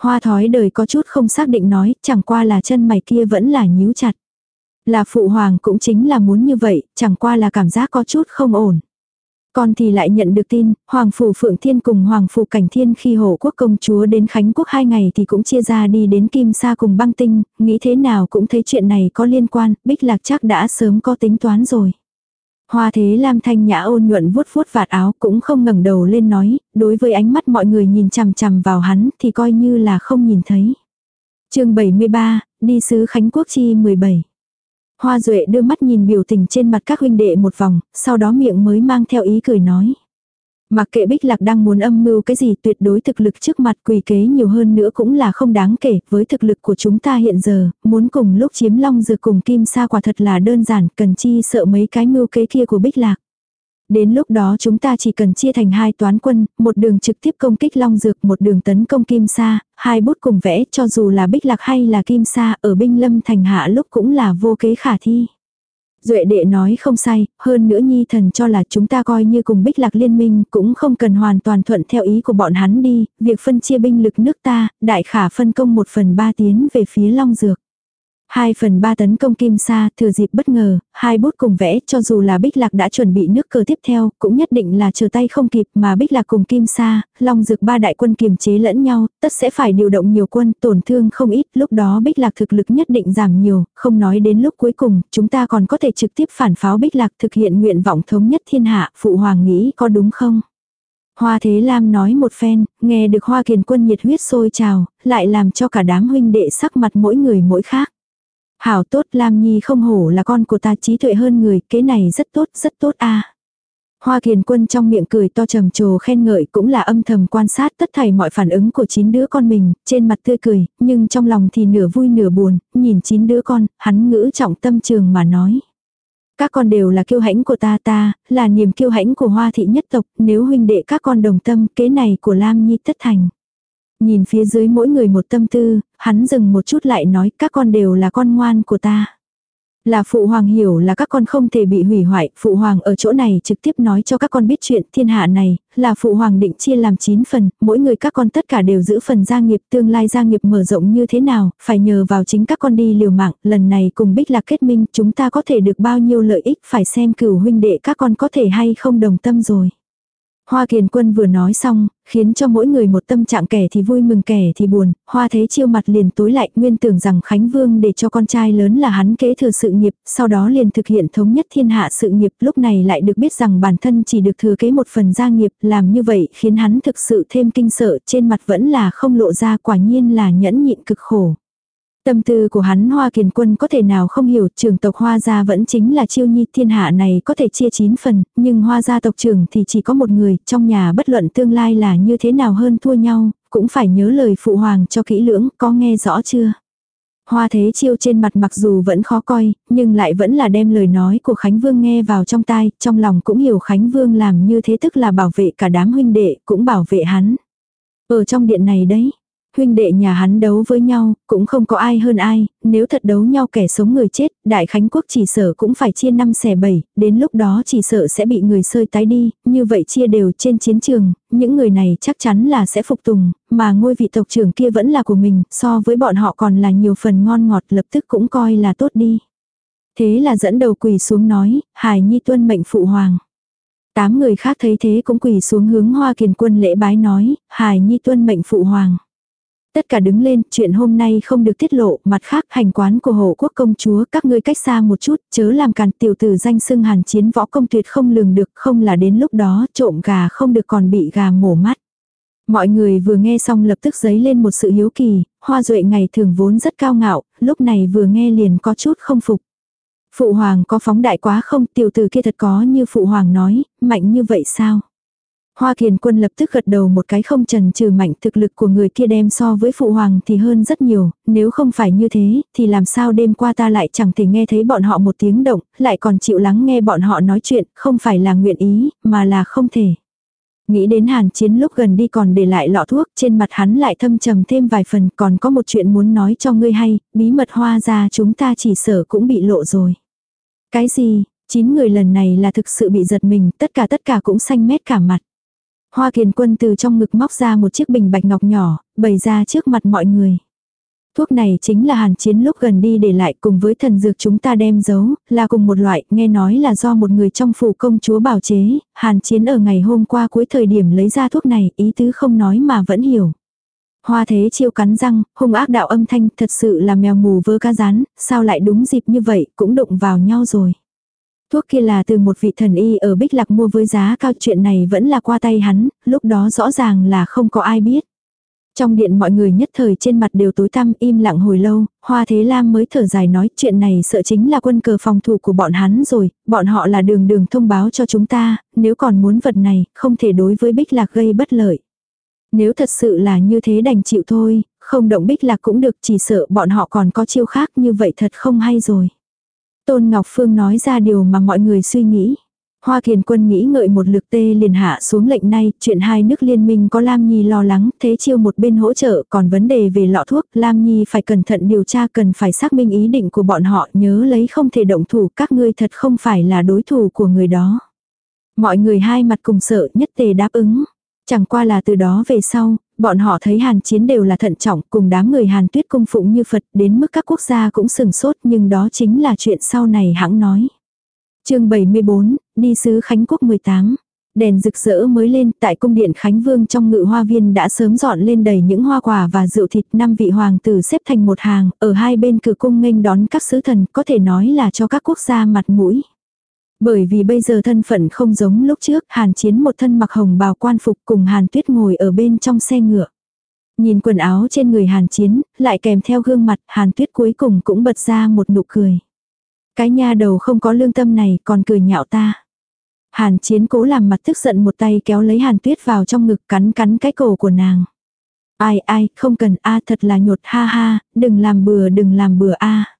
Hoa thói đời có chút không xác định nói, chẳng qua là chân mày kia vẫn là nhíu chặt. Là phụ hoàng cũng chính là muốn như vậy, chẳng qua là cảm giác có chút không ổn. Con thì lại nhận được tin, Hoàng Phủ Phượng Thiên cùng Hoàng Phủ Cảnh Thiên khi hổ quốc công chúa đến Khánh Quốc hai ngày thì cũng chia ra đi đến Kim Sa cùng băng tinh, nghĩ thế nào cũng thấy chuyện này có liên quan, Bích Lạc chắc đã sớm có tính toán rồi. Hoa thế Lam Thanh Nhã ôn nhuận vuốt vuốt vạt áo cũng không ngẩng đầu lên nói, đối với ánh mắt mọi người nhìn chằm chằm vào hắn thì coi như là không nhìn thấy. chương 73, đi sứ Khánh Quốc chi 17. Hoa Duệ đưa mắt nhìn biểu tình trên mặt các huynh đệ một vòng, sau đó miệng mới mang theo ý cười nói. Mặc kệ Bích Lạc đang muốn âm mưu cái gì tuyệt đối thực lực trước mặt quỷ kế nhiều hơn nữa cũng là không đáng kể với thực lực của chúng ta hiện giờ, muốn cùng lúc chiếm long dược cùng kim sa quả thật là đơn giản, cần chi sợ mấy cái mưu kế kia của Bích Lạc. Đến lúc đó chúng ta chỉ cần chia thành hai toán quân, một đường trực tiếp công kích Long Dược, một đường tấn công Kim Sa, hai bút cùng vẽ cho dù là Bích Lạc hay là Kim Sa ở binh lâm thành hạ lúc cũng là vô kế khả thi. Duệ đệ nói không sai, hơn nữa nhi thần cho là chúng ta coi như cùng bích lạc liên minh cũng không cần hoàn toàn thuận theo ý của bọn hắn đi, việc phân chia binh lực nước ta, đại khả phân công một phần ba tiến về phía long dược. Hai phần ba tấn công kim sa, thừa dịp bất ngờ, hai bút cùng vẽ cho dù là Bích Lạc đã chuẩn bị nước cờ tiếp theo, cũng nhất định là chờ tay không kịp mà Bích Lạc cùng kim sa, long dược ba đại quân kiềm chế lẫn nhau, tất sẽ phải điều động nhiều quân, tổn thương không ít, lúc đó Bích Lạc thực lực nhất định giảm nhiều, không nói đến lúc cuối cùng, chúng ta còn có thể trực tiếp phản pháo Bích Lạc thực hiện nguyện vọng thống nhất thiên hạ, phụ hoàng nghĩ có đúng không? Hoa Thế Lam nói một phen, nghe được Hoa Kiền Quân nhiệt huyết sôi trào, lại làm cho cả đám huynh đệ sắc mặt mỗi người mỗi khác. Hảo tốt Lam Nhi không hổ là con của ta trí tuệ hơn người, cái này rất tốt, rất tốt a. Hoa Kiền Quân trong miệng cười to trầm trồ khen ngợi cũng là âm thầm quan sát tất thảy mọi phản ứng của chín đứa con mình, trên mặt tươi cười, nhưng trong lòng thì nửa vui nửa buồn, nhìn chín đứa con, hắn ngữ trọng tâm trường mà nói. Các con đều là kiêu hãnh của ta ta, là niềm kiêu hãnh của hoa thị nhất tộc, nếu huynh đệ các con đồng tâm, kế này của Lam Nhi tất thành. Nhìn phía dưới mỗi người một tâm tư, hắn dừng một chút lại nói các con đều là con ngoan của ta. Là phụ hoàng hiểu là các con không thể bị hủy hoại, phụ hoàng ở chỗ này trực tiếp nói cho các con biết chuyện thiên hạ này, là phụ hoàng định chia làm 9 phần, mỗi người các con tất cả đều giữ phần gia nghiệp tương lai gia nghiệp mở rộng như thế nào, phải nhờ vào chính các con đi liều mạng, lần này cùng bích lạc kết minh chúng ta có thể được bao nhiêu lợi ích phải xem cửu huynh đệ các con có thể hay không đồng tâm rồi. Hoa Kiền Quân vừa nói xong, khiến cho mỗi người một tâm trạng kẻ thì vui mừng kẻ thì buồn, Hoa Thế Chiêu mặt liền tối lại, nguyên tưởng rằng Khánh Vương để cho con trai lớn là hắn kế thừa sự nghiệp, sau đó liền thực hiện thống nhất thiên hạ sự nghiệp, lúc này lại được biết rằng bản thân chỉ được thừa kế một phần gia nghiệp, làm như vậy khiến hắn thực sự thêm kinh sợ, trên mặt vẫn là không lộ ra quả nhiên là nhẫn nhịn cực khổ. Tâm tư của hắn Hoa Kiền Quân có thể nào không hiểu trường tộc Hoa gia vẫn chính là chiêu nhi thiên hạ này có thể chia 9 phần, nhưng Hoa gia tộc trưởng thì chỉ có một người, trong nhà bất luận tương lai là như thế nào hơn thua nhau, cũng phải nhớ lời phụ hoàng cho kỹ lưỡng, có nghe rõ chưa? Hoa thế chiêu trên mặt mặc dù vẫn khó coi, nhưng lại vẫn là đem lời nói của Khánh Vương nghe vào trong tai, trong lòng cũng hiểu Khánh Vương làm như thế tức là bảo vệ cả đám huynh đệ, cũng bảo vệ hắn. Ở trong điện này đấy, huynh đệ nhà hắn đấu với nhau, cũng không có ai hơn ai, nếu thật đấu nhau kẻ sống người chết, Đại Khánh Quốc chỉ sợ cũng phải chia năm xẻ bảy, đến lúc đó chỉ sợ sẽ bị người sơi tái đi, như vậy chia đều trên chiến trường, những người này chắc chắn là sẽ phục tùng, mà ngôi vị tộc trưởng kia vẫn là của mình, so với bọn họ còn là nhiều phần ngon ngọt lập tức cũng coi là tốt đi. Thế là dẫn đầu quỳ xuống nói, Hải Nhi tuân mệnh phụ hoàng. Tám người khác thấy thế cũng quỳ xuống hướng hoa kiền quân lễ bái nói, Hải Nhi tuân mệnh phụ hoàng. Tất cả đứng lên, chuyện hôm nay không được tiết lộ, mặt khác hành quán của hộ quốc công chúa, các ngươi cách xa một chút, chớ làm càn tiểu tử danh xưng hàn chiến võ công tuyệt không lường được, không là đến lúc đó trộm gà không được còn bị gà mổ mắt. Mọi người vừa nghe xong lập tức giấy lên một sự hiếu kỳ, hoa duệ ngày thường vốn rất cao ngạo, lúc này vừa nghe liền có chút không phục. Phụ hoàng có phóng đại quá không, tiểu tử kia thật có như phụ hoàng nói, mạnh như vậy sao? Hoa kiền quân lập tức gật đầu một cái không trần trừ mạnh thực lực của người kia đem so với phụ hoàng thì hơn rất nhiều, nếu không phải như thế, thì làm sao đêm qua ta lại chẳng thể nghe thấy bọn họ một tiếng động, lại còn chịu lắng nghe bọn họ nói chuyện, không phải là nguyện ý, mà là không thể. Nghĩ đến hàn chiến lúc gần đi còn để lại lọ thuốc, trên mặt hắn lại thâm trầm thêm vài phần, còn có một chuyện muốn nói cho ngươi hay, bí mật hoa ra chúng ta chỉ sợ cũng bị lộ rồi. Cái gì, chín người lần này là thực sự bị giật mình, tất cả tất cả cũng xanh mét cả mặt. Hoa kiền quân từ trong ngực móc ra một chiếc bình bạch ngọc nhỏ, bày ra trước mặt mọi người. Thuốc này chính là hàn chiến lúc gần đi để lại cùng với thần dược chúng ta đem giấu, là cùng một loại, nghe nói là do một người trong phủ công chúa bảo chế, hàn chiến ở ngày hôm qua cuối thời điểm lấy ra thuốc này, ý tứ không nói mà vẫn hiểu. Hoa thế chiêu cắn răng, hung ác đạo âm thanh thật sự là mèo mù vơ ca rán, sao lại đúng dịp như vậy, cũng đụng vào nhau rồi. Thuốc kia là từ một vị thần y ở Bích Lạc mua với giá cao chuyện này vẫn là qua tay hắn, lúc đó rõ ràng là không có ai biết. Trong điện mọi người nhất thời trên mặt đều tối tăm im lặng hồi lâu, Hoa Thế Lam mới thở dài nói chuyện này sợ chính là quân cờ phòng thủ của bọn hắn rồi, bọn họ là đường đường thông báo cho chúng ta, nếu còn muốn vật này, không thể đối với Bích Lạc gây bất lợi. Nếu thật sự là như thế đành chịu thôi, không động Bích Lạc cũng được chỉ sợ bọn họ còn có chiêu khác như vậy thật không hay rồi. Tôn Ngọc Phương nói ra điều mà mọi người suy nghĩ. Hoa Kiền Quân nghĩ ngợi một lực tê liền hạ xuống lệnh này, chuyện hai nước liên minh có Lam Nhi lo lắng, thế chiêu một bên hỗ trợ, còn vấn đề về lọ thuốc, Lam Nhi phải cẩn thận điều tra cần phải xác minh ý định của bọn họ, nhớ lấy không thể động thủ, các ngươi thật không phải là đối thủ của người đó. Mọi người hai mặt cùng sợ nhất tề đáp ứng. Chẳng qua là từ đó về sau, bọn họ thấy hàn chiến đều là thận trọng cùng đám người hàn tuyết cung phụng như Phật đến mức các quốc gia cũng sừng sốt nhưng đó chính là chuyện sau này hãng nói. chương 74, đi sứ Khánh Quốc 18. Đèn rực rỡ mới lên tại cung điện Khánh Vương trong ngự hoa viên đã sớm dọn lên đầy những hoa quả và rượu thịt năm vị hoàng tử xếp thành một hàng, ở hai bên cửa cung nghênh đón các sứ thần có thể nói là cho các quốc gia mặt mũi. Bởi vì bây giờ thân phận không giống lúc trước, Hàn Chiến một thân mặc hồng bào quan phục cùng Hàn Tuyết ngồi ở bên trong xe ngựa. Nhìn quần áo trên người Hàn Chiến, lại kèm theo gương mặt, Hàn Tuyết cuối cùng cũng bật ra một nụ cười. Cái nha đầu không có lương tâm này còn cười nhạo ta. Hàn Chiến cố làm mặt tức giận một tay kéo lấy Hàn Tuyết vào trong ngực cắn cắn cái cổ của nàng. Ai ai, không cần a thật là nhột ha ha, đừng làm bừa đừng làm bừa a.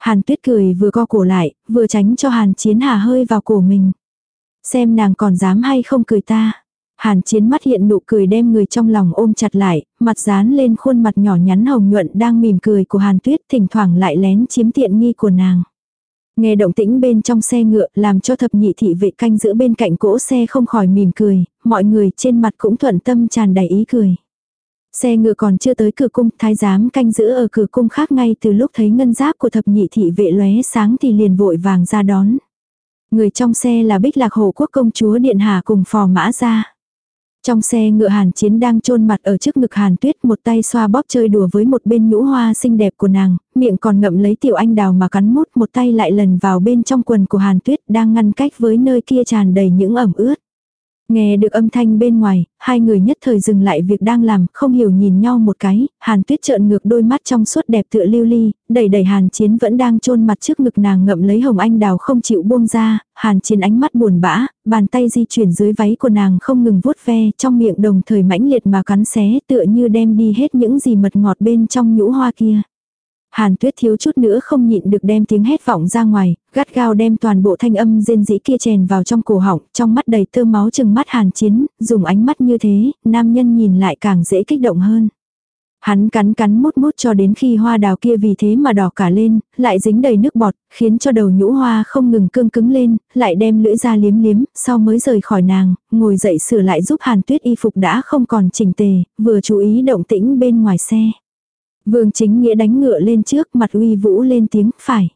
Hàn tuyết cười vừa co cổ lại, vừa tránh cho hàn chiến hà hơi vào cổ mình. Xem nàng còn dám hay không cười ta. Hàn chiến mắt hiện nụ cười đem người trong lòng ôm chặt lại, mặt dán lên khuôn mặt nhỏ nhắn hồng nhuận đang mỉm cười của hàn tuyết thỉnh thoảng lại lén chiếm tiện nghi của nàng. Nghe động tĩnh bên trong xe ngựa làm cho thập nhị thị vệ canh giữa bên cạnh cỗ xe không khỏi mỉm cười, mọi người trên mặt cũng thuận tâm tràn đầy ý cười. Xe ngựa còn chưa tới cửa cung, thái giám canh giữ ở cửa cung khác ngay từ lúc thấy ngân giáp của thập nhị thị vệ lóe sáng thì liền vội vàng ra đón. Người trong xe là bích lạc hồ quốc công chúa Điện Hà cùng phò mã ra. Trong xe ngựa hàn chiến đang chôn mặt ở trước ngực hàn tuyết một tay xoa bóp chơi đùa với một bên nhũ hoa xinh đẹp của nàng, miệng còn ngậm lấy tiểu anh đào mà cắn mút một tay lại lần vào bên trong quần của hàn tuyết đang ngăn cách với nơi kia tràn đầy những ẩm ướt. Nghe được âm thanh bên ngoài, hai người nhất thời dừng lại việc đang làm, không hiểu nhìn nhau một cái, hàn tuyết trợn ngược đôi mắt trong suốt đẹp tựa lưu ly, đẩy đẩy hàn chiến vẫn đang chôn mặt trước ngực nàng ngậm lấy hồng anh đào không chịu buông ra, hàn chiến ánh mắt buồn bã, bàn tay di chuyển dưới váy của nàng không ngừng vuốt ve, trong miệng đồng thời mãnh liệt mà cắn xé tựa như đem đi hết những gì mật ngọt bên trong nhũ hoa kia. Hàn tuyết thiếu chút nữa không nhịn được đem tiếng hét vọng ra ngoài, gắt gao đem toàn bộ thanh âm rên dĩ kia chèn vào trong cổ họng, trong mắt đầy tơ máu chừng mắt hàn chiến, dùng ánh mắt như thế, nam nhân nhìn lại càng dễ kích động hơn. Hắn cắn cắn mút mút cho đến khi hoa đào kia vì thế mà đỏ cả lên, lại dính đầy nước bọt, khiến cho đầu nhũ hoa không ngừng cương cứng lên, lại đem lưỡi ra liếm liếm, sau mới rời khỏi nàng, ngồi dậy sửa lại giúp hàn tuyết y phục đã không còn chỉnh tề, vừa chú ý động tĩnh bên ngoài xe. Vương chính nghĩa đánh ngựa lên trước mặt uy vũ lên tiếng, phải.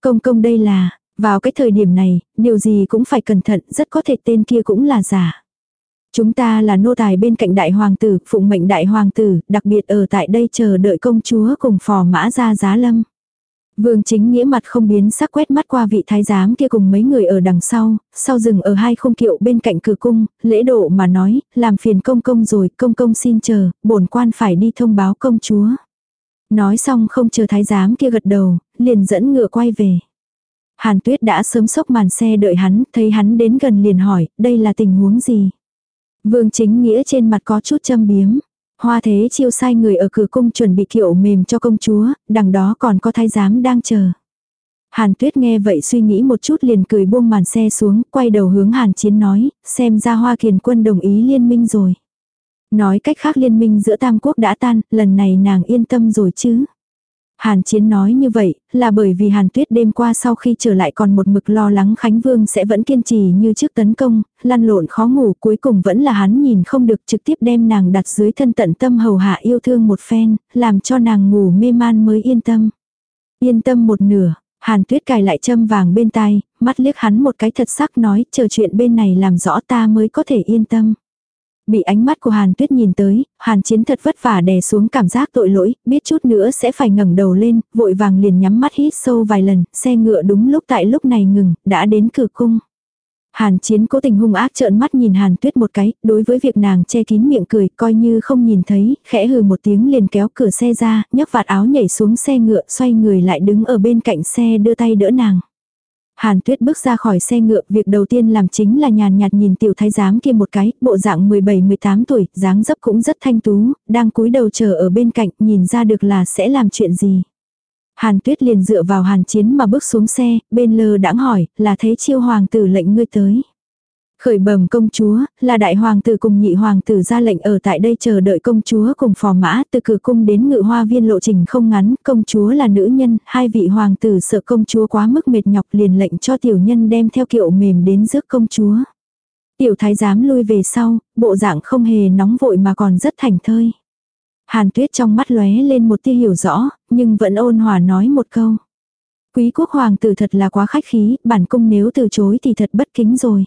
Công công đây là, vào cái thời điểm này, điều gì cũng phải cẩn thận, rất có thể tên kia cũng là giả. Chúng ta là nô tài bên cạnh đại hoàng tử, phụng mệnh đại hoàng tử, đặc biệt ở tại đây chờ đợi công chúa cùng phò mã ra giá lâm. Vương chính nghĩa mặt không biến sắc quét mắt qua vị thái giám kia cùng mấy người ở đằng sau, sau rừng ở hai không kiệu bên cạnh cửa cung, lễ độ mà nói, làm phiền công công rồi, công công xin chờ, bổn quan phải đi thông báo công chúa. Nói xong không chờ thái giám kia gật đầu, liền dẫn ngựa quay về. Hàn tuyết đã sớm sốc màn xe đợi hắn, thấy hắn đến gần liền hỏi, đây là tình huống gì? Vương chính nghĩa trên mặt có chút châm biếm. Hoa thế chiêu sai người ở cửa cung chuẩn bị kiệu mềm cho công chúa, đằng đó còn có thái giám đang chờ. Hàn tuyết nghe vậy suy nghĩ một chút liền cười buông màn xe xuống, quay đầu hướng hàn chiến nói, xem ra hoa kiền quân đồng ý liên minh rồi. Nói cách khác liên minh giữa Tam Quốc đã tan, lần này nàng yên tâm rồi chứ. Hàn Chiến nói như vậy, là bởi vì Hàn Tuyết đêm qua sau khi trở lại còn một mực lo lắng Khánh Vương sẽ vẫn kiên trì như trước tấn công, lăn lộn khó ngủ cuối cùng vẫn là hắn nhìn không được trực tiếp đem nàng đặt dưới thân tận tâm hầu hạ yêu thương một phen, làm cho nàng ngủ mê man mới yên tâm. Yên tâm một nửa, Hàn Tuyết cài lại châm vàng bên tai, mắt liếc hắn một cái thật sắc nói chờ chuyện bên này làm rõ ta mới có thể yên tâm. Bị ánh mắt của Hàn Tuyết nhìn tới, Hàn Chiến thật vất vả đè xuống cảm giác tội lỗi, biết chút nữa sẽ phải ngẩng đầu lên, vội vàng liền nhắm mắt hít sâu vài lần, xe ngựa đúng lúc tại lúc này ngừng, đã đến cửa cung. Hàn Chiến cố tình hung ác trợn mắt nhìn Hàn Tuyết một cái, đối với việc nàng che kín miệng cười, coi như không nhìn thấy, khẽ hừ một tiếng liền kéo cửa xe ra, nhấc vạt áo nhảy xuống xe ngựa, xoay người lại đứng ở bên cạnh xe đưa tay đỡ nàng. Hàn Tuyết bước ra khỏi xe ngựa, việc đầu tiên làm chính là nhàn nhạt nhìn tiểu thái giám kia một cái, bộ dạng 17-18 tuổi, dáng dấp cũng rất thanh tú, đang cúi đầu chờ ở bên cạnh, nhìn ra được là sẽ làm chuyện gì. Hàn Tuyết liền dựa vào Hàn Chiến mà bước xuống xe, bên lơ đãng hỏi, là thế chiêu hoàng tử lệnh ngươi tới. Khởi bẩm công chúa, là đại hoàng tử cùng nhị hoàng tử ra lệnh ở tại đây chờ đợi công chúa cùng phò mã từ cửa cung đến ngự hoa viên lộ trình không ngắn, công chúa là nữ nhân, hai vị hoàng tử sợ công chúa quá mức mệt nhọc liền lệnh cho tiểu nhân đem theo kiệu mềm đến rước công chúa. Tiểu thái giám lui về sau, bộ dạng không hề nóng vội mà còn rất thành thơi. Hàn tuyết trong mắt lóe lên một tia hiểu rõ, nhưng vẫn ôn hòa nói một câu. Quý quốc hoàng tử thật là quá khách khí, bản cung nếu từ chối thì thật bất kính rồi.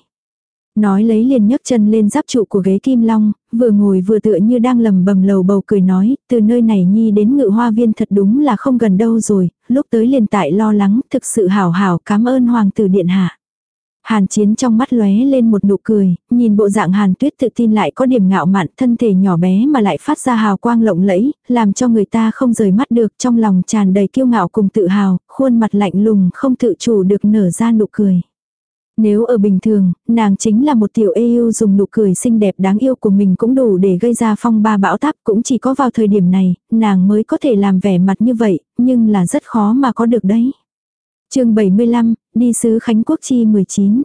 Nói lấy liền nhấc chân lên giáp trụ của ghế kim long, vừa ngồi vừa tựa như đang lầm bầm lầu bầu cười nói, từ nơi này nhi đến ngự hoa viên thật đúng là không gần đâu rồi, lúc tới liền tại lo lắng, thực sự hảo hảo cảm ơn hoàng tử điện hạ. Hàn chiến trong mắt lóe lên một nụ cười, nhìn bộ dạng hàn tuyết tự tin lại có điểm ngạo mạn, thân thể nhỏ bé mà lại phát ra hào quang lộng lẫy, làm cho người ta không rời mắt được trong lòng tràn đầy kiêu ngạo cùng tự hào, khuôn mặt lạnh lùng không tự chủ được nở ra nụ cười. Nếu ở bình thường, nàng chính là một tiểu yêu dùng nụ cười xinh đẹp đáng yêu của mình cũng đủ để gây ra phong ba bão táp cũng chỉ có vào thời điểm này, nàng mới có thể làm vẻ mặt như vậy, nhưng là rất khó mà có được đấy. chương 75, đi sứ Khánh Quốc Chi 19.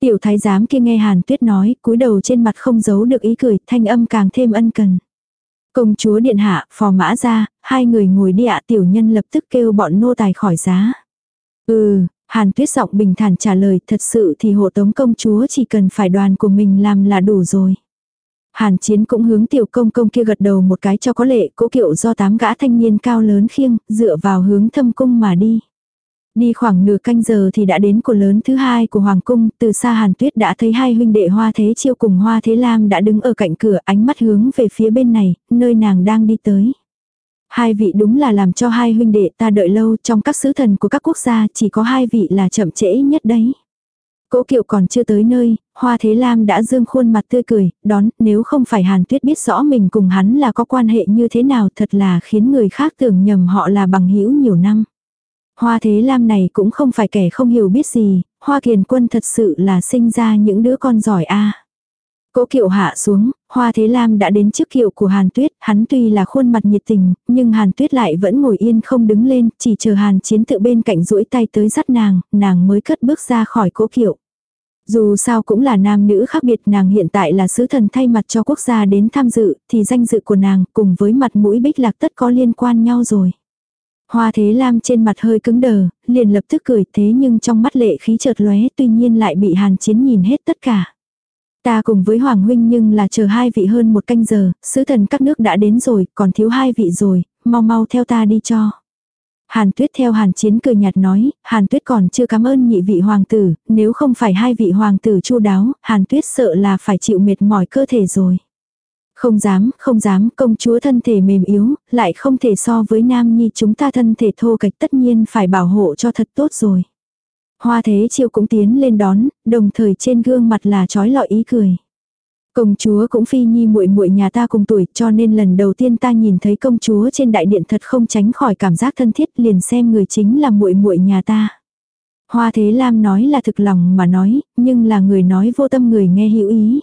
Tiểu thái giám kia nghe Hàn Tuyết nói, cúi đầu trên mặt không giấu được ý cười, thanh âm càng thêm ân cần. Công chúa điện hạ, phò mã ra, hai người ngồi đi ạ tiểu nhân lập tức kêu bọn nô tài khỏi giá. Ừ, Hàn tuyết giọng bình thản trả lời thật sự thì hộ tống công chúa chỉ cần phải đoàn của mình làm là đủ rồi. Hàn chiến cũng hướng tiểu công công kia gật đầu một cái cho có lệ cố kiệu do tám gã thanh niên cao lớn khiêng, dựa vào hướng thâm cung mà đi. Đi khoảng nửa canh giờ thì đã đến của lớn thứ hai của Hoàng Cung, từ xa Hàn Tuyết đã thấy hai huynh đệ Hoa Thế Chiêu cùng Hoa Thế Lam đã đứng ở cạnh cửa ánh mắt hướng về phía bên này, nơi nàng đang đi tới. Hai vị đúng là làm cho hai huynh đệ ta đợi lâu trong các sứ thần của các quốc gia chỉ có hai vị là chậm trễ nhất đấy. Cố kiệu còn chưa tới nơi, Hoa Thế Lam đã dương khuôn mặt tươi cười, đón, nếu không phải Hàn Tuyết biết rõ mình cùng hắn là có quan hệ như thế nào thật là khiến người khác tưởng nhầm họ là bằng hữu nhiều năm. Hoa Thế Lam này cũng không phải kẻ không hiểu biết gì, Hoa Kiền Quân thật sự là sinh ra những đứa con giỏi a cố kiệu hạ xuống, Hoa Thế Lam đã đến trước kiệu của Hàn Tuyết, hắn tuy là khuôn mặt nhiệt tình, nhưng Hàn Tuyết lại vẫn ngồi yên không đứng lên, chỉ chờ Hàn Chiến tự bên cạnh duỗi tay tới dắt nàng, nàng mới cất bước ra khỏi cố kiệu. Dù sao cũng là nam nữ khác biệt nàng hiện tại là sứ thần thay mặt cho quốc gia đến tham dự, thì danh dự của nàng cùng với mặt mũi bích lạc tất có liên quan nhau rồi. Hoa thế lam trên mặt hơi cứng đờ, liền lập tức cười thế nhưng trong mắt lệ khí chợt lóe tuy nhiên lại bị hàn chiến nhìn hết tất cả. Ta cùng với Hoàng Huynh nhưng là chờ hai vị hơn một canh giờ, sứ thần các nước đã đến rồi, còn thiếu hai vị rồi, mau mau theo ta đi cho. Hàn Tuyết theo Hàn Chiến cười nhạt nói, Hàn Tuyết còn chưa cảm ơn nhị vị hoàng tử, nếu không phải hai vị hoàng tử chu đáo, Hàn Tuyết sợ là phải chịu mệt mỏi cơ thể rồi. Không dám, không dám, công chúa thân thể mềm yếu, lại không thể so với nam nhi chúng ta thân thể thô kịch tất nhiên phải bảo hộ cho thật tốt rồi. Hoa thế chiêu cũng tiến lên đón, đồng thời trên gương mặt là trói lọi ý cười. Công chúa cũng phi nhi muội muội nhà ta cùng tuổi, cho nên lần đầu tiên ta nhìn thấy công chúa trên đại điện thật không tránh khỏi cảm giác thân thiết, liền xem người chính là muội muội nhà ta. Hoa Thế Lam nói là thực lòng mà nói, nhưng là người nói vô tâm người nghe hữu ý.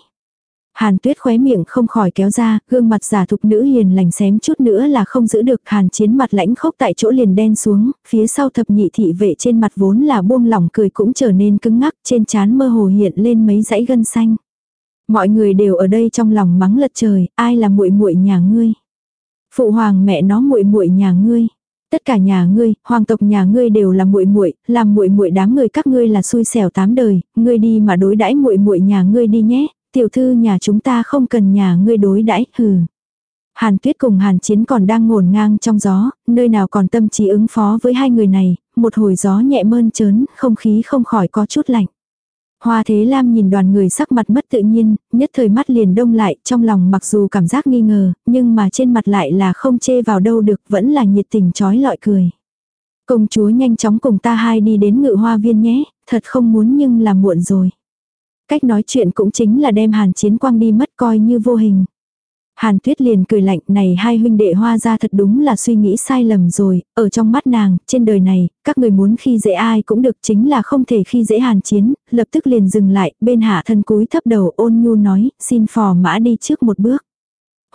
Hàn Tuyết khóe miệng không khỏi kéo ra, gương mặt giả thục nữ hiền lành xém chút nữa là không giữ được, Hàn Chiến mặt lãnh khốc tại chỗ liền đen xuống, phía sau thập nhị thị vệ trên mặt vốn là buông lỏng cười cũng trở nên cứng ngắc, trên trán mơ hồ hiện lên mấy dãy gân xanh. Mọi người đều ở đây trong lòng mắng lật trời, ai là muội muội nhà ngươi? Phụ hoàng mẹ nó muội muội nhà ngươi. Tất cả nhà ngươi, hoàng tộc nhà ngươi đều là muội muội, làm muội muội đám người các ngươi là xui xẻo tám đời, ngươi đi mà đối đãi muội muội nhà ngươi đi nhé, tiểu thư nhà chúng ta không cần nhà ngươi đối đãi, hừ. Hàn Tuyết cùng Hàn Chiến còn đang ngổn ngang trong gió, nơi nào còn tâm trí ứng phó với hai người này, một hồi gió nhẹ mơn trớn, không khí không khỏi có chút lạnh. Hoa Thế Lam nhìn đoàn người sắc mặt mất tự nhiên, nhất thời mắt liền đông lại, trong lòng mặc dù cảm giác nghi ngờ, nhưng mà trên mặt lại là không chê vào đâu được, vẫn là nhiệt tình trói lọi cười. Công chúa nhanh chóng cùng ta hai đi đến ngự hoa viên nhé, thật không muốn nhưng là muộn rồi. Cách nói chuyện cũng chính là đem hàn chiến quang đi mất coi như vô hình. Hàn Tuyết liền cười lạnh này hai huynh đệ hoa ra thật đúng là suy nghĩ sai lầm rồi, ở trong mắt nàng, trên đời này, các người muốn khi dễ ai cũng được chính là không thể khi dễ hàn chiến, lập tức liền dừng lại, bên hạ thân cúi thấp đầu ôn nhu nói, xin phò mã đi trước một bước.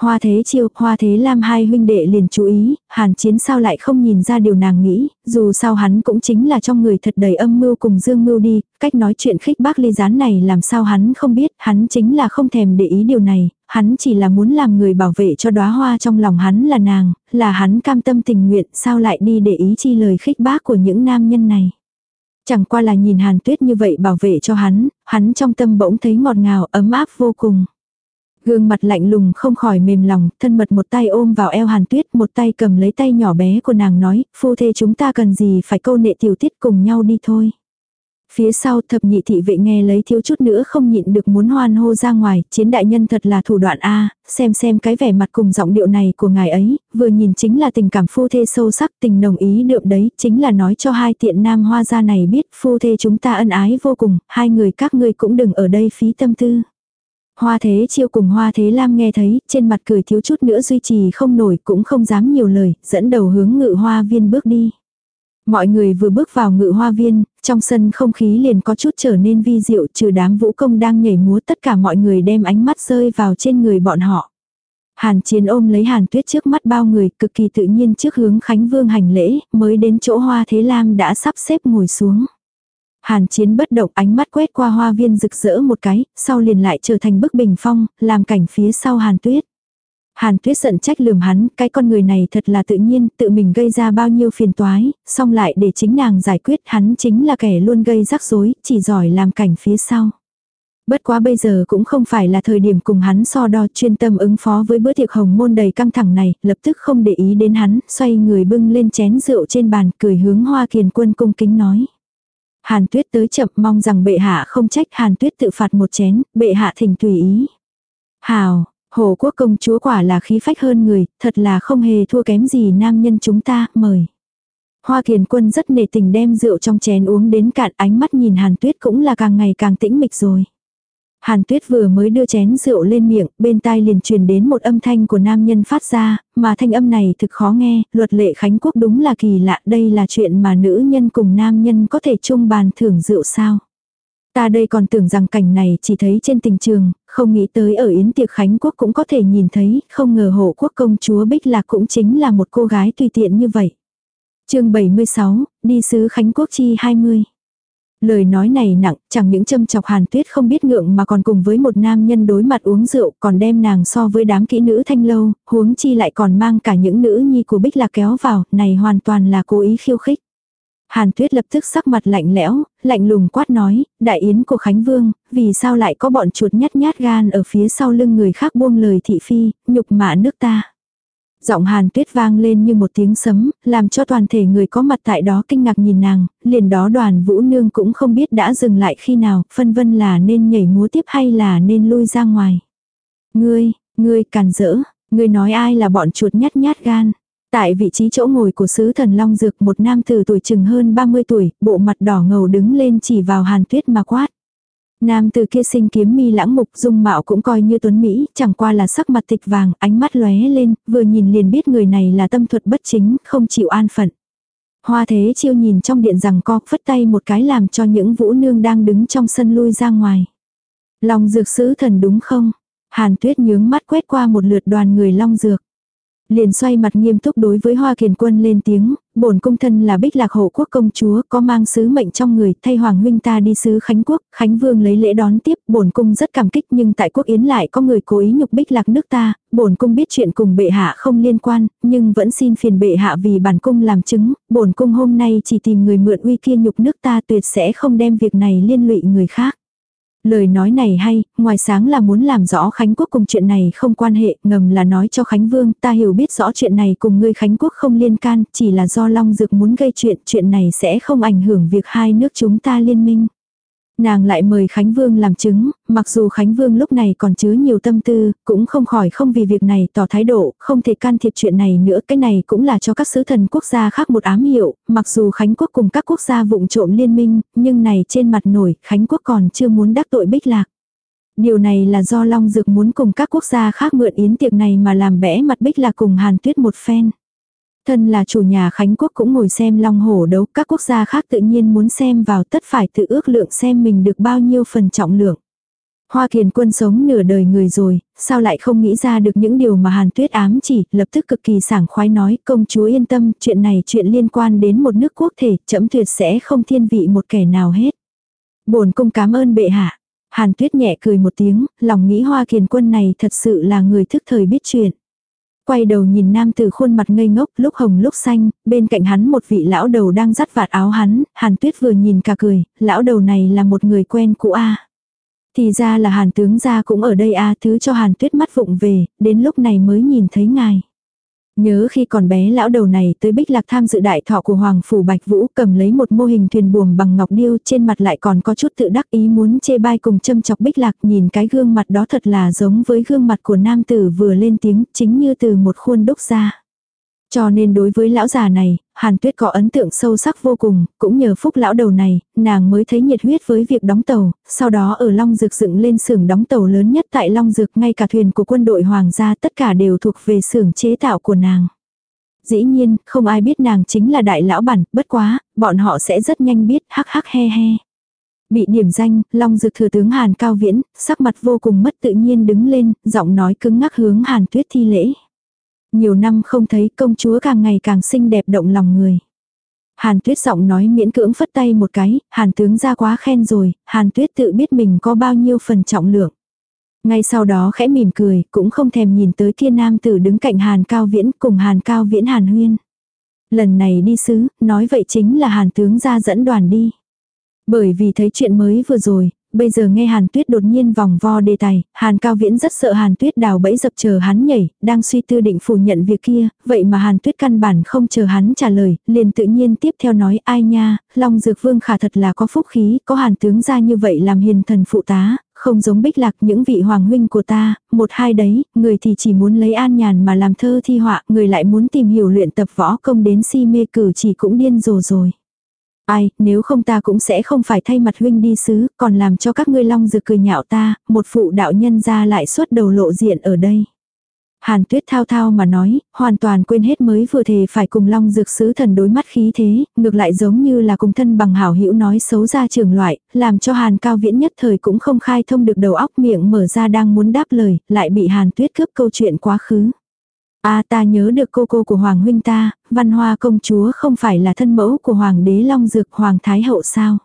Hoa thế chiêu, hoa thế lam hai huynh đệ liền chú ý, hàn chiến sao lại không nhìn ra điều nàng nghĩ, dù sao hắn cũng chính là trong người thật đầy âm mưu cùng dương mưu đi, cách nói chuyện khích bác ly gián này làm sao hắn không biết, hắn chính là không thèm để ý điều này, hắn chỉ là muốn làm người bảo vệ cho đóa hoa trong lòng hắn là nàng, là hắn cam tâm tình nguyện, sao lại đi để ý chi lời khích bác của những nam nhân này. Chẳng qua là nhìn hàn tuyết như vậy bảo vệ cho hắn, hắn trong tâm bỗng thấy ngọt ngào ấm áp vô cùng. Gương mặt lạnh lùng không khỏi mềm lòng, thân mật một tay ôm vào eo hàn tuyết, một tay cầm lấy tay nhỏ bé của nàng nói, phu thê chúng ta cần gì phải câu nệ tiểu tiết cùng nhau đi thôi. Phía sau thập nhị thị vệ nghe lấy thiếu chút nữa không nhịn được muốn hoan hô ra ngoài, chiến đại nhân thật là thủ đoạn A, xem xem cái vẻ mặt cùng giọng điệu này của ngài ấy, vừa nhìn chính là tình cảm phu thê sâu sắc, tình nồng ý đượm đấy, chính là nói cho hai tiện nam hoa gia này biết phu thê chúng ta ân ái vô cùng, hai người các ngươi cũng đừng ở đây phí tâm tư. Hoa thế chiêu cùng hoa thế lam nghe thấy, trên mặt cười thiếu chút nữa duy trì không nổi cũng không dám nhiều lời, dẫn đầu hướng ngự hoa viên bước đi. Mọi người vừa bước vào ngự hoa viên, trong sân không khí liền có chút trở nên vi diệu trừ đám vũ công đang nhảy múa tất cả mọi người đem ánh mắt rơi vào trên người bọn họ. Hàn chiến ôm lấy hàn tuyết trước mắt bao người cực kỳ tự nhiên trước hướng Khánh Vương hành lễ, mới đến chỗ hoa thế lam đã sắp xếp ngồi xuống. Hàn chiến bất động ánh mắt quét qua hoa viên rực rỡ một cái, sau liền lại trở thành bức bình phong, làm cảnh phía sau hàn tuyết. Hàn tuyết giận trách lườm hắn, cái con người này thật là tự nhiên, tự mình gây ra bao nhiêu phiền toái, xong lại để chính nàng giải quyết hắn chính là kẻ luôn gây rắc rối, chỉ giỏi làm cảnh phía sau. Bất quá bây giờ cũng không phải là thời điểm cùng hắn so đo chuyên tâm ứng phó với bữa tiệc hồng môn đầy căng thẳng này, lập tức không để ý đến hắn, xoay người bưng lên chén rượu trên bàn, cười hướng hoa kiền quân cung kính nói. Hàn tuyết tới chậm mong rằng bệ hạ không trách hàn tuyết tự phạt một chén, bệ hạ thỉnh tùy ý. Hào, hồ quốc công chúa quả là khí phách hơn người, thật là không hề thua kém gì nam nhân chúng ta, mời. Hoa kiền quân rất nề tình đem rượu trong chén uống đến cạn ánh mắt nhìn hàn tuyết cũng là càng ngày càng tĩnh mịch rồi. Hàn tuyết vừa mới đưa chén rượu lên miệng, bên tai liền truyền đến một âm thanh của nam nhân phát ra, mà thanh âm này thực khó nghe, luật lệ Khánh Quốc đúng là kỳ lạ, đây là chuyện mà nữ nhân cùng nam nhân có thể chung bàn thưởng rượu sao. Ta đây còn tưởng rằng cảnh này chỉ thấy trên tình trường, không nghĩ tới ở Yến tiệc Khánh Quốc cũng có thể nhìn thấy, không ngờ hộ quốc công chúa Bích Lạc cũng chính là một cô gái tùy tiện như vậy. chương 76, đi sứ Khánh Quốc chi 20. Lời nói này nặng, chẳng những châm chọc hàn tuyết không biết ngượng mà còn cùng với một nam nhân đối mặt uống rượu còn đem nàng so với đám kỹ nữ thanh lâu, huống chi lại còn mang cả những nữ nhi của Bích là kéo vào, này hoàn toàn là cố ý khiêu khích. Hàn Tuyết lập tức sắc mặt lạnh lẽo, lạnh lùng quát nói, đại yến của Khánh Vương, vì sao lại có bọn chuột nhát nhát gan ở phía sau lưng người khác buông lời thị phi, nhục mạ nước ta. Giọng Hàn Tuyết vang lên như một tiếng sấm, làm cho toàn thể người có mặt tại đó kinh ngạc nhìn nàng, liền đó đoàn vũ nương cũng không biết đã dừng lại khi nào, phân vân là nên nhảy múa tiếp hay là nên lui ra ngoài. Ngươi, ngươi càn rỡ, ngươi nói ai là bọn chuột nhát nhát gan. Tại vị trí chỗ ngồi của sứ thần Long Dược một nam tử tuổi chừng hơn 30 tuổi, bộ mặt đỏ ngầu đứng lên chỉ vào hàn tuyết mà quát. Nam từ kia sinh kiếm mi lãng mục dung mạo cũng coi như tuấn Mỹ, chẳng qua là sắc mặt tịch vàng, ánh mắt lóe lên, vừa nhìn liền biết người này là tâm thuật bất chính, không chịu an phận. Hoa thế chiêu nhìn trong điện rằng co, phất tay một cái làm cho những vũ nương đang đứng trong sân lui ra ngoài. Long dược sứ thần đúng không? Hàn tuyết nhướng mắt quét qua một lượt đoàn người long dược. Liền xoay mặt nghiêm túc đối với Hoa Kiền Quân lên tiếng, bổn cung thân là Bích Lạc hộ quốc công chúa, có mang sứ mệnh trong người, thay hoàng huynh ta đi sứ Khánh quốc, Khánh Vương lấy lễ đón tiếp, bổn cung rất cảm kích, nhưng tại quốc yến lại có người cố ý nhục Bích Lạc nước ta, bổn cung biết chuyện cùng bệ hạ không liên quan, nhưng vẫn xin phiền bệ hạ vì bản cung làm chứng, bổn cung hôm nay chỉ tìm người mượn uy kia nhục nước ta tuyệt sẽ không đem việc này liên lụy người khác. Lời nói này hay, ngoài sáng là muốn làm rõ Khánh Quốc cùng chuyện này không quan hệ, ngầm là nói cho Khánh Vương, ta hiểu biết rõ chuyện này cùng ngươi Khánh Quốc không liên can, chỉ là do Long Dược muốn gây chuyện, chuyện này sẽ không ảnh hưởng việc hai nước chúng ta liên minh. Nàng lại mời Khánh Vương làm chứng, mặc dù Khánh Vương lúc này còn chứa nhiều tâm tư, cũng không khỏi không vì việc này tỏ thái độ, không thể can thiệp chuyện này nữa. Cái này cũng là cho các sứ thần quốc gia khác một ám hiệu, mặc dù Khánh Quốc cùng các quốc gia vụng trộm liên minh, nhưng này trên mặt nổi, Khánh Quốc còn chưa muốn đắc tội bích lạc. Điều này là do Long Dược muốn cùng các quốc gia khác mượn yến tiệc này mà làm bẽ mặt bích lạc cùng Hàn Tuyết một phen. Thân là chủ nhà Khánh Quốc cũng ngồi xem long hổ đấu, các quốc gia khác tự nhiên muốn xem vào tất phải tự ước lượng xem mình được bao nhiêu phần trọng lượng. Hoa kiền quân sống nửa đời người rồi, sao lại không nghĩ ra được những điều mà Hàn Tuyết ám chỉ, lập tức cực kỳ sảng khoái nói, công chúa yên tâm, chuyện này chuyện liên quan đến một nước quốc thể, chấm tuyệt sẽ không thiên vị một kẻ nào hết. bổn cung cảm ơn bệ hạ. Hàn Tuyết nhẹ cười một tiếng, lòng nghĩ Hoa kiền quân này thật sự là người thức thời biết chuyện. Quay đầu nhìn nam tử khuôn mặt ngây ngốc lúc hồng lúc xanh, bên cạnh hắn một vị lão đầu đang dắt vạt áo hắn, hàn tuyết vừa nhìn cả cười, lão đầu này là một người quen cũ a Thì ra là hàn tướng gia cũng ở đây a thứ cho hàn tuyết mắt vụng về, đến lúc này mới nhìn thấy ngài. Nhớ khi còn bé lão đầu này tới Bích Lạc tham dự đại thọ của Hoàng Phủ Bạch Vũ cầm lấy một mô hình thuyền buồm bằng ngọc điêu trên mặt lại còn có chút tự đắc ý muốn chê bai cùng châm chọc Bích Lạc nhìn cái gương mặt đó thật là giống với gương mặt của nam tử vừa lên tiếng, chính như từ một khuôn đúc ra. Cho nên đối với lão già này, Hàn Tuyết có ấn tượng sâu sắc vô cùng, cũng nhờ phúc lão đầu này, nàng mới thấy nhiệt huyết với việc đóng tàu, sau đó ở Long Dược dựng lên xưởng đóng tàu lớn nhất tại Long Dược, ngay cả thuyền của quân đội hoàng gia tất cả đều thuộc về xưởng chế tạo của nàng. Dĩ nhiên, không ai biết nàng chính là đại lão bản, bất quá, bọn họ sẽ rất nhanh biết, hắc hắc he he. Bị điểm danh, Long Dược thừa tướng Hàn Cao Viễn, sắc mặt vô cùng mất tự nhiên đứng lên, giọng nói cứng ngắc hướng Hàn Tuyết thi lễ. Nhiều năm không thấy công chúa càng ngày càng xinh đẹp động lòng người. Hàn tuyết giọng nói miễn cưỡng phất tay một cái, hàn tướng ra quá khen rồi, hàn tuyết tự biết mình có bao nhiêu phần trọng lượng. Ngay sau đó khẽ mỉm cười, cũng không thèm nhìn tới kia nam tử đứng cạnh hàn cao viễn cùng hàn cao viễn hàn huyên. Lần này đi sứ, nói vậy chính là hàn tướng ra dẫn đoàn đi. Bởi vì thấy chuyện mới vừa rồi, bây giờ nghe Hàn Tuyết đột nhiên vòng vo đề tài, Hàn Cao Viễn rất sợ Hàn Tuyết đào bẫy dập chờ hắn nhảy, đang suy tư định phủ nhận việc kia, vậy mà Hàn Tuyết căn bản không chờ hắn trả lời, liền tự nhiên tiếp theo nói ai nha, Long Dược Vương khả thật là có phúc khí, có Hàn tướng ra như vậy làm hiền thần phụ tá, không giống bích lạc những vị hoàng huynh của ta, một hai đấy, người thì chỉ muốn lấy an nhàn mà làm thơ thi họa, người lại muốn tìm hiểu luyện tập võ công đến si mê cử chỉ cũng điên rồ rồi. Ai, nếu không ta cũng sẽ không phải thay mặt huynh đi sứ, còn làm cho các ngươi long dược cười nhạo ta, một phụ đạo nhân ra lại suốt đầu lộ diện ở đây. Hàn tuyết thao thao mà nói, hoàn toàn quên hết mới vừa thề phải cùng long dược sứ thần đối mắt khí thế, ngược lại giống như là cùng thân bằng hảo hữu nói xấu ra trường loại, làm cho hàn cao viễn nhất thời cũng không khai thông được đầu óc miệng mở ra đang muốn đáp lời, lại bị hàn tuyết cướp câu chuyện quá khứ a ta nhớ được cô cô của hoàng huynh ta, văn hoa công chúa không phải là thân mẫu của hoàng đế long dược hoàng thái hậu sao.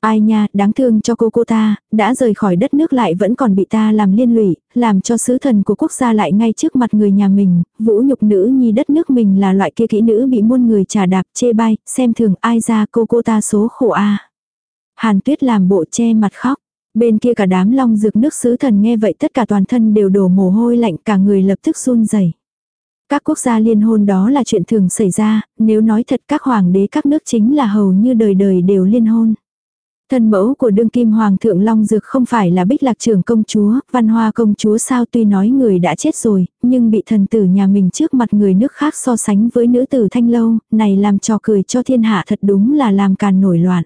Ai nha, đáng thương cho cô cô ta, đã rời khỏi đất nước lại vẫn còn bị ta làm liên lụy, làm cho sứ thần của quốc gia lại ngay trước mặt người nhà mình, vũ nhục nữ nhi đất nước mình là loại kia kỹ nữ bị muôn người trà đạp chê bai, xem thường ai ra cô cô ta số khổ a. Hàn tuyết làm bộ che mặt khóc. Bên kia cả đám long dược nước sứ thần nghe vậy tất cả toàn thân đều đổ mồ hôi lạnh cả người lập tức run rẩy. Các quốc gia liên hôn đó là chuyện thường xảy ra, nếu nói thật các hoàng đế các nước chính là hầu như đời đời đều liên hôn. Thân mẫu của đương kim hoàng thượng Long Dược không phải là bích lạc trưởng công chúa, văn hoa công chúa sao tuy nói người đã chết rồi, nhưng bị thần tử nhà mình trước mặt người nước khác so sánh với nữ tử thanh lâu, này làm trò cười cho thiên hạ thật đúng là làm càn nổi loạn.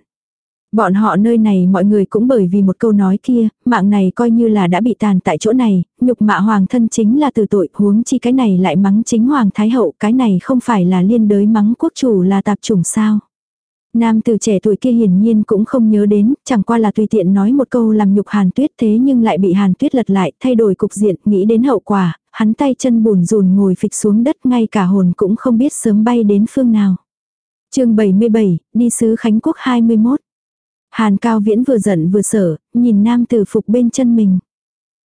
Bọn họ nơi này mọi người cũng bởi vì một câu nói kia, mạng này coi như là đã bị tàn tại chỗ này, nhục mạ hoàng thân chính là từ tội, huống chi cái này lại mắng chính hoàng thái hậu, cái này không phải là liên đới mắng quốc chủ là tạp chủng sao. Nam từ trẻ tuổi kia hiển nhiên cũng không nhớ đến, chẳng qua là tùy tiện nói một câu làm nhục Hàn Tuyết thế nhưng lại bị Hàn Tuyết lật lại, thay đổi cục diện, nghĩ đến hậu quả, hắn tay chân bùn rùn ngồi phịch xuống đất ngay cả hồn cũng không biết sớm bay đến phương nào. chương 77, đi sứ Khánh Quốc 21. Hàn Cao Viễn vừa giận vừa sợ, nhìn nam tử phục bên chân mình.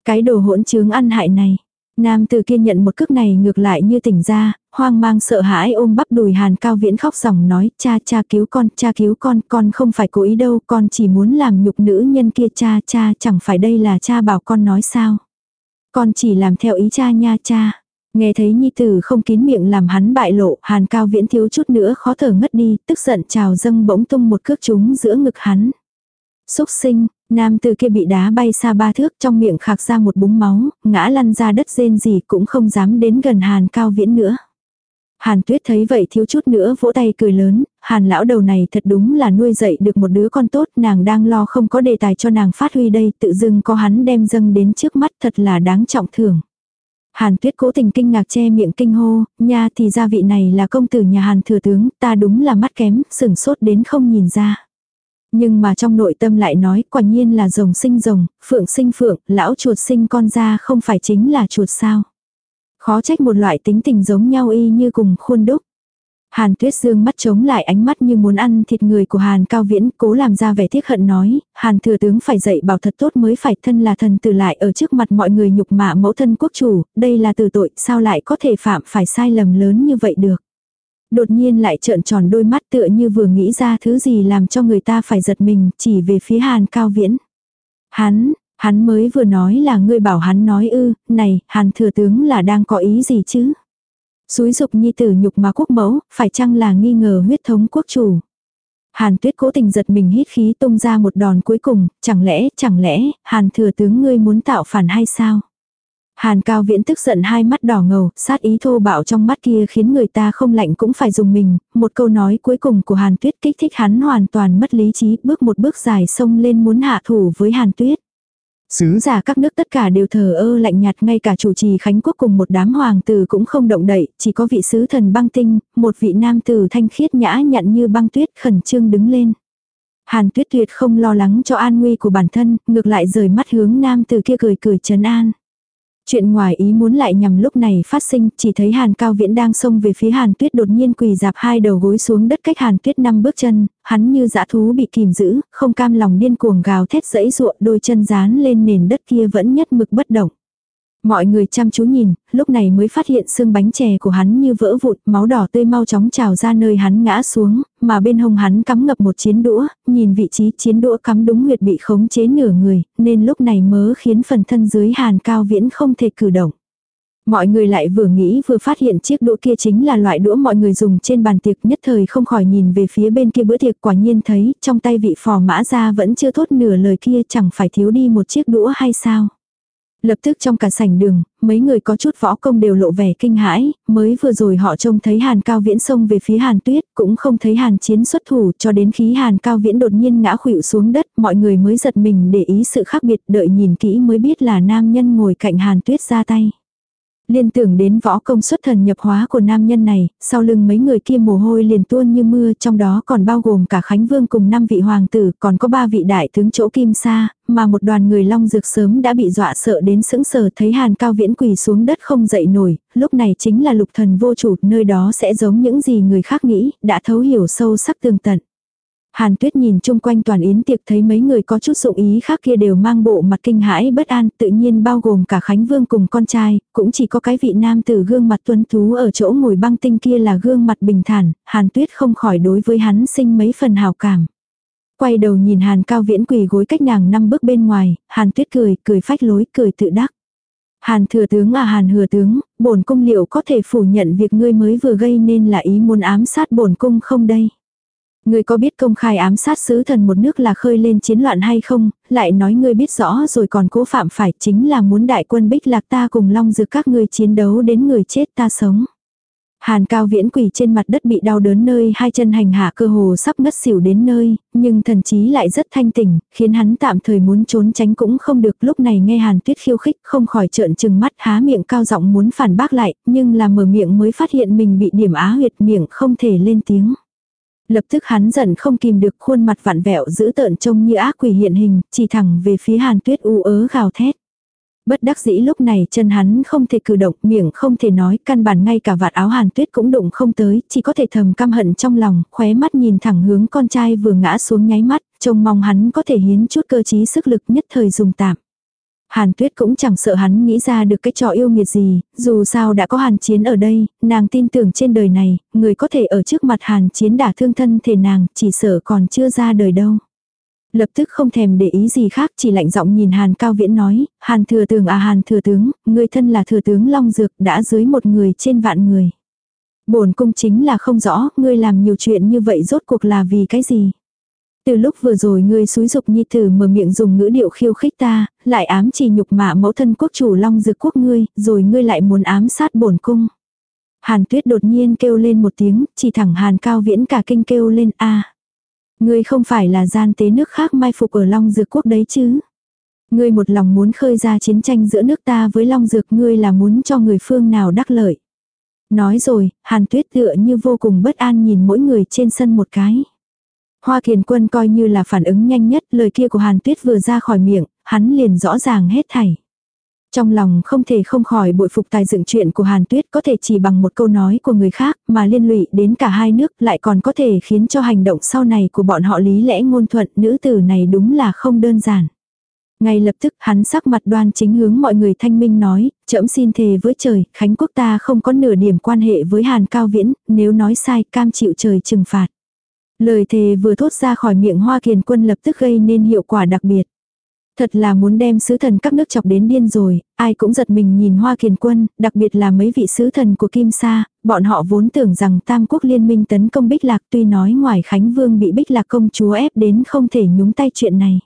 Cái đồ hỗn trướng ăn hại này. Nam tử kia nhận một cước này ngược lại như tỉnh ra, hoang mang sợ hãi ôm bắp đùi hàn cao viễn khóc ròng nói, cha cha cứu con, cha cứu con, con không phải cố ý đâu, con chỉ muốn làm nhục nữ nhân kia cha cha, chẳng phải đây là cha bảo con nói sao. Con chỉ làm theo ý cha nha cha. Nghe thấy nhi tử không kín miệng làm hắn bại lộ, hàn cao viễn thiếu chút nữa khó thở ngất đi, tức giận trào dâng bỗng tung một cước trúng giữa ngực hắn. Xúc sinh, nam từ kia bị đá bay xa ba thước trong miệng khạc ra một búng máu, ngã lăn ra đất rên gì cũng không dám đến gần hàn cao viễn nữa. Hàn tuyết thấy vậy thiếu chút nữa vỗ tay cười lớn, hàn lão đầu này thật đúng là nuôi dạy được một đứa con tốt, nàng đang lo không có đề tài cho nàng phát huy đây, tự dưng có hắn đem dâng đến trước mắt thật là đáng trọng thưởng. Hàn tuyết cố tình kinh ngạc che miệng kinh hô, nha thì gia vị này là công tử nhà hàn thừa tướng, ta đúng là mắt kém, sừng sốt đến không nhìn ra. Nhưng mà trong nội tâm lại nói quả nhiên là rồng sinh rồng, phượng sinh phượng, lão chuột sinh con ra không phải chính là chuột sao. Khó trách một loại tính tình giống nhau y như cùng khuôn đúc. Hàn tuyết dương mắt chống lại ánh mắt như muốn ăn thịt người của Hàn cao viễn, cố làm ra vẻ tiếc hận nói, Hàn thừa tướng phải dạy bảo thật tốt mới phải thân là thần tử lại ở trước mặt mọi người nhục mạ mẫu thân quốc chủ, đây là từ tội, sao lại có thể phạm phải sai lầm lớn như vậy được. Đột nhiên lại trợn tròn đôi mắt tựa như vừa nghĩ ra thứ gì làm cho người ta phải giật mình, chỉ về phía Hàn cao viễn. Hắn, Hắn mới vừa nói là ngươi bảo hắn nói ư, này, hàn thừa tướng là đang có ý gì chứ? Xúi dục nhi tử nhục mà quốc mẫu, phải chăng là nghi ngờ huyết thống quốc chủ? Hàn tuyết cố tình giật mình hít khí tung ra một đòn cuối cùng, chẳng lẽ, chẳng lẽ, hàn thừa tướng ngươi muốn tạo phản hay sao? Hàn cao viễn tức giận hai mắt đỏ ngầu, sát ý thô bạo trong mắt kia khiến người ta không lạnh cũng phải dùng mình, một câu nói cuối cùng của hàn tuyết kích thích hắn hoàn toàn mất lý trí, bước một bước dài sông lên muốn hạ thủ với hàn tuyết. Sứ giả các nước tất cả đều thờ ơ lạnh nhạt ngay cả chủ trì Khánh Quốc cùng một đám hoàng tử cũng không động đậy, chỉ có vị sứ thần băng tinh, một vị nam tử thanh khiết nhã nhặn như băng tuyết khẩn trương đứng lên. Hàn tuyết tuyệt không lo lắng cho an nguy của bản thân, ngược lại rời mắt hướng nam tử kia cười cười trấn an. Chuyện ngoài ý muốn lại nhằm lúc này phát sinh, chỉ thấy Hàn Cao Viễn đang xông về phía Hàn Tuyết đột nhiên quỳ dạp hai đầu gối xuống đất cách Hàn Tuyết năm bước chân, hắn như dã thú bị kìm giữ, không cam lòng điên cuồng gào thét dẫy ruộng đôi chân dán lên nền đất kia vẫn nhất mực bất động. Mọi người chăm chú nhìn, lúc này mới phát hiện xương bánh chè của hắn như vỡ vụn, máu đỏ tươi mau chóng trào ra nơi hắn ngã xuống, mà bên hông hắn cắm ngập một chiến đũa, nhìn vị trí chiến đũa cắm đúng huyệt bị khống chế nửa người, nên lúc này mớ khiến phần thân dưới hàn cao viễn không thể cử động. Mọi người lại vừa nghĩ vừa phát hiện chiếc đũa kia chính là loại đũa mọi người dùng trên bàn tiệc nhất thời không khỏi nhìn về phía bên kia bữa tiệc quả nhiên thấy trong tay vị phò mã ra vẫn chưa thốt nửa lời kia chẳng phải thiếu đi một chiếc đũa hay sao. Lập tức trong cả sảnh đường, mấy người có chút võ công đều lộ vẻ kinh hãi, mới vừa rồi họ trông thấy Hàn Cao Viễn xông về phía Hàn Tuyết, cũng không thấy Hàn Chiến xuất thủ cho đến khi Hàn Cao Viễn đột nhiên ngã khuỵu xuống đất, mọi người mới giật mình để ý sự khác biệt đợi nhìn kỹ mới biết là nam nhân ngồi cạnh Hàn Tuyết ra tay. Liên tưởng đến võ công xuất thần nhập hóa của nam nhân này, sau lưng mấy người kia mồ hôi liền tuôn như mưa trong đó còn bao gồm cả Khánh Vương cùng năm vị hoàng tử, còn có ba vị đại tướng chỗ kim sa, mà một đoàn người long dược sớm đã bị dọa sợ đến sững sờ thấy hàn cao viễn quỳ xuống đất không dậy nổi, lúc này chính là lục thần vô chủ, nơi đó sẽ giống những gì người khác nghĩ, đã thấu hiểu sâu sắc tường tận. Hàn Tuyết nhìn chung quanh toàn yến tiệc thấy mấy người có chút dụng ý khác kia đều mang bộ mặt kinh hãi bất an, tự nhiên bao gồm cả Khánh Vương cùng con trai, cũng chỉ có cái vị nam tử gương mặt tuấn tú ở chỗ ngồi băng tinh kia là gương mặt bình thản, Hàn Tuyết không khỏi đối với hắn sinh mấy phần hào cảm. Quay đầu nhìn Hàn Cao Viễn quỳ gối cách nàng năm bước bên ngoài, Hàn Tuyết cười, cười phách lối, cười tự đắc. Hàn thừa tướng à Hàn hừa tướng, bổn cung liệu có thể phủ nhận việc ngươi mới vừa gây nên là ý muốn ám sát bổn cung không đây? Ngươi có biết công khai ám sát sứ thần một nước là khơi lên chiến loạn hay không, lại nói ngươi biết rõ rồi còn cố phạm phải chính là muốn đại quân bích lạc ta cùng long dược các ngươi chiến đấu đến người chết ta sống. Hàn cao viễn quỳ trên mặt đất bị đau đớn nơi hai chân hành hạ cơ hồ sắp ngất xỉu đến nơi, nhưng thần chí lại rất thanh tỉnh, khiến hắn tạm thời muốn trốn tránh cũng không được. Lúc này nghe hàn tuyết khiêu khích không khỏi trợn trừng mắt há miệng cao giọng muốn phản bác lại, nhưng là mở miệng mới phát hiện mình bị điểm á huyệt miệng không thể lên tiếng. Lập tức hắn giận không kìm được khuôn mặt vặn vẹo giữ tợn trông như ác quỷ hiện hình, chỉ thẳng về phía hàn tuyết u ớ gào thét. Bất đắc dĩ lúc này chân hắn không thể cử động, miệng không thể nói, căn bản ngay cả vạt áo hàn tuyết cũng đụng không tới, chỉ có thể thầm căm hận trong lòng, khóe mắt nhìn thẳng hướng con trai vừa ngã xuống nháy mắt, trông mong hắn có thể hiến chút cơ trí sức lực nhất thời dùng tạm. Hàn Tuyết cũng chẳng sợ hắn nghĩ ra được cái trò yêu nghiệt gì, dù sao đã có Hàn Chiến ở đây, nàng tin tưởng trên đời này, người có thể ở trước mặt Hàn Chiến đả thương thân thể nàng, chỉ sợ còn chưa ra đời đâu. Lập tức không thèm để ý gì khác, chỉ lạnh giọng nhìn Hàn Cao Viễn nói, Hàn thừa tướng à Hàn thừa tướng, người thân là thừa tướng Long Dược đã dưới một người trên vạn người. bổn cung chính là không rõ, ngươi làm nhiều chuyện như vậy rốt cuộc là vì cái gì. Từ lúc vừa rồi ngươi xúi dục nhi tử mở miệng dùng ngữ điệu khiêu khích ta, lại ám chỉ nhục mạ mẫu thân quốc chủ long dược quốc ngươi, rồi ngươi lại muốn ám sát bổn cung. Hàn tuyết đột nhiên kêu lên một tiếng, chỉ thẳng hàn cao viễn cả kinh kêu lên a Ngươi không phải là gian tế nước khác mai phục ở long dược quốc đấy chứ. Ngươi một lòng muốn khơi ra chiến tranh giữa nước ta với long dược ngươi là muốn cho người phương nào đắc lợi. Nói rồi, hàn tuyết tựa như vô cùng bất an nhìn mỗi người trên sân một cái. Hoa kiền quân coi như là phản ứng nhanh nhất, lời kia của Hàn Tuyết vừa ra khỏi miệng, hắn liền rõ ràng hết thảy. Trong lòng không thể không khỏi bội phục tài dựng chuyện của Hàn Tuyết có thể chỉ bằng một câu nói của người khác mà liên lụy đến cả hai nước lại còn có thể khiến cho hành động sau này của bọn họ lý lẽ ngôn thuận nữ tử này đúng là không đơn giản. Ngay lập tức hắn sắc mặt đoan chính hướng mọi người thanh minh nói, trẫm xin thề với trời, Khánh quốc ta không có nửa điểm quan hệ với Hàn Cao Viễn, nếu nói sai cam chịu trời trừng phạt. Lời thề vừa thốt ra khỏi miệng Hoa Kiền Quân lập tức gây nên hiệu quả đặc biệt. Thật là muốn đem sứ thần các nước chọc đến điên rồi, ai cũng giật mình nhìn Hoa Kiền Quân, đặc biệt là mấy vị sứ thần của Kim Sa, bọn họ vốn tưởng rằng Tam Quốc Liên minh tấn công Bích Lạc tuy nói ngoài Khánh Vương bị Bích Lạc công chúa ép đến không thể nhúng tay chuyện này.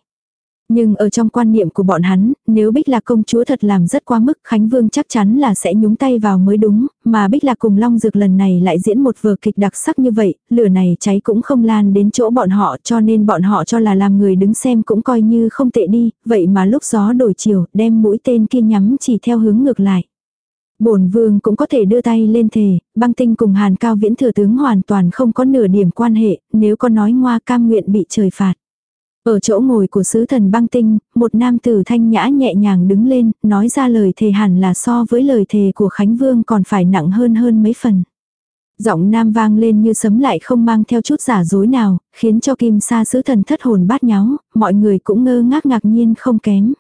Nhưng ở trong quan niệm của bọn hắn, nếu Bích Lạc công chúa thật làm rất quá mức, Khánh Vương chắc chắn là sẽ nhúng tay vào mới đúng, mà Bích Lạc cùng Long Dược lần này lại diễn một vở kịch đặc sắc như vậy, lửa này cháy cũng không lan đến chỗ bọn họ cho nên bọn họ cho là làm người đứng xem cũng coi như không tệ đi, vậy mà lúc gió đổi chiều, đem mũi tên kia nhắm chỉ theo hướng ngược lại. Bổn vương cũng có thể đưa tay lên thề, băng tinh cùng hàn cao viễn thừa tướng hoàn toàn không có nửa điểm quan hệ, nếu có nói ngoa cam nguyện bị trời phạt. Ở chỗ ngồi của sứ thần băng tinh, một nam tử thanh nhã nhẹ nhàng đứng lên, nói ra lời thề hẳn là so với lời thề của Khánh Vương còn phải nặng hơn hơn mấy phần. Giọng nam vang lên như sấm lại không mang theo chút giả dối nào, khiến cho kim sa sứ thần thất hồn bát nháo, mọi người cũng ngơ ngác ngạc nhiên không kém.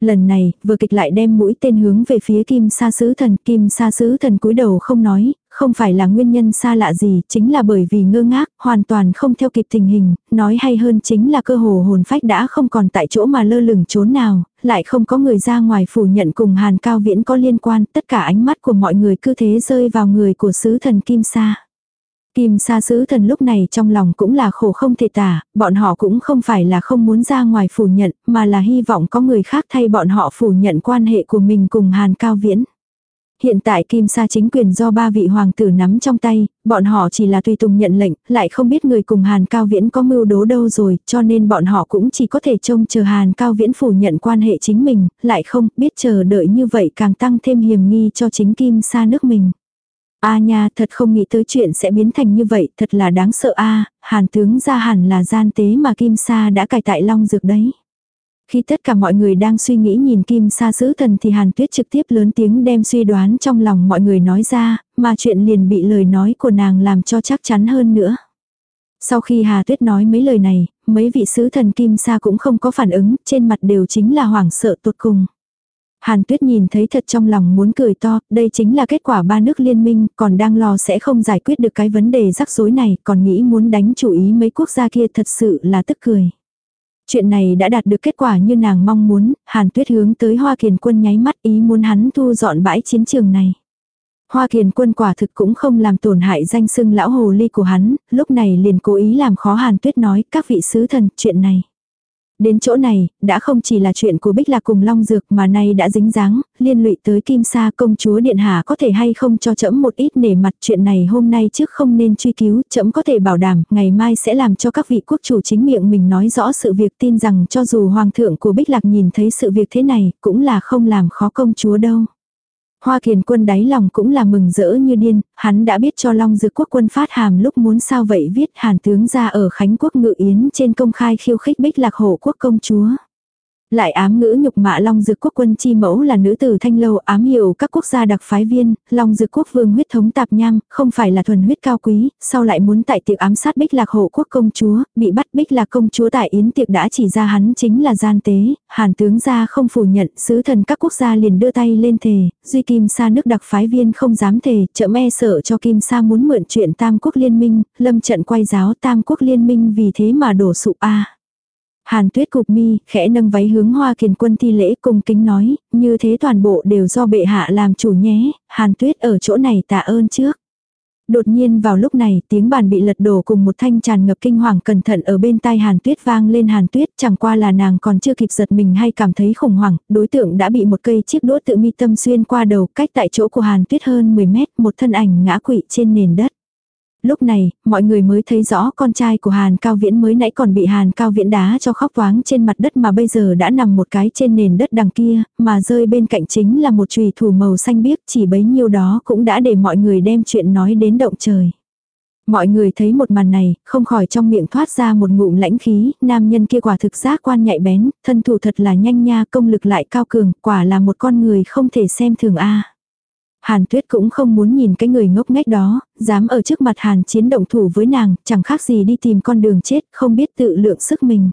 Lần này, vừa kịch lại đem mũi tên hướng về phía kim sa sứ thần, kim sa sứ thần cúi đầu không nói, không phải là nguyên nhân xa lạ gì, chính là bởi vì ngơ ngác, hoàn toàn không theo kịp tình hình, nói hay hơn chính là cơ hồ hồn phách đã không còn tại chỗ mà lơ lửng trốn nào, lại không có người ra ngoài phủ nhận cùng Hàn Cao Viễn có liên quan, tất cả ánh mắt của mọi người cứ thế rơi vào người của sứ thần Kim Sa. Kim sa sứ thần lúc này trong lòng cũng là khổ không thể tả, bọn họ cũng không phải là không muốn ra ngoài phủ nhận, mà là hy vọng có người khác thay bọn họ phủ nhận quan hệ của mình cùng Hàn Cao Viễn. Hiện tại Kim Sa chính quyền do ba vị hoàng tử nắm trong tay, bọn họ chỉ là tùy tùng nhận lệnh, lại không biết người cùng Hàn Cao Viễn có mưu đố đâu rồi, cho nên bọn họ cũng chỉ có thể trông chờ Hàn Cao Viễn phủ nhận quan hệ chính mình, lại không biết chờ đợi như vậy càng tăng thêm hiểm nghi cho chính Kim Sa nước mình. A nha, thật không nghĩ tới chuyện sẽ biến thành như vậy, thật là đáng sợ a, Hàn tướng ra hẳn là gian tế mà Kim Sa đã cài tại Long Dược đấy. Khi tất cả mọi người đang suy nghĩ nhìn Kim Sa sứ thần thì Hàn Tuyết trực tiếp lớn tiếng đem suy đoán trong lòng mọi người nói ra, mà chuyện liền bị lời nói của nàng làm cho chắc chắn hơn nữa. Sau khi Hà Tuyết nói mấy lời này, mấy vị sứ thần Kim Sa cũng không có phản ứng, trên mặt đều chính là hoảng sợ tột cùng. Hàn Tuyết nhìn thấy thật trong lòng muốn cười to, đây chính là kết quả ba nước liên minh, còn đang lo sẽ không giải quyết được cái vấn đề rắc rối này, còn nghĩ muốn đánh chủ ý mấy quốc gia kia thật sự là tức cười. Chuyện này đã đạt được kết quả như nàng mong muốn, Hàn Tuyết hướng tới Hoa Kiền Quân nháy mắt ý muốn hắn thu dọn bãi chiến trường này. Hoa Kiền Quân quả thực cũng không làm tổn hại danh sưng lão hồ ly của hắn, lúc này liền cố ý làm khó Hàn Tuyết nói các vị sứ thần chuyện này. Đến chỗ này, đã không chỉ là chuyện của Bích Lạc cùng Long Dược mà nay đã dính dáng, liên lụy tới Kim Sa công chúa Điện Hạ có thể hay không cho trẫm một ít nể mặt chuyện này hôm nay trước không nên truy cứu, trẫm có thể bảo đảm, ngày mai sẽ làm cho các vị quốc chủ chính miệng mình nói rõ sự việc tin rằng cho dù Hoàng thượng của Bích Lạc nhìn thấy sự việc thế này, cũng là không làm khó công chúa đâu. Hoa kiền quân đáy lòng cũng là mừng rỡ như điên, hắn đã biết cho Long Dược quốc quân phát hàm lúc muốn sao vậy viết hàn tướng ra ở Khánh quốc ngự yến trên công khai khiêu khích bích lạc hổ quốc công chúa. Lại ám ngữ nhục mạ Long dược quốc quân chi mẫu là nữ tử thanh lâu ám hiểu các quốc gia đặc phái viên, Long dược quốc vương huyết thống tạp nham, không phải là thuần huyết cao quý, sau lại muốn tại tiệc ám sát Bích Lạc hộ quốc công chúa, bị bắt Bích Lạc công chúa tại yến tiệc đã chỉ ra hắn chính là gian tế, hàn tướng gia không phủ nhận, sứ thần các quốc gia liền đưa tay lên thề, duy kim sa nước đặc phái viên không dám thề, trợ me sợ cho kim sa muốn mượn chuyện tam quốc liên minh, lâm trận quay giáo tam quốc liên minh vì thế mà đổ sụp a. Hàn tuyết cục mi, khẽ nâng váy hướng hoa kiền quân thi lễ cung kính nói, như thế toàn bộ đều do bệ hạ làm chủ nhé, hàn tuyết ở chỗ này tạ ơn trước. Đột nhiên vào lúc này tiếng bàn bị lật đổ cùng một thanh tràn ngập kinh hoàng cẩn thận ở bên tai hàn tuyết vang lên hàn tuyết chẳng qua là nàng còn chưa kịp giật mình hay cảm thấy khủng hoảng, đối tượng đã bị một cây chiếc đũa tự mi tâm xuyên qua đầu cách tại chỗ của hàn tuyết hơn 10 mét một thân ảnh ngã quỵ trên nền đất. Lúc này, mọi người mới thấy rõ con trai của Hàn Cao Viễn mới nãy còn bị Hàn Cao Viễn đá cho khóc toáng trên mặt đất mà bây giờ đã nằm một cái trên nền đất đằng kia, mà rơi bên cạnh chính là một chùy thủ màu xanh biếc chỉ bấy nhiêu đó cũng đã để mọi người đem chuyện nói đến động trời. Mọi người thấy một màn này, không khỏi trong miệng thoát ra một ngụm lãnh khí, nam nhân kia quả thực giác quan nhạy bén, thân thủ thật là nhanh nha, công lực lại cao cường, quả là một con người không thể xem thường a. Hàn Tuyết cũng không muốn nhìn cái người ngốc nghếch đó, dám ở trước mặt Hàn Chiến động thủ với nàng, chẳng khác gì đi tìm con đường chết, không biết tự lượng sức mình.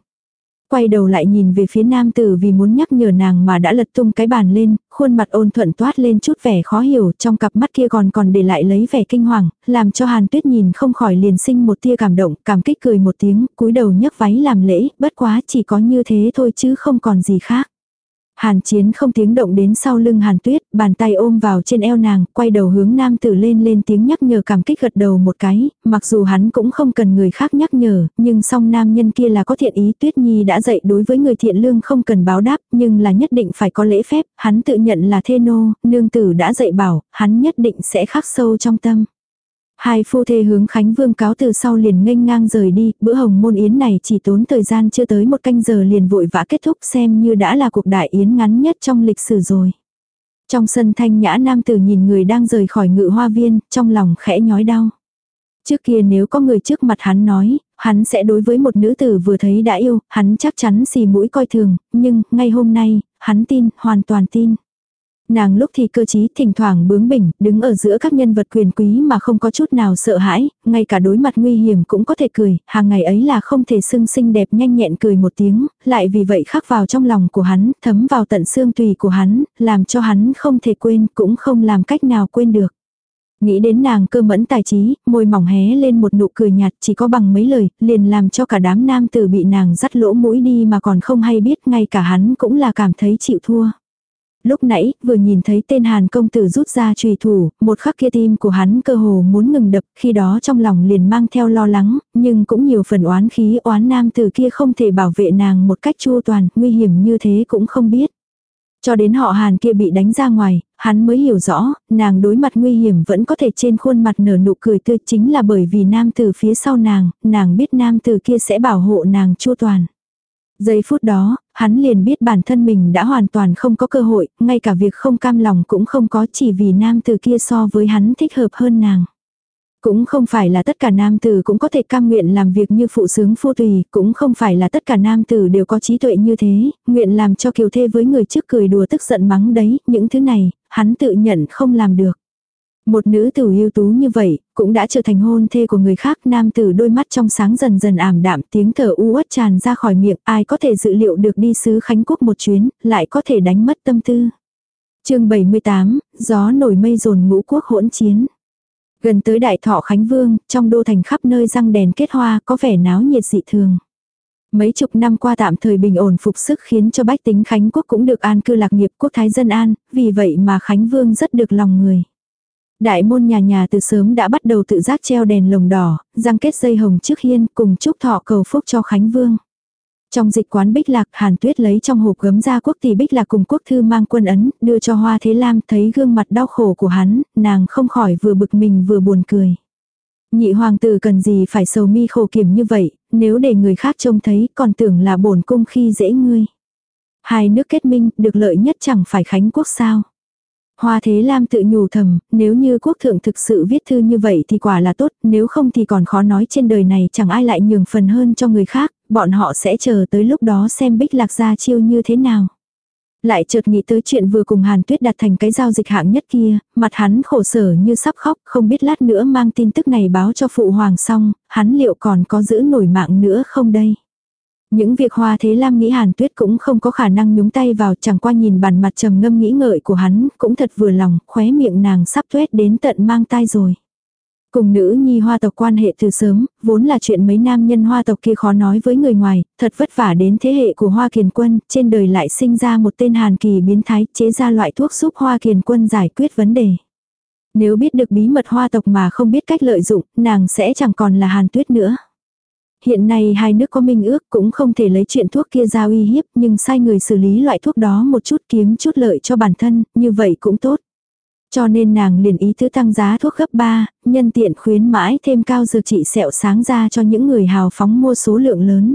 Quay đầu lại nhìn về phía nam tử vì muốn nhắc nhở nàng mà đã lật tung cái bàn lên, khuôn mặt ôn thuận toát lên chút vẻ khó hiểu, trong cặp mắt kia còn còn để lại lấy vẻ kinh hoàng, làm cho Hàn Tuyết nhìn không khỏi liền sinh một tia cảm động, cảm kích cười một tiếng, cúi đầu nhấc váy làm lễ, bất quá chỉ có như thế thôi chứ không còn gì khác. Hàn chiến không tiếng động đến sau lưng hàn tuyết, bàn tay ôm vào trên eo nàng, quay đầu hướng nam tử lên lên tiếng nhắc nhở cảm kích gật đầu một cái, mặc dù hắn cũng không cần người khác nhắc nhở, nhưng song nam nhân kia là có thiện ý tuyết nhi đã dạy đối với người thiện lương không cần báo đáp, nhưng là nhất định phải có lễ phép, hắn tự nhận là thê nô, nương tử đã dạy bảo, hắn nhất định sẽ khắc sâu trong tâm. Hai phu thê hướng Khánh Vương cáo từ sau liền nghênh ngang rời đi, bữa hồng môn yến này chỉ tốn thời gian chưa tới một canh giờ liền vội vã kết thúc xem như đã là cuộc đại yến ngắn nhất trong lịch sử rồi. Trong sân thanh nhã nam tử nhìn người đang rời khỏi ngự hoa viên, trong lòng khẽ nhói đau. Trước kia nếu có người trước mặt hắn nói, hắn sẽ đối với một nữ tử vừa thấy đã yêu, hắn chắc chắn xì mũi coi thường, nhưng ngay hôm nay, hắn tin, hoàn toàn tin. Nàng lúc thì cơ trí thỉnh thoảng bướng bỉnh, đứng ở giữa các nhân vật quyền quý mà không có chút nào sợ hãi, ngay cả đối mặt nguy hiểm cũng có thể cười, hàng ngày ấy là không thể xưng xinh đẹp nhanh nhẹn cười một tiếng, lại vì vậy khắc vào trong lòng của hắn, thấm vào tận xương tùy của hắn, làm cho hắn không thể quên, cũng không làm cách nào quên được. Nghĩ đến nàng cơ mẫn tài trí, môi mỏng hé lên một nụ cười nhạt chỉ có bằng mấy lời, liền làm cho cả đám nam tử bị nàng dắt lỗ mũi đi mà còn không hay biết ngay cả hắn cũng là cảm thấy chịu thua. Lúc nãy, vừa nhìn thấy tên Hàn công tử rút ra trùy thủ, một khắc kia tim của hắn cơ hồ muốn ngừng đập, khi đó trong lòng liền mang theo lo lắng, nhưng cũng nhiều phần oán khí oán nam tử kia không thể bảo vệ nàng một cách chu toàn, nguy hiểm như thế cũng không biết. Cho đến họ Hàn kia bị đánh ra ngoài, hắn mới hiểu rõ, nàng đối mặt nguy hiểm vẫn có thể trên khuôn mặt nở nụ cười tươi chính là bởi vì nam tử phía sau nàng, nàng biết nam tử kia sẽ bảo hộ nàng chu toàn. Giây phút đó, hắn liền biết bản thân mình đã hoàn toàn không có cơ hội, ngay cả việc không cam lòng cũng không có chỉ vì nam tử kia so với hắn thích hợp hơn nàng. Cũng không phải là tất cả nam tử cũng có thể cam nguyện làm việc như phụ sướng phu tùy, cũng không phải là tất cả nam tử đều có trí tuệ như thế, nguyện làm cho kiều thê với người trước cười đùa tức giận mắng đấy, những thứ này, hắn tự nhận không làm được. Một nữ tử ưu tú như vậy, cũng đã trở thành hôn thê của người khác, nam tử đôi mắt trong sáng dần dần ảm đạm, tiếng thở u uất tràn ra khỏi miệng, ai có thể dự liệu được đi sứ Khánh Quốc một chuyến, lại có thể đánh mất tâm tư. chương 78, gió nổi mây dồn ngũ quốc hỗn chiến. Gần tới đại thọ Khánh Vương, trong đô thành khắp nơi răng đèn kết hoa có vẻ náo nhiệt dị thường. Mấy chục năm qua tạm thời bình ổn phục sức khiến cho bách tính Khánh Quốc cũng được an cư lạc nghiệp quốc thái dân an, vì vậy mà Khánh Vương rất được lòng người. Đại môn nhà nhà từ sớm đã bắt đầu tự giác treo đèn lồng đỏ, răng kết dây hồng trước hiên cùng chúc thọ cầu phúc cho Khánh Vương. Trong dịch quán Bích Lạc, Hàn Tuyết lấy trong hộp gấm ra quốc tỷ Bích Lạc cùng quốc thư mang quân ấn, đưa cho Hoa Thế Lam, thấy gương mặt đau khổ của hắn, nàng không khỏi vừa bực mình vừa buồn cười. Nhị hoàng tử cần gì phải sầu mi khổ kiểm như vậy, nếu để người khác trông thấy còn tưởng là bổn cung khi dễ ngươi. Hai nước kết minh, được lợi nhất chẳng phải Khánh Quốc sao. Hoa Thế Lam tự nhủ thầm, nếu như quốc thượng thực sự viết thư như vậy thì quả là tốt, nếu không thì còn khó nói trên đời này chẳng ai lại nhường phần hơn cho người khác, bọn họ sẽ chờ tới lúc đó xem bích lạc gia chiêu như thế nào. Lại chợt nghĩ tới chuyện vừa cùng Hàn Tuyết đặt thành cái giao dịch hạng nhất kia, mặt hắn khổ sở như sắp khóc, không biết lát nữa mang tin tức này báo cho phụ hoàng xong, hắn liệu còn có giữ nổi mạng nữa không đây. Những việc Hoa Thế Lam nghĩ Hàn Tuyết cũng không có khả năng nhúng tay vào chẳng qua nhìn bản mặt trầm ngâm nghĩ ngợi của hắn, cũng thật vừa lòng, khóe miệng nàng sắp tuét đến tận mang tai rồi. Cùng nữ nhi hoa tộc quan hệ từ sớm, vốn là chuyện mấy nam nhân hoa tộc kia khó nói với người ngoài, thật vất vả đến thế hệ của hoa kiền quân, trên đời lại sinh ra một tên hàn kỳ biến thái chế ra loại thuốc giúp hoa kiền quân giải quyết vấn đề. Nếu biết được bí mật hoa tộc mà không biết cách lợi dụng, nàng sẽ chẳng còn là hàn tuyết nữa. Hiện nay hai nước có minh ước cũng không thể lấy chuyện thuốc kia ra uy hiếp nhưng sai người xử lý loại thuốc đó một chút kiếm chút lợi cho bản thân, như vậy cũng tốt. Cho nên nàng liền ý thứ tăng giá thuốc gấp 3, nhân tiện khuyến mãi thêm cao dược trị sẹo sáng ra cho những người hào phóng mua số lượng lớn.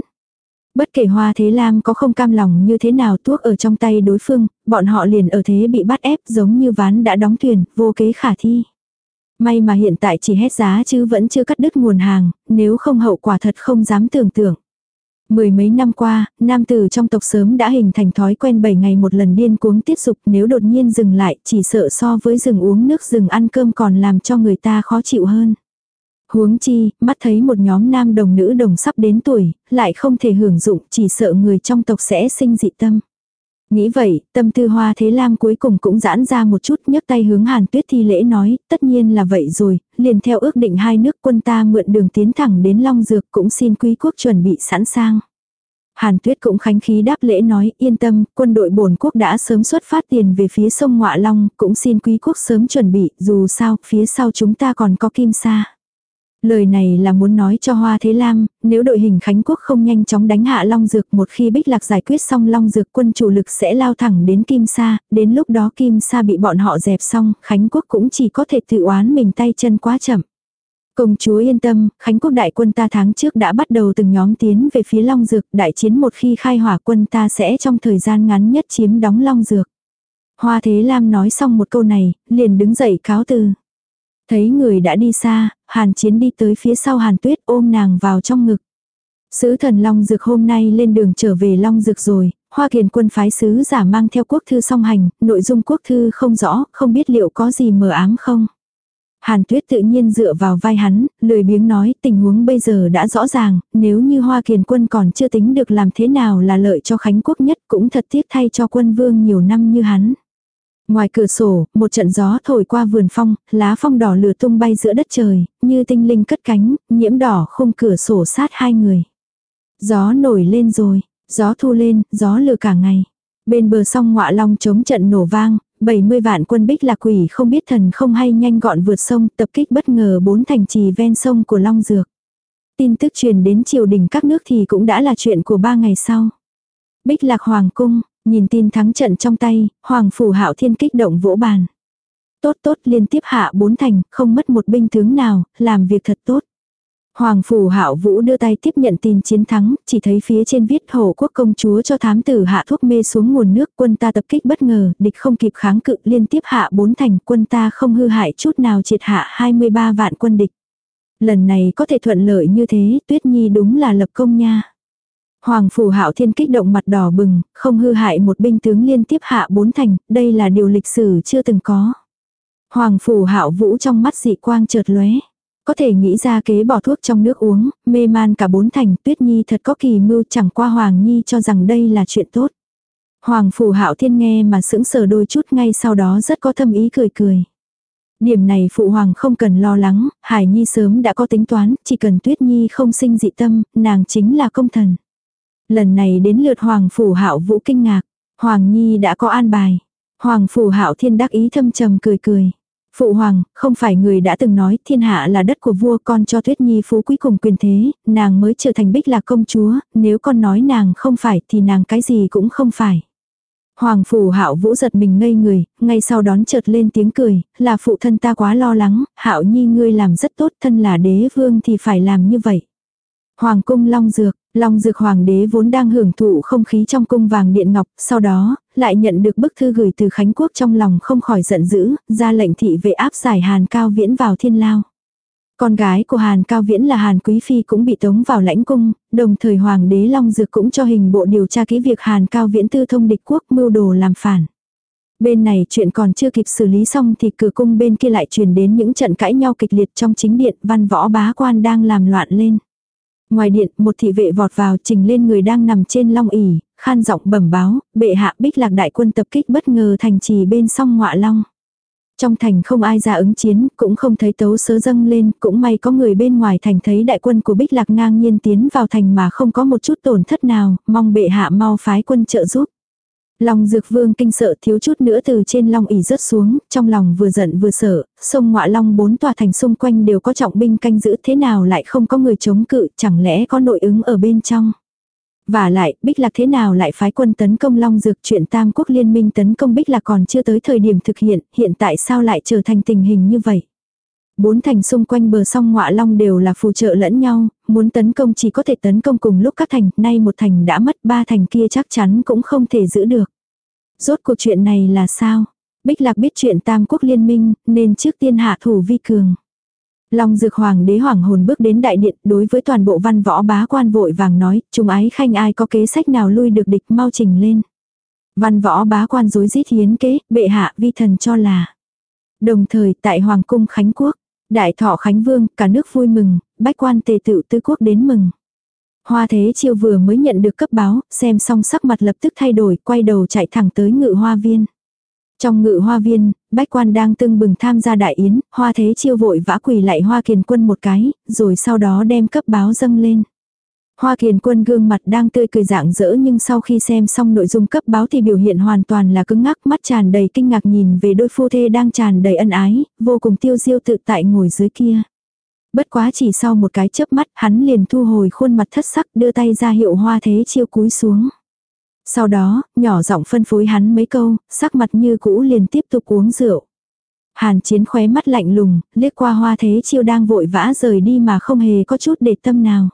Bất kể hoa thế lam có không cam lòng như thế nào thuốc ở trong tay đối phương, bọn họ liền ở thế bị bắt ép giống như ván đã đóng thuyền, vô kế khả thi. May mà hiện tại chỉ hết giá chứ vẫn chưa cắt đứt nguồn hàng, nếu không hậu quả thật không dám tưởng tượng. Mười mấy năm qua, nam tử trong tộc sớm đã hình thành thói quen 7 ngày một lần điên cuống tiết dục nếu đột nhiên dừng lại chỉ sợ so với rừng uống nước rừng ăn cơm còn làm cho người ta khó chịu hơn. Huống chi, mắt thấy một nhóm nam đồng nữ đồng sắp đến tuổi, lại không thể hưởng dụng chỉ sợ người trong tộc sẽ sinh dị tâm. Nghĩ vậy, tâm tư hoa thế lam cuối cùng cũng giãn ra một chút nhấc tay hướng hàn tuyết thi lễ nói, tất nhiên là vậy rồi, liền theo ước định hai nước quân ta mượn đường tiến thẳng đến Long Dược cũng xin quý quốc chuẩn bị sẵn sàng. Hàn tuyết cũng khánh khí đáp lễ nói, yên tâm, quân đội bổn quốc đã sớm xuất phát tiền về phía sông Ngoạ Long, cũng xin quý quốc sớm chuẩn bị, dù sao, phía sau chúng ta còn có kim sa. Lời này là muốn nói cho Hoa Thế Lam, nếu đội hình Khánh Quốc không nhanh chóng đánh hạ Long Dược một khi Bích Lạc giải quyết xong Long Dược quân chủ lực sẽ lao thẳng đến Kim Sa, đến lúc đó Kim Sa bị bọn họ dẹp xong, Khánh Quốc cũng chỉ có thể tự oán mình tay chân quá chậm. Công chúa yên tâm, Khánh Quốc đại quân ta tháng trước đã bắt đầu từng nhóm tiến về phía Long Dược, đại chiến một khi khai hỏa quân ta sẽ trong thời gian ngắn nhất chiếm đóng Long Dược. Hoa Thế Lam nói xong một câu này, liền đứng dậy cáo từ. Thấy người đã đi xa, hàn chiến đi tới phía sau hàn tuyết ôm nàng vào trong ngực. Sứ thần Long Dược hôm nay lên đường trở về Long Dược rồi, Hoa Kiền quân phái sứ giả mang theo quốc thư song hành, nội dung quốc thư không rõ, không biết liệu có gì mờ ám không. Hàn Tuyết tự nhiên dựa vào vai hắn, lười biếng nói tình huống bây giờ đã rõ ràng, nếu như Hoa Kiền quân còn chưa tính được làm thế nào là lợi cho Khánh Quốc nhất cũng thật tiếc thay cho quân vương nhiều năm như hắn. Ngoài cửa sổ, một trận gió thổi qua vườn phong, lá phong đỏ lửa tung bay giữa đất trời, như tinh linh cất cánh, nhiễm đỏ khung cửa sổ sát hai người. Gió nổi lên rồi, gió thu lên, gió lừa cả ngày. Bên bờ sông ngọa long chống trận nổ vang, 70 vạn quân bích lạc quỷ không biết thần không hay nhanh gọn vượt sông tập kích bất ngờ bốn thành trì ven sông của Long Dược. Tin tức truyền đến triều đình các nước thì cũng đã là chuyện của ba ngày sau. Bích lạc hoàng cung, nhìn tin thắng trận trong tay, hoàng phủ hạo thiên kích động vỗ bàn. Tốt tốt liên tiếp hạ bốn thành, không mất một binh tướng nào, làm việc thật tốt. Hoàng phủ Hạo Vũ đưa tay tiếp nhận tin chiến thắng, chỉ thấy phía trên viết hổ quốc công chúa cho thám tử hạ thuốc mê xuống nguồn nước, quân ta tập kích bất ngờ, địch không kịp kháng cự, liên tiếp hạ bốn thành, quân ta không hư hại chút nào triệt hạ 23 vạn quân địch. Lần này có thể thuận lợi như thế, Tuyết Nhi đúng là lập công nha. Hoàng phủ Hạo Thiên kích động mặt đỏ bừng, không hư hại một binh tướng liên tiếp hạ bốn thành, đây là điều lịch sử chưa từng có. Hoàng phủ Hạo Vũ trong mắt dị quang chợt lóe. Có thể nghĩ ra kế bỏ thuốc trong nước uống, mê man cả bốn thành, tuyết nhi thật có kỳ mưu chẳng qua Hoàng Nhi cho rằng đây là chuyện tốt. Hoàng phủ hạo thiên nghe mà sững sờ đôi chút ngay sau đó rất có thâm ý cười cười. Điểm này phụ hoàng không cần lo lắng, Hải Nhi sớm đã có tính toán, chỉ cần Tuyết Nhi không sinh dị tâm, nàng chính là công thần. Lần này đến lượt Hoàng phủ Hạo Vũ kinh ngạc, Hoàng Nhi đã có an bài. Hoàng phủ Hạo Thiên đắc ý thâm trầm cười cười. Phụ hoàng, không phải người đã từng nói thiên hạ là đất của vua con cho Tuyết Nhi phú quý cùng quyền thế, nàng mới trở thành bích là công chúa, nếu con nói nàng không phải thì nàng cái gì cũng không phải. Hoàng phủ hạo vũ giật mình ngây người, ngay sau đón chợt lên tiếng cười, là phụ thân ta quá lo lắng, hạo nhi ngươi làm rất tốt thân là đế vương thì phải làm như vậy. Hoàng cung long dược, long dược hoàng đế vốn đang hưởng thụ không khí trong cung vàng điện ngọc, sau đó, lại nhận được bức thư gửi từ Khánh Quốc trong lòng không khỏi giận dữ, ra lệnh thị vệ áp giải Hàn Cao Viễn vào thiên lao. Con gái của Hàn Cao Viễn là Hàn Quý Phi cũng bị tống vào lãnh cung, đồng thời Hoàng đế Long Dược cũng cho hình bộ điều tra kỹ việc Hàn Cao Viễn tư thông địch quốc mưu đồ làm phản. Bên này chuyện còn chưa kịp xử lý xong thì cửa cung bên kia lại truyền đến những trận cãi nhau kịch liệt trong chính điện văn võ bá quan đang làm loạn lên. Ngoài điện, một thị vệ vọt vào trình lên người đang nằm trên long ỉ, khan giọng bẩm báo, bệ hạ bích lạc đại quân tập kích bất ngờ thành trì bên sông ngọa long. Trong thành không ai ra ứng chiến, cũng không thấy tấu sớ dâng lên, cũng may có người bên ngoài thành thấy đại quân của Bích Lạc ngang nhiên tiến vào thành mà không có một chút tổn thất nào, mong bệ hạ mau phái quân trợ giúp. Long Dược Vương kinh sợ thiếu chút nữa từ trên long ỉ rớt xuống, trong lòng vừa giận vừa sợ, sông ngọa long bốn tòa thành xung quanh đều có trọng binh canh giữ thế nào lại không có người chống cự, chẳng lẽ có nội ứng ở bên trong. Và lại, Bích Lạc thế nào lại phái quân tấn công Long Dược chuyện Tam Quốc Liên minh tấn công Bích Lạc còn chưa tới thời điểm thực hiện, hiện tại sao lại trở thành tình hình như vậy? Bốn thành xung quanh bờ sông ngọa long đều là phù trợ lẫn nhau, muốn tấn công chỉ có thể tấn công cùng lúc các thành, nay một thành đã mất ba thành kia chắc chắn cũng không thể giữ được. Rốt cuộc chuyện này là sao? Bích Lạc biết chuyện Tam Quốc Liên minh, nên trước tiên hạ thủ vi cường. Long Dược Hoàng đế hoàng hồn bước đến đại điện đối với toàn bộ văn võ bá quan vội vàng nói, chúng ái khanh ai có kế sách nào lui được địch mau trình lên. Văn võ bá quan dối rít hiến kế, bệ hạ vi thần cho là. Đồng thời tại Hoàng cung Khánh Quốc, đại thọ Khánh Vương, cả nước vui mừng, bách quan tề tựu tư quốc đến mừng. Hoa Thế Chiêu vừa mới nhận được cấp báo, xem xong sắc mặt lập tức thay đổi, quay đầu chạy thẳng tới ngự hoa viên. Trong ngự hoa viên, bách quan đang tưng bừng tham gia đại yến, hoa thế chiêu vội vã quỳ lại hoa kiền quân một cái, rồi sau đó đem cấp báo dâng lên. Hoa kiền quân gương mặt đang tươi cười dạng dỡ nhưng sau khi xem xong nội dung cấp báo thì biểu hiện hoàn toàn là cứng ngắc mắt tràn đầy kinh ngạc nhìn về đôi phu thê đang tràn đầy ân ái, vô cùng tiêu diêu tự tại ngồi dưới kia. Bất quá chỉ sau một cái chớp mắt hắn liền thu hồi khuôn mặt thất sắc đưa tay ra hiệu hoa thế chiêu cúi xuống. Sau đó, nhỏ giọng phân phối hắn mấy câu, sắc mặt như cũ liền tiếp tục uống rượu. Hàn chiến khóe mắt lạnh lùng, liếc qua hoa thế chiêu đang vội vã rời đi mà không hề có chút để tâm nào.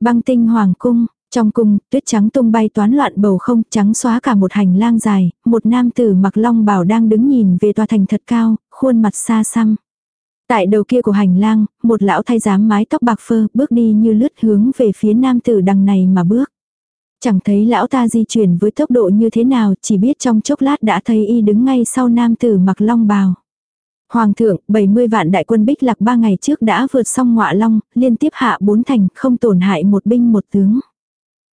Băng tinh hoàng cung, trong cung, tuyết trắng tung bay toán loạn bầu không, trắng xóa cả một hành lang dài, một nam tử mặc long bào đang đứng nhìn về tòa thành thật cao, khuôn mặt xa xăm. Tại đầu kia của hành lang, một lão thay giám mái tóc bạc phơ, bước đi như lướt hướng về phía nam tử đằng này mà bước. Chẳng thấy lão ta di chuyển với tốc độ như thế nào, chỉ biết trong chốc lát đã thấy y đứng ngay sau nam tử mặc long bào. Hoàng thượng, 70 vạn đại quân bích lạc ba ngày trước đã vượt xong ngọa long, liên tiếp hạ bốn thành, không tổn hại một binh một tướng.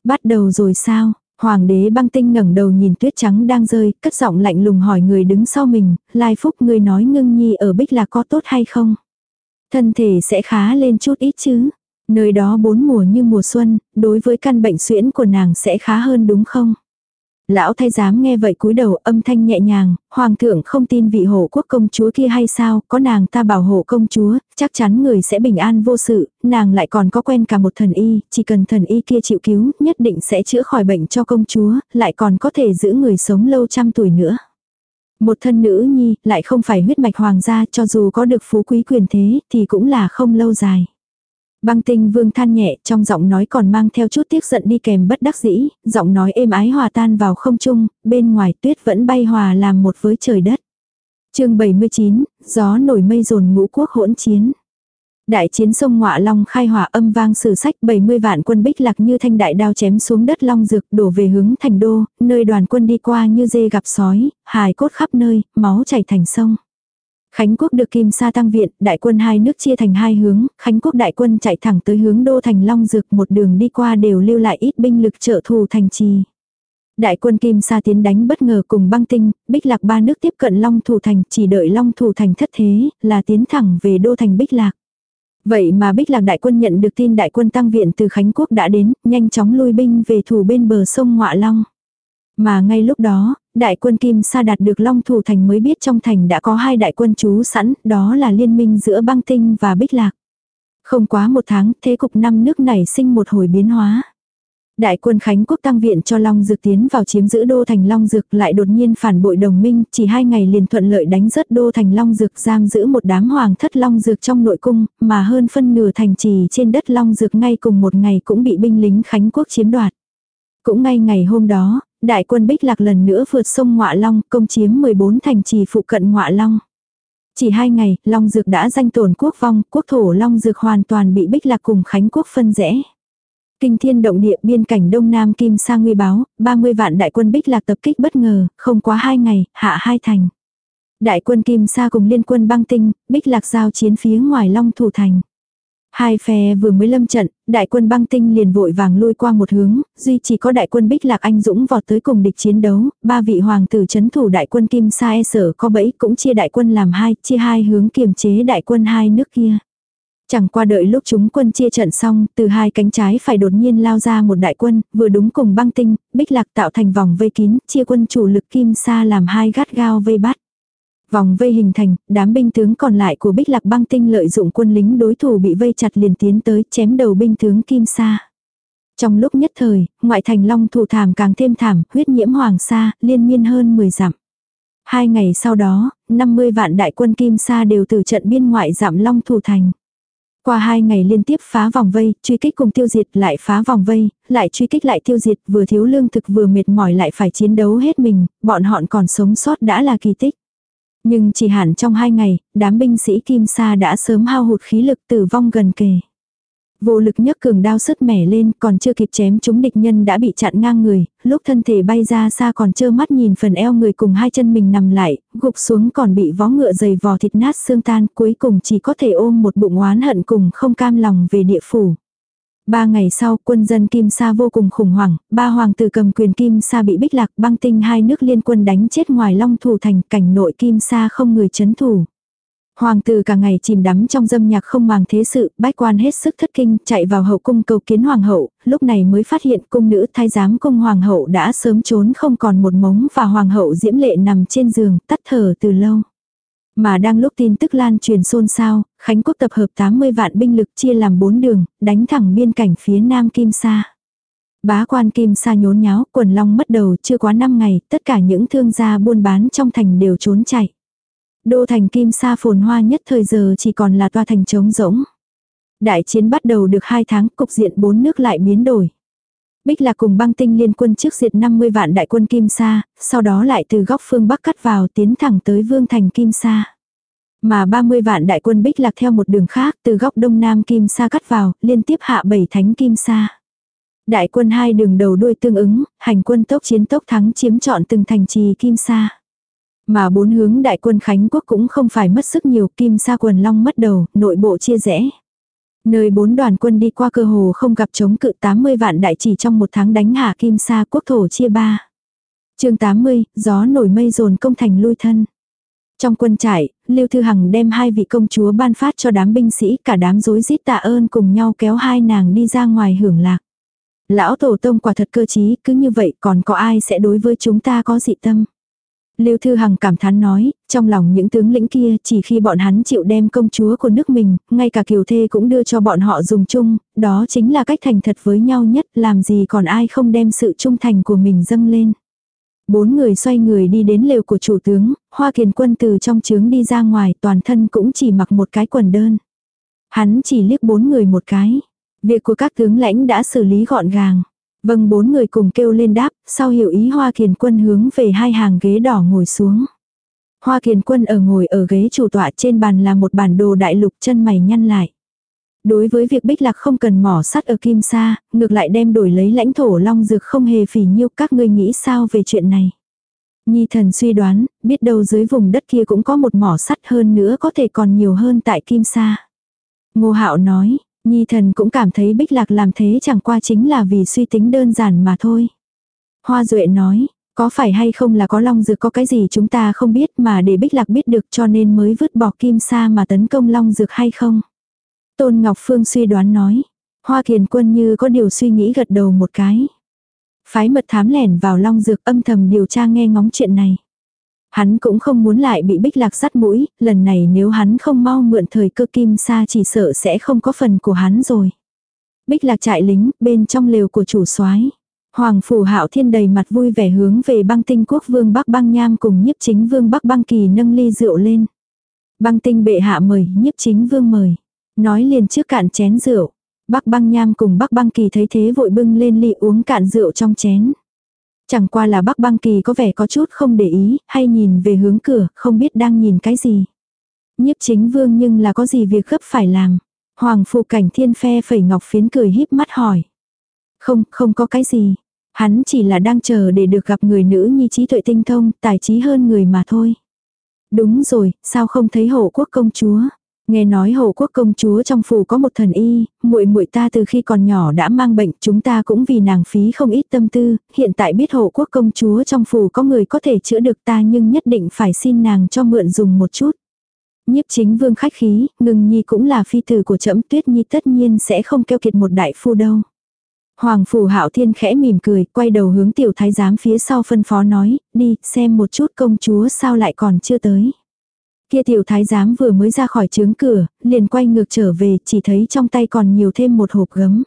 Bắt đầu rồi sao? Hoàng đế băng tinh ngẩng đầu nhìn tuyết trắng đang rơi, cất giọng lạnh lùng hỏi người đứng sau mình, Lai Phúc người nói ngưng nhi ở Bích là có tốt hay không? Thân thể sẽ khá lên chút ít chứ? Nơi đó bốn mùa như mùa xuân, đối với căn bệnh suyễn của nàng sẽ khá hơn đúng không? Lão thay dám nghe vậy cúi đầu âm thanh nhẹ nhàng, hoàng thượng không tin vị hộ quốc công chúa kia hay sao, có nàng ta bảo hộ công chúa, chắc chắn người sẽ bình an vô sự, nàng lại còn có quen cả một thần y, chỉ cần thần y kia chịu cứu, nhất định sẽ chữa khỏi bệnh cho công chúa, lại còn có thể giữ người sống lâu trăm tuổi nữa. Một thân nữ nhi, lại không phải huyết mạch hoàng gia, cho dù có được phú quý quyền thế, thì cũng là không lâu dài. Băng tinh vương than nhẹ trong giọng nói còn mang theo chút tiếc giận đi kèm bất đắc dĩ, giọng nói êm ái hòa tan vào không trung, bên ngoài tuyết vẫn bay hòa làm một với trời đất. chương 79, gió nổi mây rồn ngũ quốc hỗn chiến. Đại chiến sông Ngọa Long khai hỏa âm vang sử sách 70 vạn quân bích lạc như thanh đại đao chém xuống đất Long Dược đổ về hướng thành đô, nơi đoàn quân đi qua như dê gặp sói, hài cốt khắp nơi, máu chảy thành sông. Khánh quốc được Kim Sa tăng viện, đại quân hai nước chia thành hai hướng, Khánh quốc đại quân chạy thẳng tới hướng đô thành Long Dược một đường đi qua đều lưu lại ít binh lực trợ thù thành trì. Đại quân Kim Sa tiến đánh bất ngờ cùng băng tinh, Bích Lạc ba nước tiếp cận Long Thủ Thành, chỉ đợi Long Thủ Thành thất thế, là tiến thẳng về đô thành Bích Lạc. Vậy mà Bích Lạc đại quân nhận được tin đại quân tăng viện từ Khánh Quốc đã đến, nhanh chóng lui binh về thủ bên bờ sông Ngọa Long. Mà ngay lúc đó, đại quân Kim Sa đạt được Long Thủ Thành mới biết trong thành đã có hai đại quân trú sẵn, đó là liên minh giữa băng tinh và Bích Lạc. Không quá một tháng, thế cục năm nước này sinh một hồi biến hóa. Đại quân Khánh Quốc tăng viện cho Long Dược tiến vào chiếm giữ đô thành Long Dược lại đột nhiên phản bội đồng minh, chỉ hai ngày liền thuận lợi đánh rớt đô thành Long Dược giam giữ một đám hoàng thất Long Dược trong nội cung, mà hơn phân nửa thành trì trên đất Long Dược ngay cùng một ngày cũng bị binh lính Khánh Quốc chiếm đoạt. Cũng ngay ngày hôm đó, đại quân Bích Lạc lần nữa vượt sông Ngọa Long, công chiếm 14 thành trì phụ cận Ngọa Long. Chỉ hai ngày, Long Dược đã danh tổn quốc vong, quốc thổ Long Dược hoàn toàn bị Bích Lạc cùng Khánh Quốc phân rẽ. Kinh thiên động địa biên cảnh Đông Nam Kim Sa nguy báo, 30 vạn đại quân Bích Lạc tập kích bất ngờ, không quá hai ngày, hạ hai thành. Đại quân Kim Sa cùng liên quân băng tinh, Bích Lạc giao chiến phía ngoài Long Thủ Thành. Hai phe vừa mới lâm trận, đại quân băng tinh liền vội vàng lui qua một hướng, duy chỉ có đại quân Bích Lạc Anh Dũng vọt tới cùng địch chiến đấu, ba vị hoàng tử chấn thủ đại quân Kim Sa e sở có bẫy cũng chia đại quân làm hai, chia hai hướng kiềm chế đại quân hai nước kia. Chẳng qua đợi lúc chúng quân chia trận xong, từ hai cánh trái phải đột nhiên lao ra một đại quân, vừa đúng cùng băng tinh, bích lạc tạo thành vòng vây kín, chia quân chủ lực kim sa làm hai gắt gao vây bắt. Vòng vây hình thành, đám binh tướng còn lại của bích lạc băng tinh lợi dụng quân lính đối thủ bị vây chặt liền tiến tới chém đầu binh tướng kim sa. Trong lúc nhất thời, ngoại thành long thủ thảm càng thêm thảm, huyết nhiễm hoàng sa, liên miên hơn 10 dặm. Hai ngày sau đó, 50 vạn đại quân kim sa đều từ trận biên ngoại giảm long thủ thành. Qua hai ngày liên tiếp phá vòng vây, truy kích cùng tiêu diệt lại phá vòng vây, lại truy kích lại tiêu diệt vừa thiếu lương thực vừa mệt mỏi lại phải chiến đấu hết mình, bọn họ còn sống sót đã là kỳ tích. Nhưng chỉ hẳn trong hai ngày, đám binh sĩ Kim Sa đã sớm hao hụt khí lực tử vong gần kề. Vô lực nhấc cường đao sứt mẻ lên, còn chưa kịp chém chúng địch nhân đã bị chặn ngang người, lúc thân thể bay ra xa còn trơ mắt nhìn phần eo người cùng hai chân mình nằm lại, gục xuống còn bị vó ngựa dày vò thịt nát xương tan, cuối cùng chỉ có thể ôm một bụng oán hận cùng không cam lòng về địa phủ. Ba ngày sau, quân dân Kim Sa vô cùng khủng hoảng, ba hoàng tử cầm quyền Kim Sa bị bích lạc băng tinh hai nước liên quân đánh chết ngoài long thủ thành cảnh nội Kim Sa không người chấn thủ. Hoàng tử cả ngày chìm đắm trong dâm nhạc không màng thế sự, bách quan hết sức thất kinh, chạy vào hậu cung cầu kiến hoàng hậu, lúc này mới phát hiện cung nữ thái giám cung hoàng hậu đã sớm trốn không còn một mống và hoàng hậu diễm lệ nằm trên giường, tắt thở từ lâu. Mà đang lúc tin tức lan truyền xôn xao, Khánh quốc tập hợp 80 vạn binh lực chia làm 4 đường, đánh thẳng biên cảnh phía nam Kim Sa. Bá quan Kim Sa nhốn nháo, quần long mất đầu chưa quá 5 ngày, tất cả những thương gia buôn bán trong thành đều trốn chạy. Đô thành Kim Sa phồn hoa nhất thời giờ chỉ còn là toa thành trống rỗng. Đại chiến bắt đầu được 2 tháng, cục diện bốn nước lại biến đổi. Bích là cùng băng tinh liên quân trước diệt 50 vạn đại quân Kim Sa, sau đó lại từ góc phương Bắc cắt vào tiến thẳng tới vương thành Kim Sa. Mà 30 vạn đại quân Bích lạc theo một đường khác từ góc đông nam Kim Sa cắt vào, liên tiếp hạ bảy thánh Kim Sa. Đại quân hai đường đầu đuôi tương ứng, hành quân tốc chiến tốc thắng chiếm trọn từng thành trì Kim Sa. Mà bốn hướng đại quân Khánh Quốc cũng không phải mất sức nhiều Kim Sa quần long mất đầu, nội bộ chia rẽ. Nơi bốn đoàn quân đi qua cơ hồ không gặp chống cự 80 vạn đại chỉ trong một tháng đánh hạ kim sa quốc thổ chia ba. chương 80, gió nổi mây dồn công thành lui thân. Trong quân trại, Lưu Thư Hằng đem hai vị công chúa ban phát cho đám binh sĩ cả đám rối rít tạ ơn cùng nhau kéo hai nàng đi ra ngoài hưởng lạc. Lão tổ tông quả thật cơ trí, cứ như vậy còn có ai sẽ đối với chúng ta có dị tâm. Lưu Thư Hằng cảm thán nói, trong lòng những tướng lĩnh kia chỉ khi bọn hắn chịu đem công chúa của nước mình, ngay cả kiều thê cũng đưa cho bọn họ dùng chung, đó chính là cách thành thật với nhau nhất, làm gì còn ai không đem sự trung thành của mình dâng lên. Bốn người xoay người đi đến lều của chủ tướng, Hoa Kiền Quân từ trong trướng đi ra ngoài toàn thân cũng chỉ mặc một cái quần đơn. Hắn chỉ liếc bốn người một cái. Việc của các tướng lãnh đã xử lý gọn gàng. Vâng bốn người cùng kêu lên đáp, sau hiểu ý Hoa Kiền Quân hướng về hai hàng ghế đỏ ngồi xuống. Hoa Kiền Quân ở ngồi ở ghế chủ tọa trên bàn là một bản đồ đại lục chân mày nhăn lại. Đối với việc Bích Lạc không cần mỏ sắt ở Kim Sa, ngược lại đem đổi lấy lãnh thổ Long Dược không hề phỉ nhiêu các ngươi nghĩ sao về chuyện này. Nhi thần suy đoán, biết đâu dưới vùng đất kia cũng có một mỏ sắt hơn nữa có thể còn nhiều hơn tại Kim Sa. Ngô Hạo nói, Nhi thần cũng cảm thấy Bích Lạc làm thế chẳng qua chính là vì suy tính đơn giản mà thôi. Hoa Duệ nói, có phải hay không là có Long Dược có cái gì chúng ta không biết mà để Bích Lạc biết được cho nên mới vứt bỏ Kim Sa mà tấn công Long Dược hay không? Tôn Ngọc Phương suy đoán nói. Hoa Kiền Quân như có điều suy nghĩ gật đầu một cái. Phái mật thám lẻn vào long dược âm thầm điều tra nghe ngóng chuyện này. Hắn cũng không muốn lại bị bích lạc sắt mũi, lần này nếu hắn không mau mượn thời cơ kim sa chỉ sợ sẽ không có phần của hắn rồi. Bích lạc trại lính, bên trong lều của chủ soái Hoàng phủ hạo thiên đầy mặt vui vẻ hướng về băng tinh quốc vương Bắc băng nham cùng nhiếp chính vương Bắc băng kỳ nâng ly rượu lên. Băng tinh bệ hạ mời, nhiếp chính vương mời. Nói liền trước cạn chén rượu. Bắc băng nham cùng bắc băng kỳ thấy thế vội bưng lên ly uống cạn rượu trong chén. Chẳng qua là bắc băng kỳ có vẻ có chút không để ý, hay nhìn về hướng cửa, không biết đang nhìn cái gì. Nhiếp chính vương nhưng là có gì việc gấp phải làm. Hoàng phụ cảnh thiên phe phẩy ngọc phiến cười híp mắt hỏi. Không, không có cái gì. Hắn chỉ là đang chờ để được gặp người nữ nhi trí tuệ tinh thông, tài trí hơn người mà thôi. Đúng rồi, sao không thấy hộ quốc công chúa? Nghe nói hậu quốc công chúa trong phủ có một thần y, muội muội ta từ khi còn nhỏ đã mang bệnh, chúng ta cũng vì nàng phí không ít tâm tư, hiện tại biết hậu quốc công chúa trong phủ có người có thể chữa được ta nhưng nhất định phải xin nàng cho mượn dùng một chút. Nhiếp chính vương khách khí, ngừng nhi cũng là phi tử của trẫm tuyết nhi tất nhiên sẽ không keo kiệt một đại phu đâu. Hoàng phủ hạo thiên khẽ mỉm cười, quay đầu hướng tiểu thái giám phía sau phân phó nói, đi, xem một chút công chúa sao lại còn chưa tới. Kia tiểu thái giám vừa mới ra khỏi trướng cửa, liền quay ngược trở về, chỉ thấy trong tay còn nhiều thêm một hộp gấm.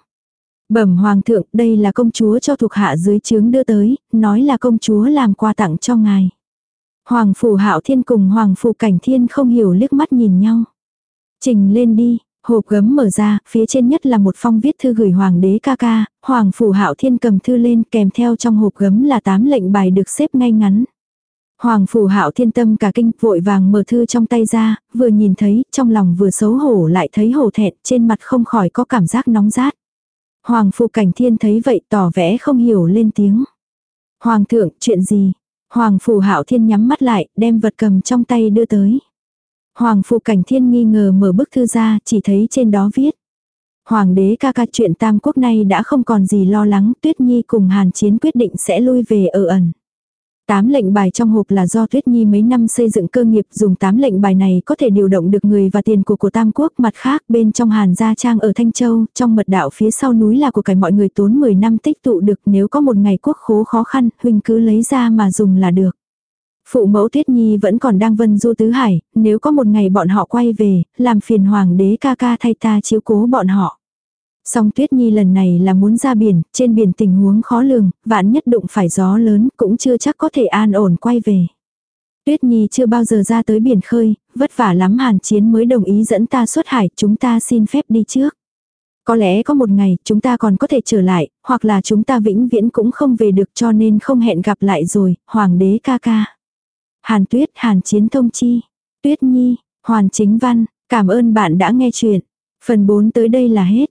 Bẩm hoàng thượng, đây là công chúa cho thuộc hạ dưới trướng đưa tới, nói là công chúa làm quà tặng cho ngài. Hoàng phủ hạo thiên cùng hoàng phủ cảnh thiên không hiểu liếc mắt nhìn nhau. Trình lên đi, hộp gấm mở ra, phía trên nhất là một phong viết thư gửi hoàng đế ca ca, hoàng phủ hạo thiên cầm thư lên kèm theo trong hộp gấm là tám lệnh bài được xếp ngay ngắn. Hoàng phủ hạo thiên tâm cả kinh vội vàng mở thư trong tay ra, vừa nhìn thấy, trong lòng vừa xấu hổ lại thấy hổ thẹn, trên mặt không khỏi có cảm giác nóng rát. Hoàng phủ cảnh thiên thấy vậy tỏ vẻ không hiểu lên tiếng. Hoàng thượng, chuyện gì? Hoàng phủ hạo thiên nhắm mắt lại, đem vật cầm trong tay đưa tới. Hoàng phủ cảnh thiên nghi ngờ mở bức thư ra, chỉ thấy trên đó viết. Hoàng đế ca ca chuyện tam quốc này đã không còn gì lo lắng, tuyết nhi cùng hàn chiến quyết định sẽ lui về ở ẩn. Tám lệnh bài trong hộp là do Tuyết Nhi mấy năm xây dựng cơ nghiệp dùng tám lệnh bài này có thể điều động được người và tiền của của Tam Quốc. Mặt khác bên trong Hàn Gia Trang ở Thanh Châu, trong mật đạo phía sau núi là của cải mọi người tốn 10 năm tích tụ được nếu có một ngày quốc khố khó khăn, huynh cứ lấy ra mà dùng là được. Phụ mẫu Tuyết Nhi vẫn còn đang vân du tứ hải, nếu có một ngày bọn họ quay về, làm phiền hoàng đế ca ca thay ta chiếu cố bọn họ. Song Tuyết Nhi lần này là muốn ra biển, trên biển tình huống khó lường, vạn nhất đụng phải gió lớn cũng chưa chắc có thể an ổn quay về. Tuyết Nhi chưa bao giờ ra tới biển khơi, vất vả lắm hàn chiến mới đồng ý dẫn ta xuất hải, chúng ta xin phép đi trước. Có lẽ có một ngày chúng ta còn có thể trở lại, hoặc là chúng ta vĩnh viễn cũng không về được cho nên không hẹn gặp lại rồi, Hoàng đế ca ca. Hàn Tuyết, Hàn Chiến Thông Chi, Tuyết Nhi, Hoàn Chính Văn, cảm ơn bạn đã nghe chuyện. Phần 4 tới đây là hết.